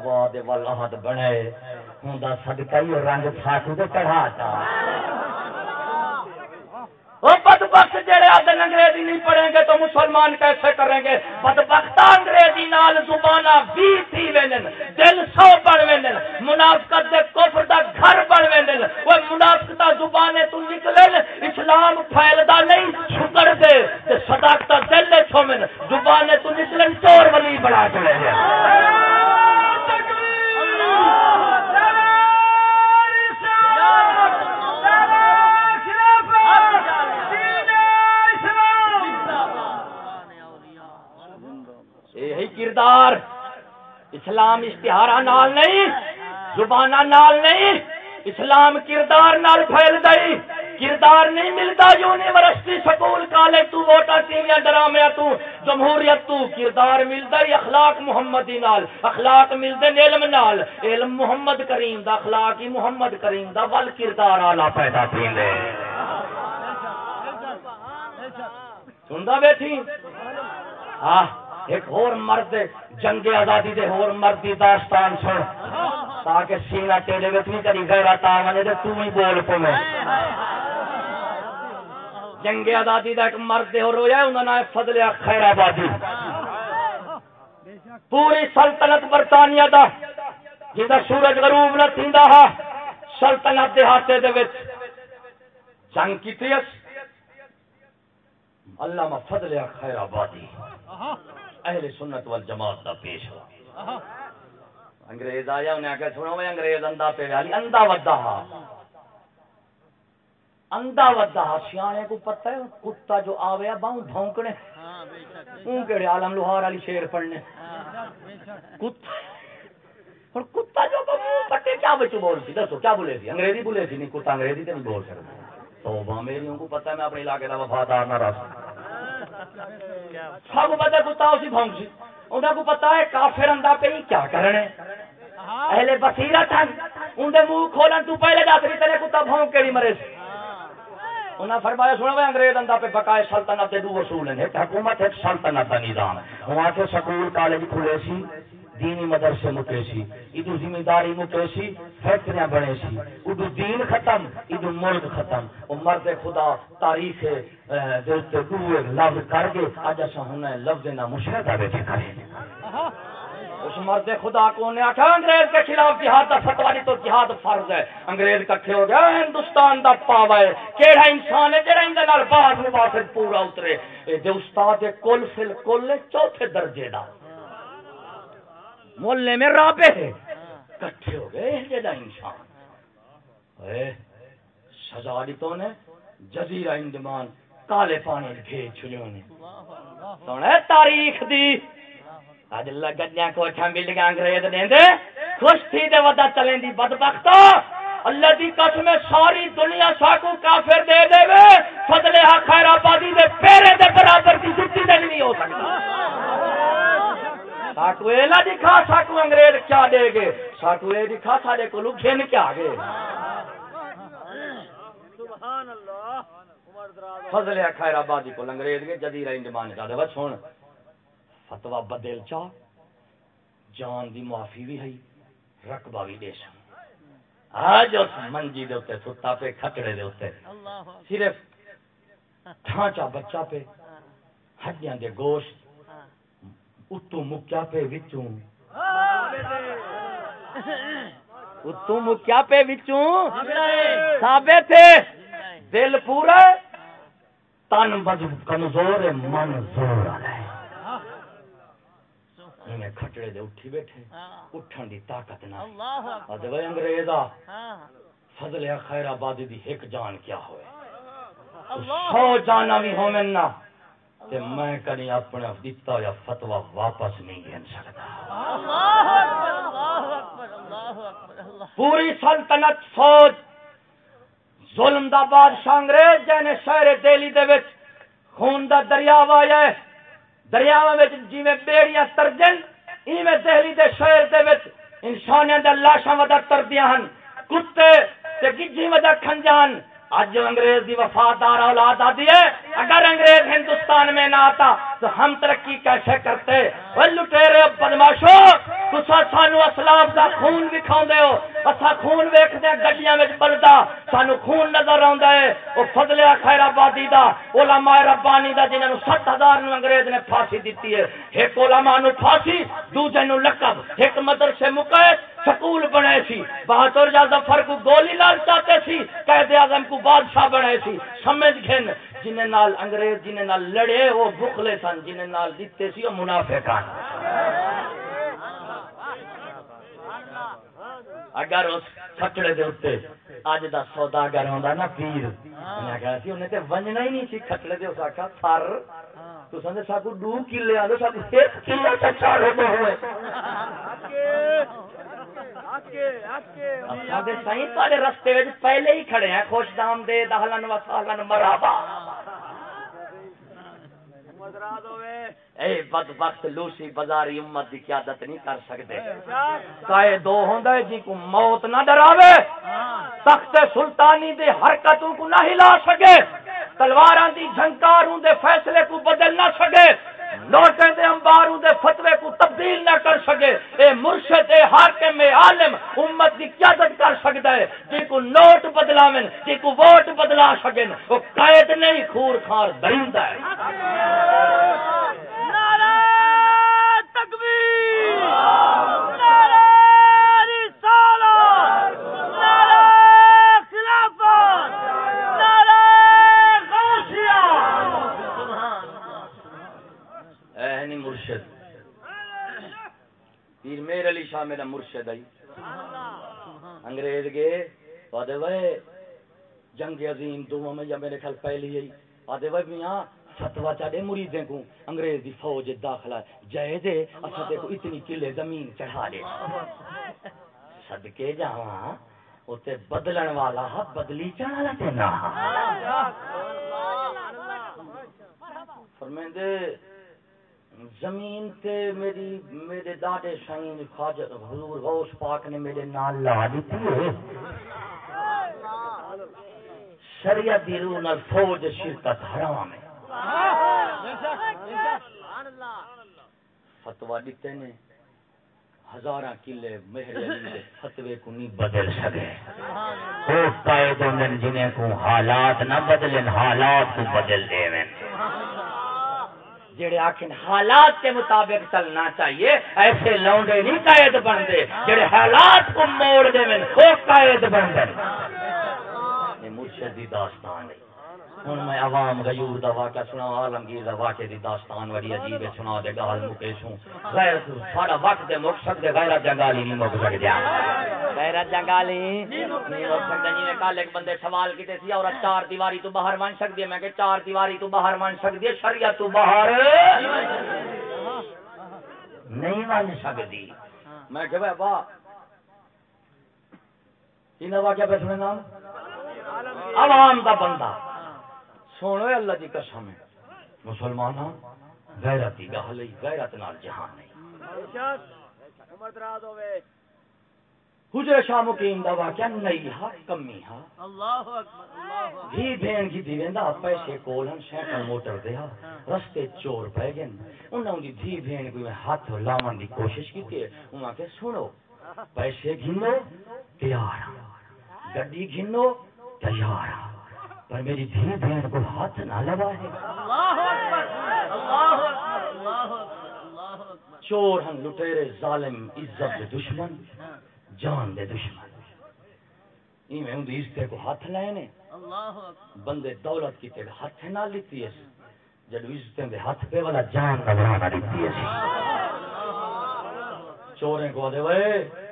ول احد بنے ہوندا صدقہ رنگ پھاٹو تے چڑھاتا۔ وہ بدبخت جڑے آدھے انگریزی نہیں پڑھیں گے تو مسلمان کیسے کریں گے؟ بدبخت انگریزی نال زبانہ بھی تھی وینن دل سو بڑھ وینن منافقت دے کفر دا گھر بڑھ وینن وہ منافقت دا زبانے تو نکلن، اسلام پھیلدا نہیں، شکر دے، تے صداقت دل دے چھومن۔ زبانے تو نکلن، چور ولی بڑا کے لے کردار، اسلام اشتہارا نال نہیں، زبانہ نال نہیں، اسلام کردار نال پھیل گئی، کردار نہیں ملتا یونیورسٹی، سکول، کالج، تو ووٹر ٹیویا ڈرامیا تو جمہوریت، تو کردار ملتا ہی اخلاق محمدی نال، اخلاق ملتے علم نال، علم محمد کریم دا اخلاق ہی محمد کریم دا ول کردار آلہ پیدا تھی سندا بیٹھی؟ ہاں ایک اور مرد جنگ آزادی دے اور مرد دی داستان سن۔ تاکہ سینہ ٹیلے وچ نہیں کری غیرت آ ونے تے تو ہی بول پوے جنگ آزادی دا ایک مرد اور ہویا انہاں نام فضل خیر آبادی۔ پوری سلطنت برطانیہ دا جدا سورج غروب نہ تھیندا ہا، سلطنت دے ہاتھے دے وچ۔ جنگ کیتی اس۔ علامہ فضل خیر آبادی۔ اہل سنت والجماعت دا پیش ہوا انگریز آیا انہیں آکے سنو میں انگریز اندھا پہ والی اندھا ودا۔ ہا ودا ہا سیانے کو پتہ ہے کتا جو آویا باؤں بھونکنے اون کیڑے عالم لوہار والی شیر پڑھنے۔ کتا۔ اور کتا جو منہ پٹے کیا بچو بول سی؟ دسو کیا بولے سی؟ انگریزی بولے سی؟ نہیں کتا انگریزی تے نہیں بول سکتا توبہ میری ان کو پتہ ہے میں اپنے علاقے کا وفادار نہ رہ سب پتا کتا اسی بھونک سی۔ انہوں کو پتا ہے کافر اندہ پہ کیا کرنے اہل بصیرت ہیں۔ اندے منہ کھولن تو پہلے دس بھی تیرے کتا بھونگ کے مرے سی۔ انہاں فرمایا سنا وہ انگریز اندہ پہ بقائے سلطنت دے دو اصول ہیں۔ ایک حکومت، ایک سلطنت دا نظام۔ وہاں سے سکول، کالج کھلے سی۔ دینی مدرسے مکے سی ادو ذمہ داری مکے سی فیکٹریاں بنے سی ادو دین ختم ادو ملک ختم۔ وہ مرد خدا تاریخ دوے لفظ کر کے اج اصا ہوں لفظ نہ مشاہدہ بیٹھے کریں اس مرد خدا کو نے آخا انگریز کے خلاف جہاد کا فتوا نہیں تو جہاد فرض ہے۔ انگریز کٹھے ہو گیا، ہندوستان دا پاوا ہے۔ کیڑا انسان ہے، جڑا اندے نال باہر مباحث پورا اترے۔ اے دے استاد کل فل کل چوتھے درجے دا۔ محلے میں رابے کٹھے ہو گئے جڑا انسان اے، سزا دیتوں نے، جزیرہ اندمان، کالے پانی بھیج چھلیوں نے۔ سونے تاریخ دی۔ اج لگدیاں کوٹھا بلڈنگ انگریز دین دے۔ خوش تھی دے ودا چلیں دی بدبختو اللہ دی قسم ساری دنیا ساکو کافر دے دے وے۔ فضل حق خیر آبادی دے پیرے دے برابر دی جتی دے نہیں ہو سکتا۔ ساکو ایلا دکھا ساکو انگریز کیا دے گے ساکو اے دکھا سارے کو لوگ گھن کیا گے سبحان اللہ فضل خیر آبادی کو انگریز کے جدیرہ انجمان کا دے بس سن فتوا بدل چا جان دی معافی بھی ہے رقبہ بھی دے سن آج اس منجی دے اتنے ستا پہ کھٹڑے دے اللہ صرف ڈھانچا بچہ پہ ہڈیاں دے گوشت اتو مکیا پہ وچوں اتو مکیا پہ وچوں ثابت ہے دل پورا تن کمزور ہے من زور ہے کھٹڑے دے اٹھی بیٹھے اٹھن دی طاقت نہ ادوے انگریزا فضل خیر آبادی دی ایک جان کیا ہوئے سو جانا بھی ہو نا تے میں کہیں اپنا دیتا یا فتوا واپس نہیں گن سکتا پوری سلطنت فوج ظلم دا بادشاہ انگریز جنے شہر دہلی دے وچ خون دا دریا وایا ہے۔ دریاواں وچ جویں بیڑیاں ترجن ایویں دہلی دے شہر دے وچ انسانیاں دے لاشاں ودا تردیاں ہن۔ کتے تے گجی ودا کھنجان آج جو انگریز دی وفادار اولاد آتی ہے، اگر انگریز ہندوستان میں نہ آتا تو ہم ترقی کیسے کرتے؟ وہ لٹیرے بدماشو تسا سانو اسلام دا خون وکھاؤندے ہو اسا خون ویکھدے ہیں، گڈیاں وچ بلدا، سانو خون نظر آوندا ہے۔ او فضل خیر آبادی دا، علماء ربانی دا، جنہاں نو 7000 نو انگریز نے پھانسی دتی ہے۔ ایک علماء نو پھانسی، دوجے نو لقب، ایک مدرسے مقید سکول بنے سی، بہادر جا ظفر کو گولی لال چاہتے سی، قید اعظم کو بادشاہ بنے سی سمجھ گھن۔ جنہیں نال انگریز، جنہیں نال لڑے، وہ بخلے سن، جنہیں نال دیتے سی، وہ منافع اگر اس کھٹڑے دے اوتے اج دا سوداگر ہوندا نا پیر۔ انہاں کہا سی انہیں تے ونجنا ہی نہیں سی کھٹڑے دے۔ اس آکھا سر تو سن ساکو دو کلے آندے ساکو ایک کلے تے چار ہوتے ہوئے۔ اصحاب سائیں تارے رستے وچ پہلے ہی کھڑے ہیں، خوش دام دے دہلن و سالن مرحبا۔ اے بد وقت لوسی بازاری امت دی قیادت نہیں کر سکتے۔ کائے دو ہوندا ہے جی کو موت نہ ڈراوے تخت سلطانی دے حرکتوں کو نہ ہلا سکے تلواراں دی جھنکاروں دے فیصلے کو بدل نہ سکے۔ لوٹیں دے انباروں دے فتوے کو تبدیل نہ کر سکے۔ اے مرشد، اے حاکم، اے عالم، امت کی قیادت کر سکتا ہے؟ جی کو نوٹ بدلاویں جی کو ووٹ بدلا سکیں وہ قائد نہیں خور خار درندہ ہے۔ نعرہ تکبیر نعرہ رسالت نعرہ خلافت نعرہ غوثیہ سبحان اے نہیں مرشد پیر میر علی شاہ میرا مرشد آئی۔ انگریز گئے آدھے وے جنگ عظیم دوما میں یا میرے خیال پہلی آئی۔ آدھے وے میاں فتوا چاڑے مریدیں کو انگریز دی فوج داخلہ جائے دے اسا دیکھو اتنی کلے زمین چڑھا دے۔ صدقے جاواں اوتے بدلن والا ہا بدلی چڑھا تے نہ فرمیندے زمین تے میری، میرے داڈے شاہین خواجہ حضور غوث پاک نے میرے نال لا دیتی ہے۔ شریعت دی روح نال فوج شرکت حرام ہے۔ فتوا دیتے نے ہزاراں کلے مہر علی دے فتوے کو نہیں بدل سکے۔ وہ قائد ہوندن جنہیں کو حالات نہ بدلن، حالات کو بدل دیویں جڑے آخر حالات کے مطابق چلنا چاہیے، ایسے لونڈے نہیں قائد بنتے، جڑے حالات کو موڑ دے وہ بن گئے مرشد دی داستان ہے۔ ہوں میں عوام غیور دا واقعہ سنا، عالمگیر دا واقعے دی داستان بڑی عجیب ہے، سنا دے گال مکیش ہوں غیر سارا وقت دے مک سکتے غیر جنگالی نہیں مک سکتے غیر جنگالی نہیں مک سکتے جی کل ایک بندے سوال کیتے سی اور چار دیواری تو باہر بن سکتی ہے۔ میں کہ چار دیواری تو باہر بن سکتی ہے، شریعت تو باہر نہیں بن سکتی میں کہ واہ۔ انہیں واقعہ پہ سنے نام عوام دا بندہ۔ سونے اللہ دی قسم ہے۔ مسلمان غیرت دی گل ہے غیرت نال جہان نہیں۔ حجر شاہ مقیم دا واقعہ نہیں ہا کمی ہا۔ اللہ اکبر بھین کی پیسے کول ہن سینکڑ موٹر دے ہا رستے چور پہ گئے انہاں دی دھی بھین کوئی ہاتھ لاون دی کوشش کیتی انہاں کہ سنو پیسے گھنو تیار ہاں۔ گڈی گھنو تیار ہاں۔ پر میری دھی بہن کو ہاتھ نہ لگائے۔ چور ہن لٹیرے ظالم عزت دے دشمن جان دے دشمن۔ ایویں ہوں عزتے کو ہاتھ لائے نے۔ بندے دولت کی تیرے ہاتھ نہ لیتی ہے۔ جب عزتیں دے ہاتھ پہ والا جان نہ بنا لیتی ہے چوریں کو دے وے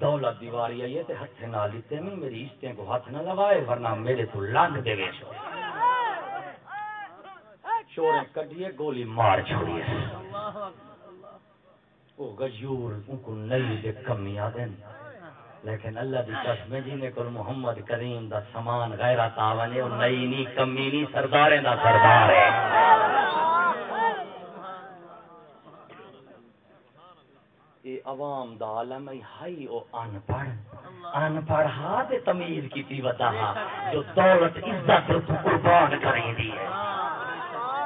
دولت دیواری آئی ہے تے ہاتھ نہ لیتے میں میری عزتیں کو ہاتھ نہ لگائے، ورنہ میرے تو لانگ دے گے سو چوریں کڈیے، گولی مار چھوڑیے۔ وہ غیور، ان کو نئی دے کمی آدن لیکن اللہ دی قسم جی نے کل محمد کریم دا سامان، غیرت آونے اور نئی نی کمی نی سرداریں دا سردار ہے یہ عوام دا عالم ہے ہائی او ان پڑھ ان پڑھ ہا تے تمیز کی تی وتا جو دولت، عزت تو قربان کریں دی ہے۔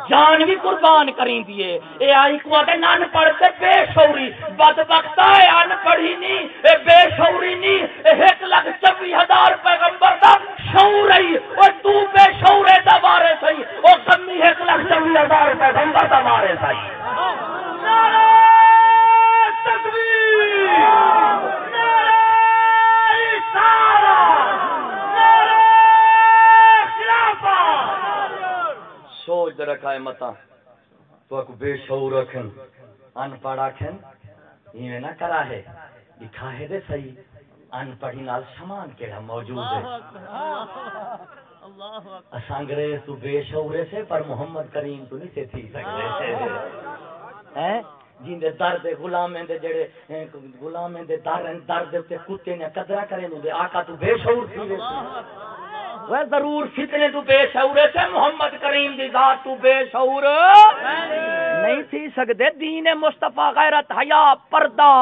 جان بھی قربان کریں دیے اے آئی کو آتے نان پڑھتے بے شعوری بدبختہ ہے ان پڑھی نہیں۔ اے بے شعوری نہیں، اے ایک لاکھ چوی ہزار پیغمبر دا شعور ہے۔ اور تو بے شعورے دا بارے سہی او کمی ایک لاکھ چوی ہزار پیغمبر دا بارے سہی نعرہ تکبیر۔ سوچ رکھا ہے متا تو بے شعور رکھن ان پڑھ آکھن یہ نہ کرا ہے۔ دکھا ہے دے صحیح ان پڑھی نال سامان کیڑا موجود ہے۔ اساں انگریز تو بے شعورے سے پر محمد کریم تو نہیں سے۔ تھی سکتے ہیں؟ جن دے درد غلامیں دے جڑے غلامیں دے درد درد تے کتے نے قدرہ کرے نو دے، آقا تو بے شعور تھی ویسے۔ وہ ضرور فتنے تو بے شعور سے محمد کریم دی ذات تو بے شعور۔ نہیں تھی سکدے، دین مصطفی غیرت، حیا، پردہ۔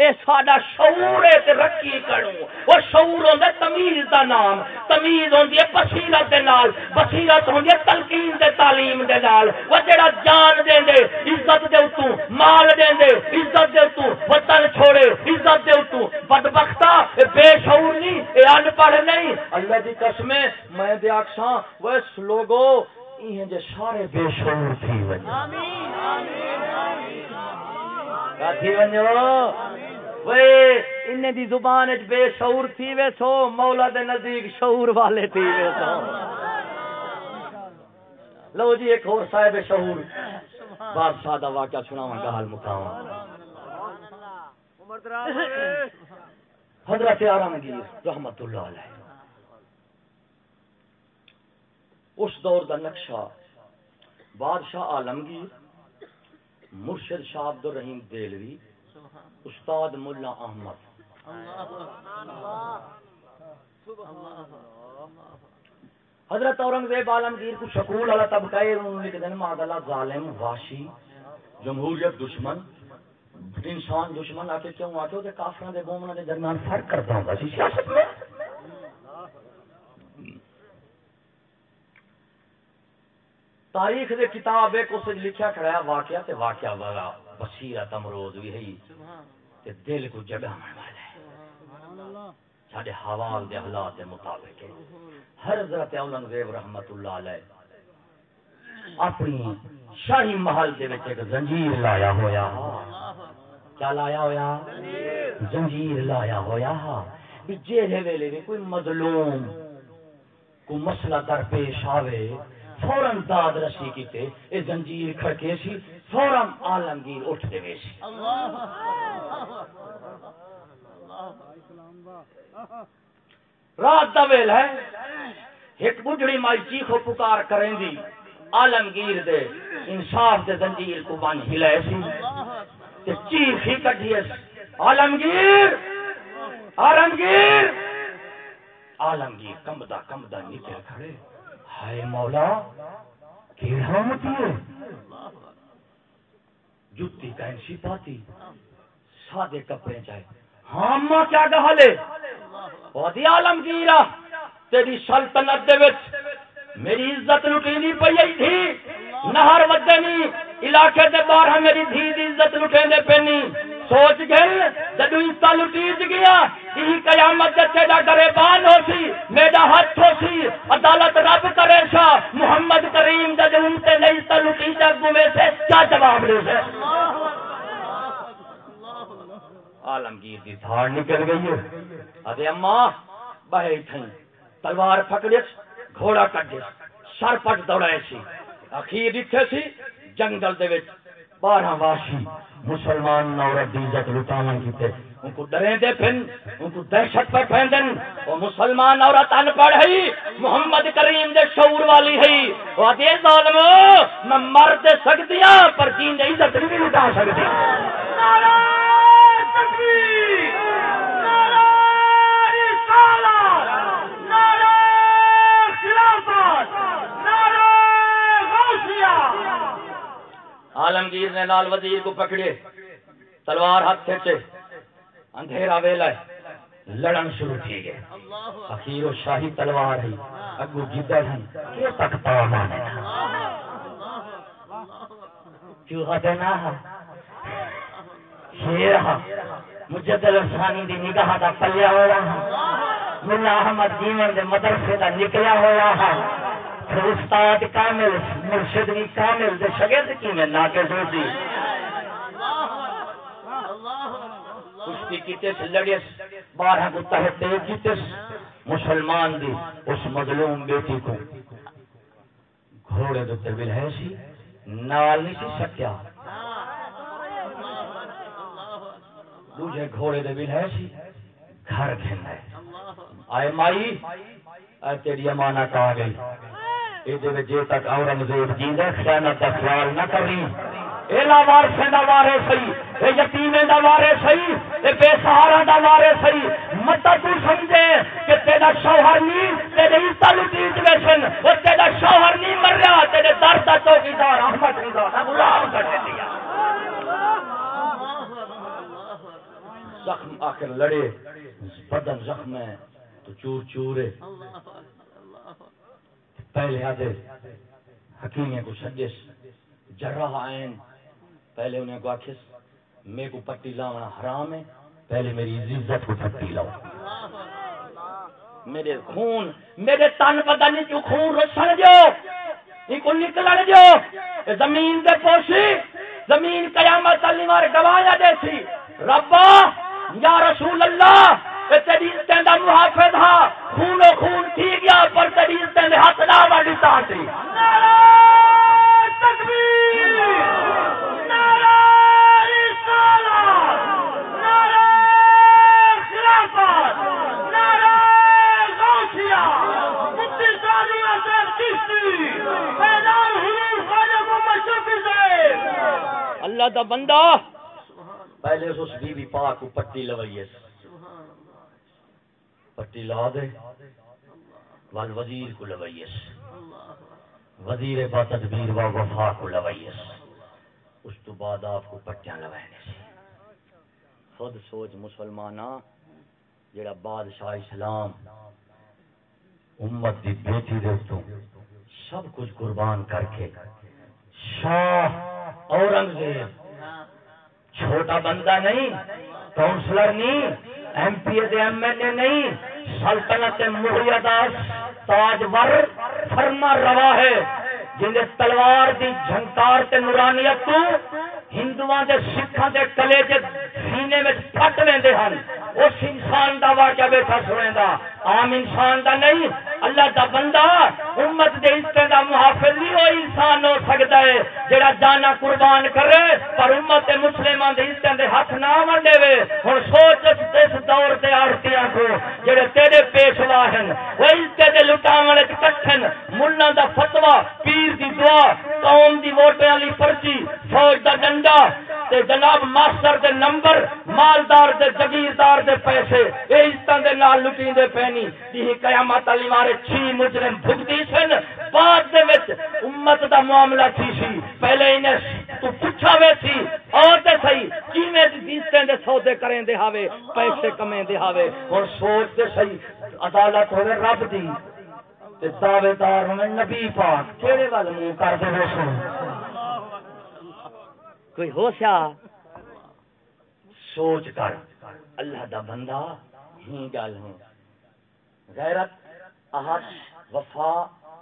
اے ساڈا شعور ہے تے رکھی کروں۔ وہ شعور ہوندا تمیز دا نام، تمیز ہوندی ہے بصیرت دے نال، بصیرت ہوندی ہے تلقین دے تعلیم دے نال۔ وہ جڑا جان دے دے، عزت دے اتوں، مال دے دے، عزت دے اتوں، وطن چھوڑے، عزت دے اتوں۔ بدبختہ اے بے شعور نہیں، اے ان پڑھ نہیں۔ اللہ دی قسم ہے میں دے آکھاں وہ لوگو یہ جے سارے بے شعور تھی ونجو آمین آمین تھی ونجو وے انہیں دی زبان اچ بے شعور تھی وے سو مولا دے نزدیک شعور والے تھی وے سو لو جی ایک اور صاحب شعور۔ بادشاہ دا واقعہ سناواں گال مکاواں حضرت آرامگیر رحمت اللہ علیہ۔ اس دور دا نقشہ، بادشاہ عالمگیر، مرشد شاہ عبد الرحیم دیلوی استاد ملا احمد۔ حضرت اورنگزیب عالمگیر کو شکول اللہ طبقہ انہوں نے کہتے معدلہ ظالم واشی جمہوریت دشمن، انسان دشمن آ کے کیوں آتے ہوتے کافران دے مومنہ دے درمیان فرق کرتا ہوں بسی سیاست میں۔ تاریخ دے کتاب ایک اس لکھیا کھڑا ہے واقعہ تے واقعہ بڑا بصیرت امروز بھی ہے۔ تے دل کو جگہ والا ہے ساڈے حوال دے حالات دے مطابق ہے۔ ہر حضرت اورنگزیب رحمت اللہ علیہ اپنی شاہی محل دے وچ ایک زنجیر لایا ہویا۔ کیا لایا ہویا؟ زنجیر۔ لایا ہویا۔ بھی جیلے ویلے کوئی مظلوم کو مسئلہ درپیش آوے۔ فوراً داد رسی کیتے اے زنجیر کھڑکے سی فوراً عالمگیر اٹھ دے سی۔ رات دا ویل ہے ایک بجڑی مائی چیخو پکار کریں دی عالمگیر دے انصاف دے زنجیر کو بان ہلائے سی۔ تے چیخ ہی کٹھیے عالمگیر عالمگیر عالمگیر کمدا کمدا نکل کھڑے۔ ہائے مولا، کیڑا متی ہے جتی کینسی پاتی، سادے کپڑے چاہے ہاں ماں کیا ڈالے بہت عالمگیرا تیری سلطنت دے وچ میری عزت لٹینی پئی تھی نہر ودنی۔ علاقے دے باہر میری دھی دی عزت لٹیندے پینی۔ سوچ گئے جدو عیسا لٹیج گیا یہ قیامت جتے دا گریبان ہو سی، میرا ہاتھ ہو سی، عدالت رب کرے سا محمد کریم جد ان سے نہیں تا لٹیجا گوے سے کیا جواب دے سے عالمگیر دی دھاڑ نکل گئی ہے۔ ادے اما بہے تھیں تلوار پکڑے گھوڑا کٹے سر پٹ دوڑائے سی۔ اخیر اتنے سی جنگل دے وچ بارہ واشی مسلمان عورت دی عزت لٹاون کیتے۔ ان کو ڈرے دے پھن، ان کو دہشت پر پھیندن۔ وہ مسلمان عورت ان پڑھ ہے، محمد کریم دے شعور والی ہے۔ وہ دے ظالم، میں مر دے سکتی ہوں پر جین دے عزت نہیں لٹا سکتی نعرہ تکبیر، نعرہ رسالت، نعرہ خلافت، نعرہ غوثیہ۔ عالمگیر نے لال وزیر کو پکڑے، تلوار ہاتھ کھینچے، اندھیرا ویلا لڑن شروع کی گئے۔ اخیر و شاہی تلوار ہی اگو جدر ہی کیوں تک پامانے کیوں ہتنا ہے شیر ہاں مجدل ثانی دی نگاہ دا پلیا ہوا ہے ہاں، ملا احمد جیون دے مدرسے دا نکلا ہوا ہے ہاں۔ پھر استاد کامل، مرشد بھی کامل دے شگرد کی میں ناقص ہو سی۔ کشتی کیتے سے بارہ کو تحت دے مسلمان دی، اس مظلوم بیٹی کو۔ گھوڑے دو تربیل ہے سی، نال نہیں سی سکیا۔ دوجے گھوڑے دے بل ہے سی، گھر گھن ہے آئے مائی اے تیری امانت آ گئی۔ اے دے جے تک اورنگزیب جیندے خیانت دا سوال نہ کری اے لاوار سے دا وارے سہی اے یتیمے دا وارے سہی اے بے سہارا دا وارے سہی مت تو سمجھے کہ تیرا شوہر نہیں تیرے عیسا لٹیج ویسن او تیرا شوہر نہیں مر رہا تیرے در دا چوکیدار احمد رضا دا غلام کر دیا زخم آخر لڑے بدن زخم ہے تو چور چور ہے پہلے آدھے حکیمے کو سجس جرح آئین، پہلے انہیں کو آخس میں کو پٹی لاؤنا حرام ہے، پہلے میری عزت کو پٹی لاؤ۔ میرے خون، میرے تن پتہ نہیں خون روشن جو یہ کو نکلن جو زمین دے پوشی، زمین قیامت علی مار گوایا دے سی ربا، یا رسول اللہ تیری محافظ ہا خون و خون تھی گیا پر تیری ہاتھ نہ واڑی تاسی نعرہ تکبیر نعرہ رسالت نعرہ خلافت نعرہ غوثیہ مفتی ثانی حسین چشتی فیضان حضور خواجہ محمد شفیع صاحب۔ اللہ دا بندہ۔ پہلے اس بی بی پاک کو پٹی لوائیے پٹی لا دے۔ وال وزیر کو لوائیے وزیر با تدبیر و وفا کو لوائیے اس تو بعد آپ کو پٹیاں لوائنے سے۔ خود سوچ مسلمانہ جڑا بادشاہ اسلام، امت دی بیٹی دے تو سب کچھ قربان کر کے شاہ اورنگزیب، چھوٹا بندہ نہیں کاؤنسلر نہیں M P A M L A نہیں، سلطنت مہیا داس تاجور فرما روا ہے جنہیں تلوار دی جھنکار تے نورانیت تو ہندوؤں دے سکھاں دے کلے دے سینے میں پھٹ لیندے ہن۔ اس انسان دا واقعہ بیٹھا سنے دا عام انسان دا نہیں، اللہ دا بندہ امت دے عزت دا محافظ نہیں وہ انسان ہو سکتا ہے، جڑا جانا قربان کرے، پر امت دے مسلمان دے عزت دے ہاتھ نہ ونڈے وے۔ ہن سوچ اس دور تے آرتیاں کو، جڑے تیرے پیشوا ہیں وہ عزت دے لٹاون وچ کٹھن۔ ملہ دا فتوا پیر دی دعا، قوم دی ووٹاں والی پرچی، فوج دا ڈنڈا تے جناب ماسٹر دے نمبر، مالدار دے، جگیردار دے پیسے، اے عزتاں دے نال لٹیندے پینی یہ قیامت علی مارے چھی مجرم بھگتی سن۔ بعد دے وچ امت دا معاملہ تھی سی۔ پہلے انہیں تو پوچھا وے سی۔ اور تے صحیح کیویں عزتیں دے سودے کریں دے ہاوے، پیسے کمیں دے ہاوے۔ اور سوچ تے صحیح عدالت ہوے رب دی۔ تے دعوے دار ہوے نبی پاک۔ کیڑے ول منہ کر دے ویسو کوئی ہوشا سوچ کر۔ اللہ دا بندہ ہی گل ہے۔ غیرت احد وفا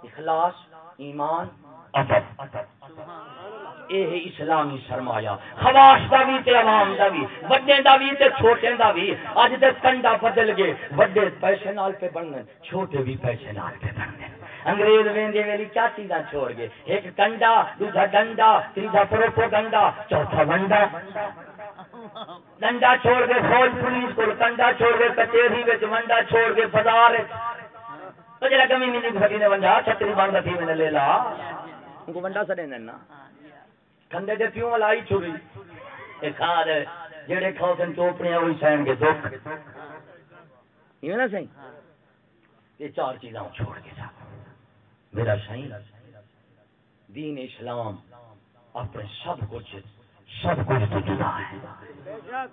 اخلاص ایمان۔ ادب۔ یہ اسلامی سرمایہ۔ خواش دا بھی تے عوام دا بھی وڈے دا بھی تے چھوٹے دا بھی۔ اج تے کنڈا بدل گئے۔ وڈے پیسے نال پہ بننے چھوٹے بھی پیسے نال پہ بننے۔ انگریز ویندے ویلی کیا چیزاں چھوڑ گئے؟ ایک کنڈا دوسرا ڈنڈا تیسرا پروپوگنڈا چوتھا ونڈا۔ ڈنڈا چھوڑ کے فوج پولیس کو کنڈا چھوڑ کے کچہری وچ، ونڈا چھوڑ کے بازار تو جڑا کمی نہیں سکی نے ونڈا، چھتری بند تھی میں لے لا۔ ان کو ونڈا سڑے نا کھندے دے پیوں والا ہی چھوڑی۔ اے کھاد جڑے کھاؤ تن چوپڑیاں وہی سہن گے، دکھ۔ یہ نا صحیح یہ چار چیزاں چھوڑ کے جا۔ میرا شاہین دین اسلام اپنے سب کچھ سب کچھ تو جدا ہے۔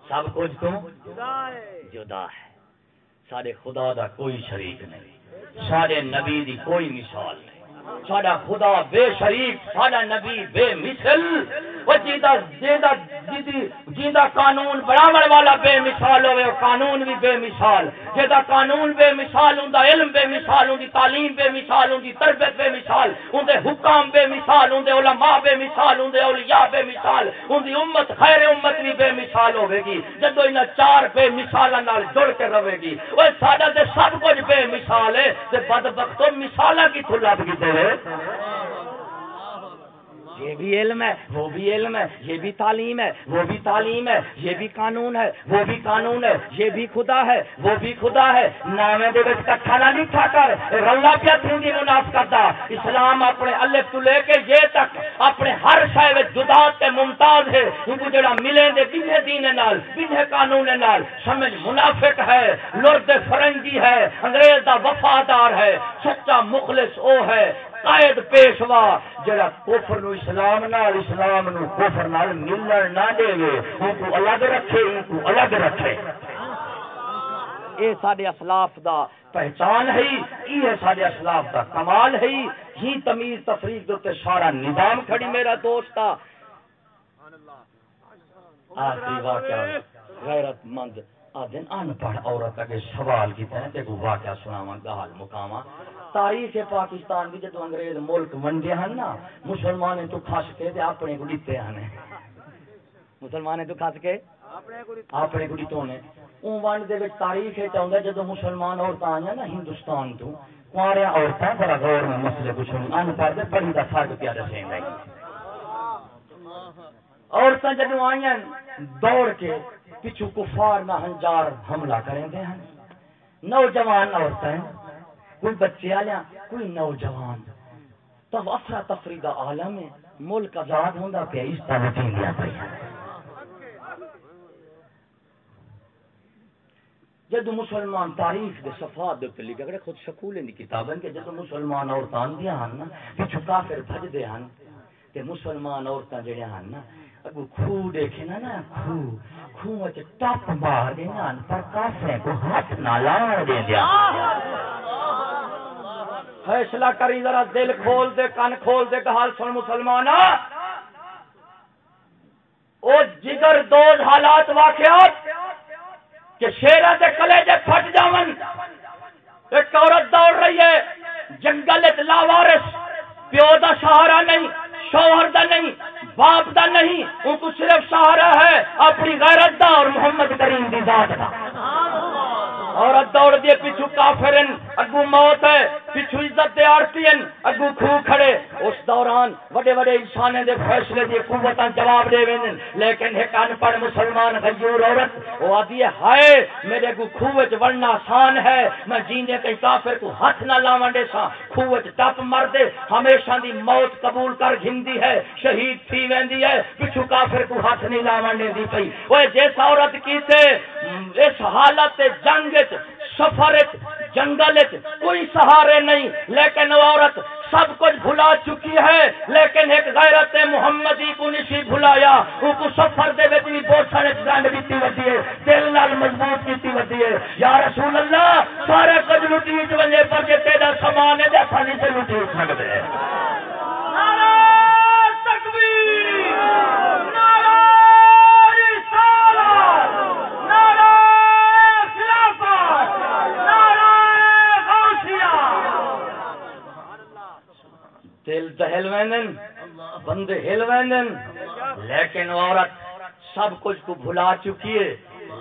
سب کچھ تو جدا ہے۔ سارے خدا دا کوئی شریک نہیں۔ سارے نبی دی کوئی مثال نہیں۔ ساڈا خدا بے شریک ساڈا نبی بے مثل۔ وہ جیدا جیدا جیدی جیدا قانون بڑھاون والا بے مثال ہوے قانون بھی بے مثال۔ جیدا قانون بے مثال ہوندا علم بے مثال ہوندی تعلیم بے مثال ہوندی تربیت بے مثال۔ ہوندے حکام بے مثال ہوندے علماء بے مثال ہوندے اولیاء بے مثال۔ ہوندی امت، خیر امت بھی بے مثال ہوے گی۔ جدو انہاں چار بے مثالاں نال جڑ کے رہے گی اوے ساڈا تے سب کچھ بے مثال ہے۔ تے بدبختو مثالاں کی لب کی دے ہے یہ بھی علم ہے، وہ بھی علم ہے، یہ بھی تعلیم ہے، وہ بھی تعلیم ہے، یہ بھی قانون ہے، وہ بھی قانون ہے، یہ بھی خدا ہے، وہ بھی خدا ہے۔ نامے دے وچ کٹھا نہ لکھا کر رولا پیا تھوندی منافقت دا اسلام اپنے الف تو لے کے یہ تک، اپنے ہر شے وچ جدا تے ممتاز ہے۔ ان جڑا ملے دے بنے دین نال بنے قانون نال، سمجھ منافق ہے لرد فرنگی ہے، انگریز دا وفادار ہے، سچا مخلص او ہے۔ قائد پیشوا جڑا کفر نو اسلام نال، اسلام نو کفر نال ملن نہ دے ان کو الگ رکھے، ان کو الگ رکھے۔ اے سارے اسلاف دا پہچان ہے، یہ سارے اسلاف دا کمال ہے۔ ہی تمیز تفریق دے سارا نظام کھڑی، میرا دوست۔ آخری واقعہ، غیرت مند۔ آدن ان پڑھ عورت اگے سوال کیتا ہے، تے کو واقعہ سناواں، گال مقامہ تاریخ پاکستان بھی جدو انگریز ملک ونڈے ہیں نا مسلمان تو کھس کے تے اپنے کو دیتے ہیں مسلمان تو کھس کے اپنے کو دیتے ہیں اون ونڈ دے وچ تاریخ ہے چاہندا جدو مسلمان عورتاں آئیاں نا ہندوستان تو کواریا عورتاں بڑا غور میں مسئلے پوچھن ان پڑھ دے بڑی دا فرق پیا دسیں گے عورتاں جدو آئیاں دوڑ کے پچھو کفار نہ ہنجار حملہ کریں گے ہیں نوجوان عورتیں کوئی بچے آیا کوئی نوجوان۔ تب افرا تفری کا عالم ہے، ملک آزاد ہوتا پیا، اس طرح چینیا پہ جدو مسلمان تاریخ دے صفات دے تے لکھا خود سکول دی کتابیں کہ جدو مسلمان عورتاں دیاں ہن نا، پچھو کافر بھج دے ہن، تے مسلمان عورتاں جڑے ہن نا اگو کھو دیکھے نا نا کھو کھو وچ ٹپ مار دے نا پر کافر کو ہاتھ نہ لاؤ دے دیا فیصلہ کری، ذرا دل کھول دے، کن کھول دے کہ سن مسلمان. او جگر دوز حالات واقعات کہ شیرہ دے کلے دے پھٹ جاون. ایک عورت دوڑ رہی ہے، جنگل لاوارس پیو دا سہارا نہیں، شوہر دا نہیں، باپ دا نہیں ان کو صرف سہارا ہے، اپنی غیرت دا اور محمد کریم دی ذات دا. عورت دوڑ دیے پیچھو کافرن اگو موت ہے پیچھو عزت دے آرتین، اگو کھو کھڑے۔ اس دوران وڈے وڈے انسانے دے فیصلے دی قوتاں جواب دے وین لیکن ایک ان پڑھ مسلمان غیور عورت وہ آدھی ہے، ہائے، میرے اگو کھو وچ ورنا آسان ہے۔ میں جیندے تے کافر کو ہاتھ نہ لاون دے سا کھو وچ ٹپ مر دے، ہمیشہ دی موت قبول کر گھندی ہے، شہید تھی ویندی ہے۔ پیچھو کافر کو ہاتھ نہیں لاون دے دی پئی۔ اوے جس عورت کیتے، اس حالت جنگ سفر جنگل کوئی سہارے نہیں، لیکن عورت سب کچھ بھلا چکی ہے، لیکن ایک غیرت محمدی کو نہیں بھلایا ان کو سفر دے وچ بھی بہت سارے گنڈ بیتی وتی ہے، دل نال مضبوط کیتی وتی ہے۔ یا رسول اللہ، سارے کچھ لٹی وچ ونجے پر جے تیرا سامان ہے تے پھلی سے لٹی سکدے۔ نعرہ تکبیر! نعرہ دل دہل ویندن، بندے ہل ویندن، لیکن عورت سب کچھ کو بھلا چکی ہے،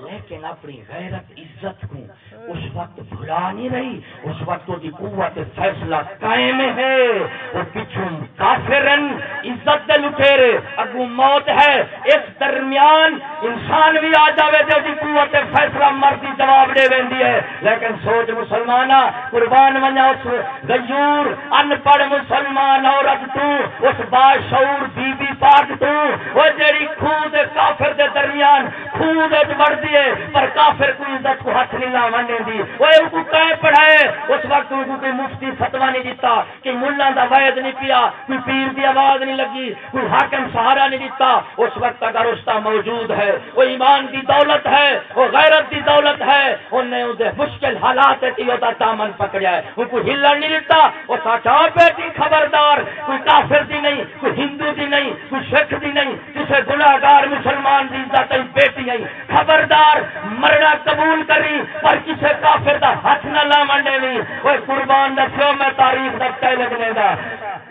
لیکن اپنی غیرت عزت کو اس وقت بھلا نہیں رہی، اس وقت وہ قوت فیصلہ قائم ہے۔ وہ پچھوں کافرن عزت دے لٹیرے اگو موت ہے۔ اس درمیان انسان بھی آ جاوے تے دی قوت فیصلہ مرضی جواب دے ویندی ہے۔ لیکن سوچ مسلمانہ، قربان ونجا اس غیور ان پڑھ مسلمان عورت تو، اس باشعور بی بی پاک تو۔ وہ جڑی خود کافر دے درمیان، خود وچ مرضی ہے، پر کافر کو عزت کو ہاتھ نہیں لاون دی۔ وہ ان کو پڑھائے۔ اس وقت ان کوئی مفتی فتوا نہیں دیتا کہ ملا دا وید نہیں پیا، کوئی پیر دی آواز نہیں لگی، کوئی حاکم سہارا نہیں دیتا اس وقت اگر اس کا موجود ہے، وہ ایمان دی دولت ہے، وہ غیرت دی دولت ہے انہیں اسے مشکل حالات تھی ہوتا دامن پکڑیا ہے۔ ان کو ہلن نہیں دیتا وہ ساچا بیٹی خبردار۔ کوئی کافر دی نہیں، کوئی ہندو دی نہیں، کوئی سکھ دی نہیں کسی گناہگار مسلمان دی عزت بیٹی نہیں خبردار، مرنا قبول کری پر کسی کافر دا ہاتھ نہ لا منڈے نہیں۔ وہ قربان دسو میں تاریخ دا تے لگنے دا۔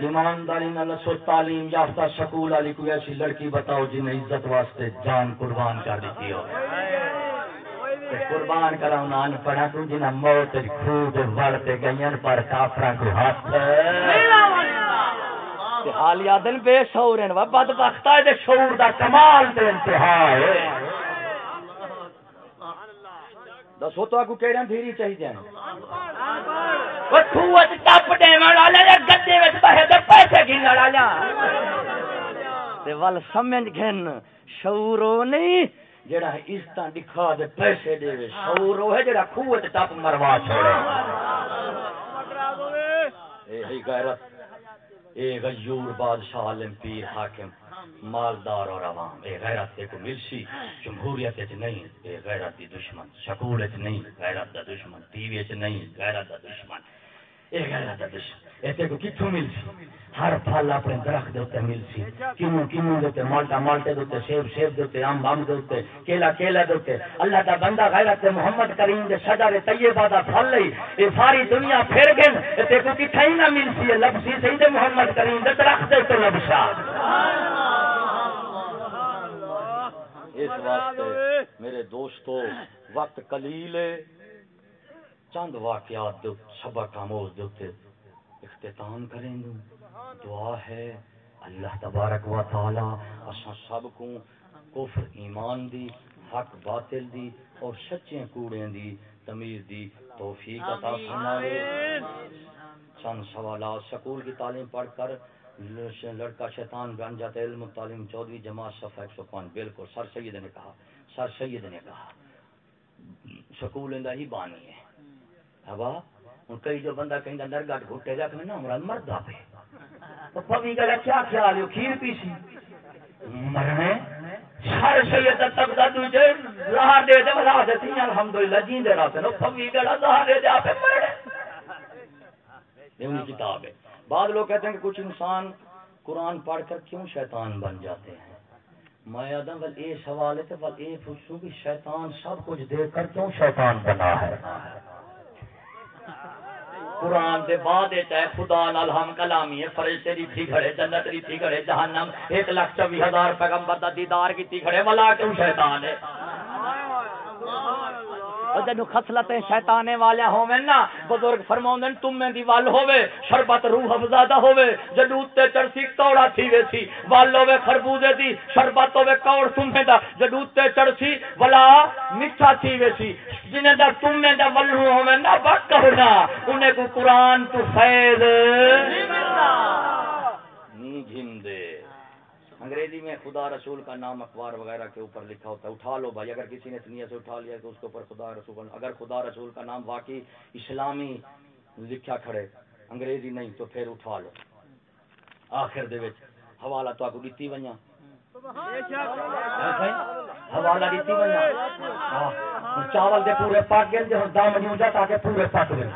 ایمانداری نہ لسو تعلیم یافتہ سکول والی کوئی ایسی لڑکی بتاؤ جن نے عزت واسطے جان قربان کر دیتی ہو۔ قربان کرا ان پڑھا تو جن موت خود ورتے گئین پر کافرا کو ہاتھ حالیہ دن بے شعور ہیں وہ بدبخت ہے شعور دا کمال دے انتہا ہے۔ دسو تو اگو کہڑے دھیری چاہیے ٹپ گدے پیسے گن ول سمجھ گن شعورو نہیں جڑا عزت دکھا دے پیسے دے شعورو ہے جڑا خوہ ٹپ مروا چھوڑے اے غیرت اے غیور بادشاہ عالم پیر حاکم مالدار اور عوام، اے غیرت کو ملسی جمہوریت وچ نہیں، اے غیرت دی دشمن سکول وچ نہیں، غیرت دا دشمن، ٹی وی وچ نہیں، غیرت دا دشمن، اے غیرت دا دشمن اے کو کتھوں ملسی ہر پھل اپنے درخت دے اوتے ملسی۔ کینو کینو دے مالٹا مالٹے دے سیب سیب دے اوتے آم آم دے کیلا کیلا دے اللہ دا بندہ غیرت محمد کریم دے شجر طیبہ دا پھل لئی۔ اے ساری دنیا پھر گن اے کو کتھے نہ مل ملسی لبسی سید محمد کریم دے درخت دے اوتے لبشا۔ سبحان اللہ اس واسطے میرے دوستو، وقت کلیل چند واقعات دے سبق آموز دیتے اختتام کریں گے۔ دعا ہے۔ اللہ تبارک و تعالی اساں سب کو کفر ایمان دی حق باطل دی اور سچے کوڑے دی تمیز دی توفیق عطا فرمائے۔ چند سوالات سکول کی تعلیم پڑھ کر لڑکا شیطان بن جاتا ہے علم تعلیم چودویں جماعت صفحہ ایک سو پانچ۔ بالکل سر سید نے کہا۔ سر سید نے کہا۔ سکول اندر ہی بانی ہے۔ ہوا؟ ہوں کئی جو بندہ کہیں اندر گٹ گھٹے گا کہ نا ہمارا مرد آپ تو پمی کا کیا خیال ہے؟ کھیر پیسی۔ مرنے سر سید تک دا دوجے راہ دے دے راہ دیتی ہیں الحمدللہ جین دے راہ نو پمی کا راہ دے دے، آپ مرنے یہ کتاب ہے۔ بعض لوگ کہتے ہیں کہ کچھ انسان قرآن پڑھ کر کیوں شیطان بن جاتے ہیں؟ میں آدم، بل یہ سوال ہے بل یہ پوچھوں کہ شیطان سب کچھ دیکھ کر کیوں شیطان بنا ہے؟ قرآن دے بعد ہے خدا نال ہم کلامی ہے فرشتے دی تھی جنت دی تھی گھڑے، جہنم، ایک لاکھ چوبیس ہزار پیغمبر دا دیدار کی تھی گھڑے ولا کیوں شیطان ہے جدو خسلت شیطانے والے ہوے نا، بزرگ فرماؤں تم میں دی ول ہوے شربت روح افزادہ ہوے جدو تے چڑسی کوڑا تھی ویسی ول ہوے خربوزے دی، شربت ہوے کوڑ تمہیں دا جدو تے چڑسی ولا میٹھا تھی ویسی جنہیں دا تم میں دا ولو ہوے نا بک ہونا انہیں کو قرآن تو فیض۔ نہیں ملتا انگریزی میں خدا رسول کا نام اخبار وغیرہ کے اوپر لکھا ہوتا ہے اٹھا لو بھائی اگر کسی نے نیت سے اٹھا لیا تو اس کے اوپر خدا رسول اگر خدا رسول کا نام واقعی اسلامی لکھا کھڑے انگریزی نہیں تو پھر اٹھا لو۔ آخر دے وچ حوالہ تو حوالہ دیتی ونیا ہاں، چاول دے پورے پاک گئے دے دام نہیں جا تاکہ پورے پاک گئے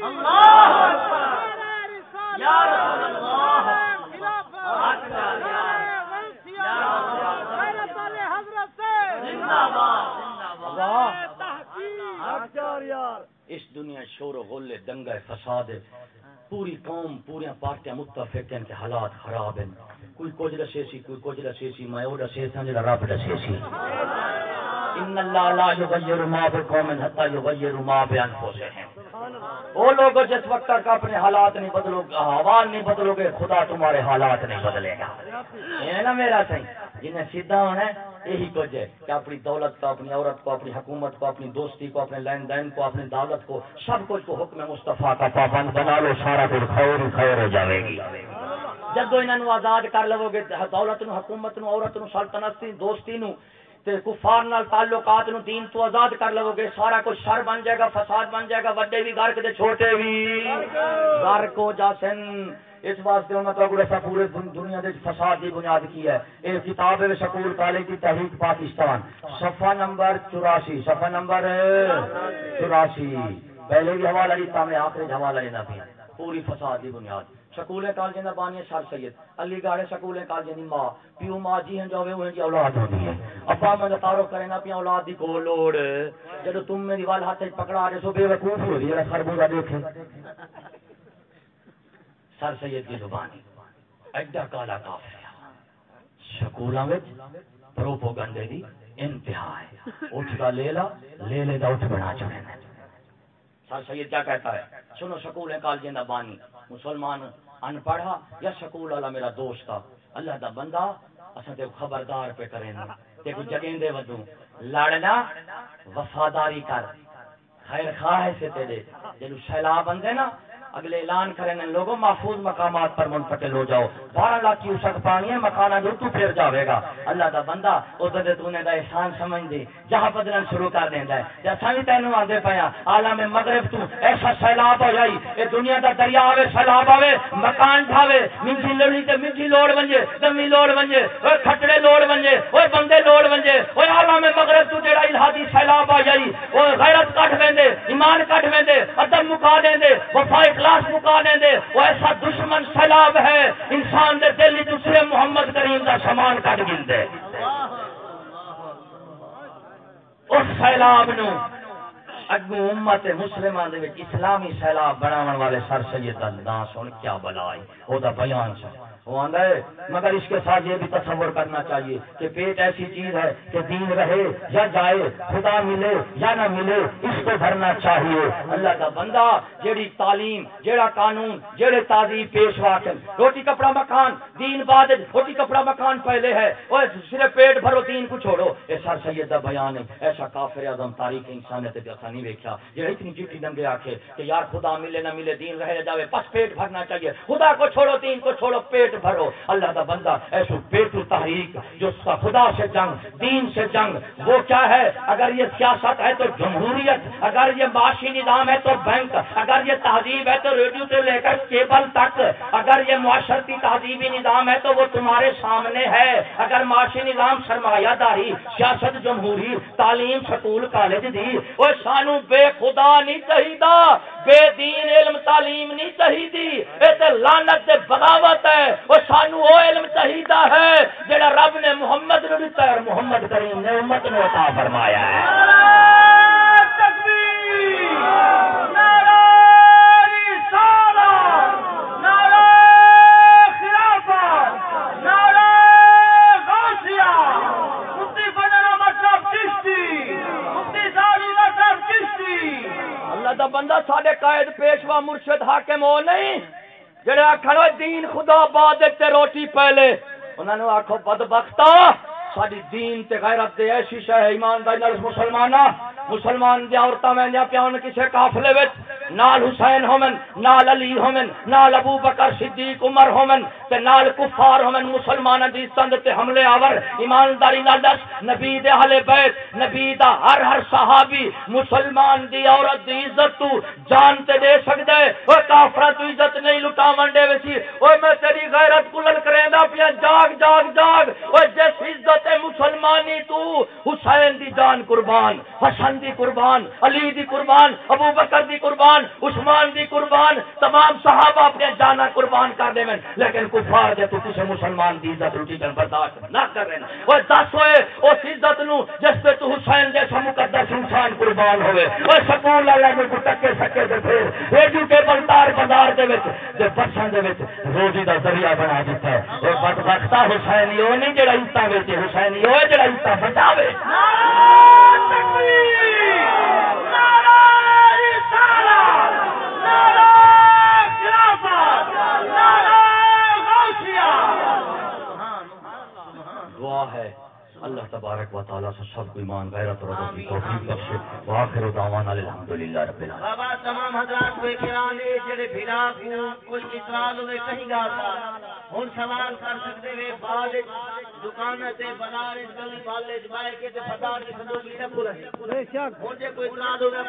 اللہ۔ اس دنیا شور و غلے دنگا فساد پوری قوم پوری پارٹیاں متفق ہیں کہ حالات خراب ہیں۔ کوئی کچھ رسے سی کوئی کچھ رسے سی میں وہ رسے سا جڑا رب رسے سی۔ ان اللہ لا یغیر ما بقوم حتى یغیر ما بانفسهم وہ لوگ جس وقت تک اپنے حالات نہیں بدلو گے حوال نہیں بدلو گے، خدا تمہارے حالات نہیں بدلے گا۔ یہ نا میرا صحیح جنہیں سیدھا ہونا ہے، یہی کچھ ہے کہ اپنی دولت کو، اپنی عورت کو، اپنی حکومت کو، اپنی دوستی کو، اپنے لین دین کو، اپنی دولت کو، سب کچھ کو حکم مصطفیٰ کا پابند بنا لو، سارا کچھ خیر خیر ہو جائے گی۔ جدو انہوں آزاد کر لو گے دولت نو، حکومت نو، عورت نو، سلطنت دوستی نو تے کفار نال تعلقات نو دین تو آزاد کر لو گے، سارا کچھ شر بن جائے گا، فساد بن جائے گا، وڈے بھی گھر کے چھوٹے بھی۔ گھر کو جاسن اس واسطے انہوں تو اگر ایسا پورے دنیا دے فساد کی بنیاد کی ہے۔ یہ کتاب ہے سکول کالج کی تحریک پاکستان۔ صفحہ نمبر چوراسی، صفحہ نمبر چوراسی۔ پہلے بھی حوالہ لیتا میں آخری حوالہ لینا بھی پوری فساد کی بنیاد۔ سکول کالج کا بانی سر سید، علی گڑھ سکول کالج کی ماں، پیو ماں جی ہیں جو جی اولاد ہوتی ہے۔ ابا میں تعارف کرے نا پیا اولاد دی کو لوڑ۔ جب تم میری وال ہاتھ پکڑا رہے سو بے وقوف ہو رہی ہے خربوزہ دیکھے۔ سر سید کی زبانی۔ ایڈا کالا کافر سکولوں میں پروپوگنڈے دی انتہا ہے۔ اٹھ کا لے لا لے لے دا اٹھ بنا چڑھے سر سید کیا کہتا ہے؟ سنو، سکول ہے کالجیں دا بانی۔ مسلمان ان پڑھا یا سکول والا میرا دوست اللہ دا بندہ اصل تے خبردار پہ کریں تے کو جگہ دے ودو لڑنا وفاداری کر۔ خیر خواہ سے تیرے۔ جنو سیلاب اندے نا اگلے اعلان کریں لوگوں، محفوظ مقامات پر منتقل ہو جاؤ۔ بارہ لاکھ کی اسک پانی ہے مکانا جو تو پھر جاوے گا۔ اللہ دا بندہ ادھر تو نے دا احسان سمجھ دی جہاں بدلن شروع کر دیندا ہے۔ جیسا بھی تینوں آندے پیا عالم مغرب تو ایسا سیلاب ہو جائی، اے دنیا دا دریا آوے، سیلاب آوے، مکان ڈھاوے منجی لڑی تے منجی لوڑ ونجے، دمی لوڑ ونجے اوے کھٹڑے لوڑ ونجے اوے بندے لوڑ ونجے اوے عالم مغرب تو جڑا الہادی سیلاب آ جائی او غیرت کٹ ویندے، ایمان کٹ ویندے ادب مکا دیندے وفا اخلاص مکانے دے، وہ ایسا دشمن سیلاب ہے، انسان دے دل دوسرے محمد کریم کا سامان کٹ گل دے اس سیلاب نو اگو امت مسلمان دے اسلامی سیلاب بناون والے سر سید اللہ سن، کیا بلائی او دا بیان سن۔ وہ ہے، مگر اس کے ساتھ یہ بھی تصور کرنا چاہیے کہ پیٹ ایسی چیز ہے کہ دین رہے یا جائے، خدا ملے یا نہ ملے، اس کو بھرنا چاہیے۔ اللہ کا بندہ جیڑی تعلیم، جیڑا قانون، جیڑے تازی پیش واقع روٹی کپڑا مکان، دین بعد روٹی کپڑا مکان پہلے ہے، اور صرف پیٹ بھرو، دین کو چھوڑو۔ اے سر سید دا بیان ہے۔ ایسا کافر اعظم تاریخ انسانیت جیسا نہیں دیکھا یہ اتنی چیٹی دنگے آکھے کہ یار خدا ملے نہ ملے، دین رہے جاوے، بس پیٹ بھرنا چاہیے۔ خدا کو چھوڑو، دین کو چھوڑو، پیٹ بھرو۔ اللہ کا بندہ ایسو پیٹو تحریک جو خدا سے جنگ، دین سے جنگ، وہ کیا ہے؟ اگر یہ سیاست ہے تو جمہوریت، اگر یہ معاشی نظام ہے تو بینک، اگر یہ تہذیب ہے تو ریڈیو سے لے کر کیبل تک، اگر یہ معاشرتی تہذیبی نظام ہے تو وہ تمہارے سامنے ہے۔ اگر معاشی نظام سرمایہ داری، سیاست جمہوری، تعلیم، سکول، کالج دی، وہ سانو بے خدا نہیں چاہیے بے دین، علم، تعلیم نہیں چاہیے لانت بغاوت ہے۔ وہ سانو وہ علم چاہیے ہے جڑا رب نے محمد نو دتا ہے محمد کریم نے امت نو عطا فرمایا ہے۔ اللہ دا بندہ ساڈے قائد پیشوا مرشد حاکم ہو نہیں۔ جڑے آخر دین خدا بعد روٹی پہلے۔ انہوں نے آخو بد بختا ساری دین تے غیرت تے ایسی شہ ایمانداری نال مسلمان مسلمان دی عورتاں میں پیان کسے قافلے وچ، نال حسین ہومن، نال علی ہومن، نال ابو بکر صدیق، عمر ہومن تے نال کفار ہومن مسلمان دی سند تے حملے آور، ایمانداری نال دس، نبی دے اہل بیت، نبی دا ہر ہر صحابی، مسلمان دی عورت دی عزت تو جان تے دے سکدا ہے او کافر تو عزت نہیں لٹاون دے وسی او میں تیری غیرت کلل کریندا پیا، جاگ جاگ جاگ او جس عزت تے مسلمانی تو، حسین دی جان قربان، حسن دی قربان، علی دی قربان، ابو بکر دی قربان، عثمان دی قربان، تمام صحابہ اپنے جانا قربان کر دے لیکن کفار دے تو کسے مسلمان دی عزت روٹی کن برداشت نہ کر رہے وہ دس ہوئے اس عزت نو جس پہ تو حسین جیسا مقدس انسان قربان ہوئے۔ وہ سکول اللہ میں کو ٹکے سکے دے پھر۔ ریڈیو کے بلدار بازار دے وچ تے پرسن دے وچ روزی دا ذریعہ بنا دیتا ہے۔ وہ بدبختہ حسین وہ نہیں جڑا عزت وچ حسین وہ جڑا عزت بچاوے۔ دعا ہے۔ اللہ تبارک و تعالیٰ سے سب کو ایمان غیرت اور ادب کی توفیق بخشے۔ وآخر دعوانا الحمدللہ رب العالمین۔ بابا تمام حضرات کو کرانے جڑے بھیڑا کو کوئی اعتراض ہوئے کہیں گا تھا۔ ہن سوال کر سکتے وے بعد دکان تے بازار اس گلی بالے جمائے کے تے فضا کی صندوق نہ کھولے بے شک۔ ہن جے کوئی اعتراض ہوئے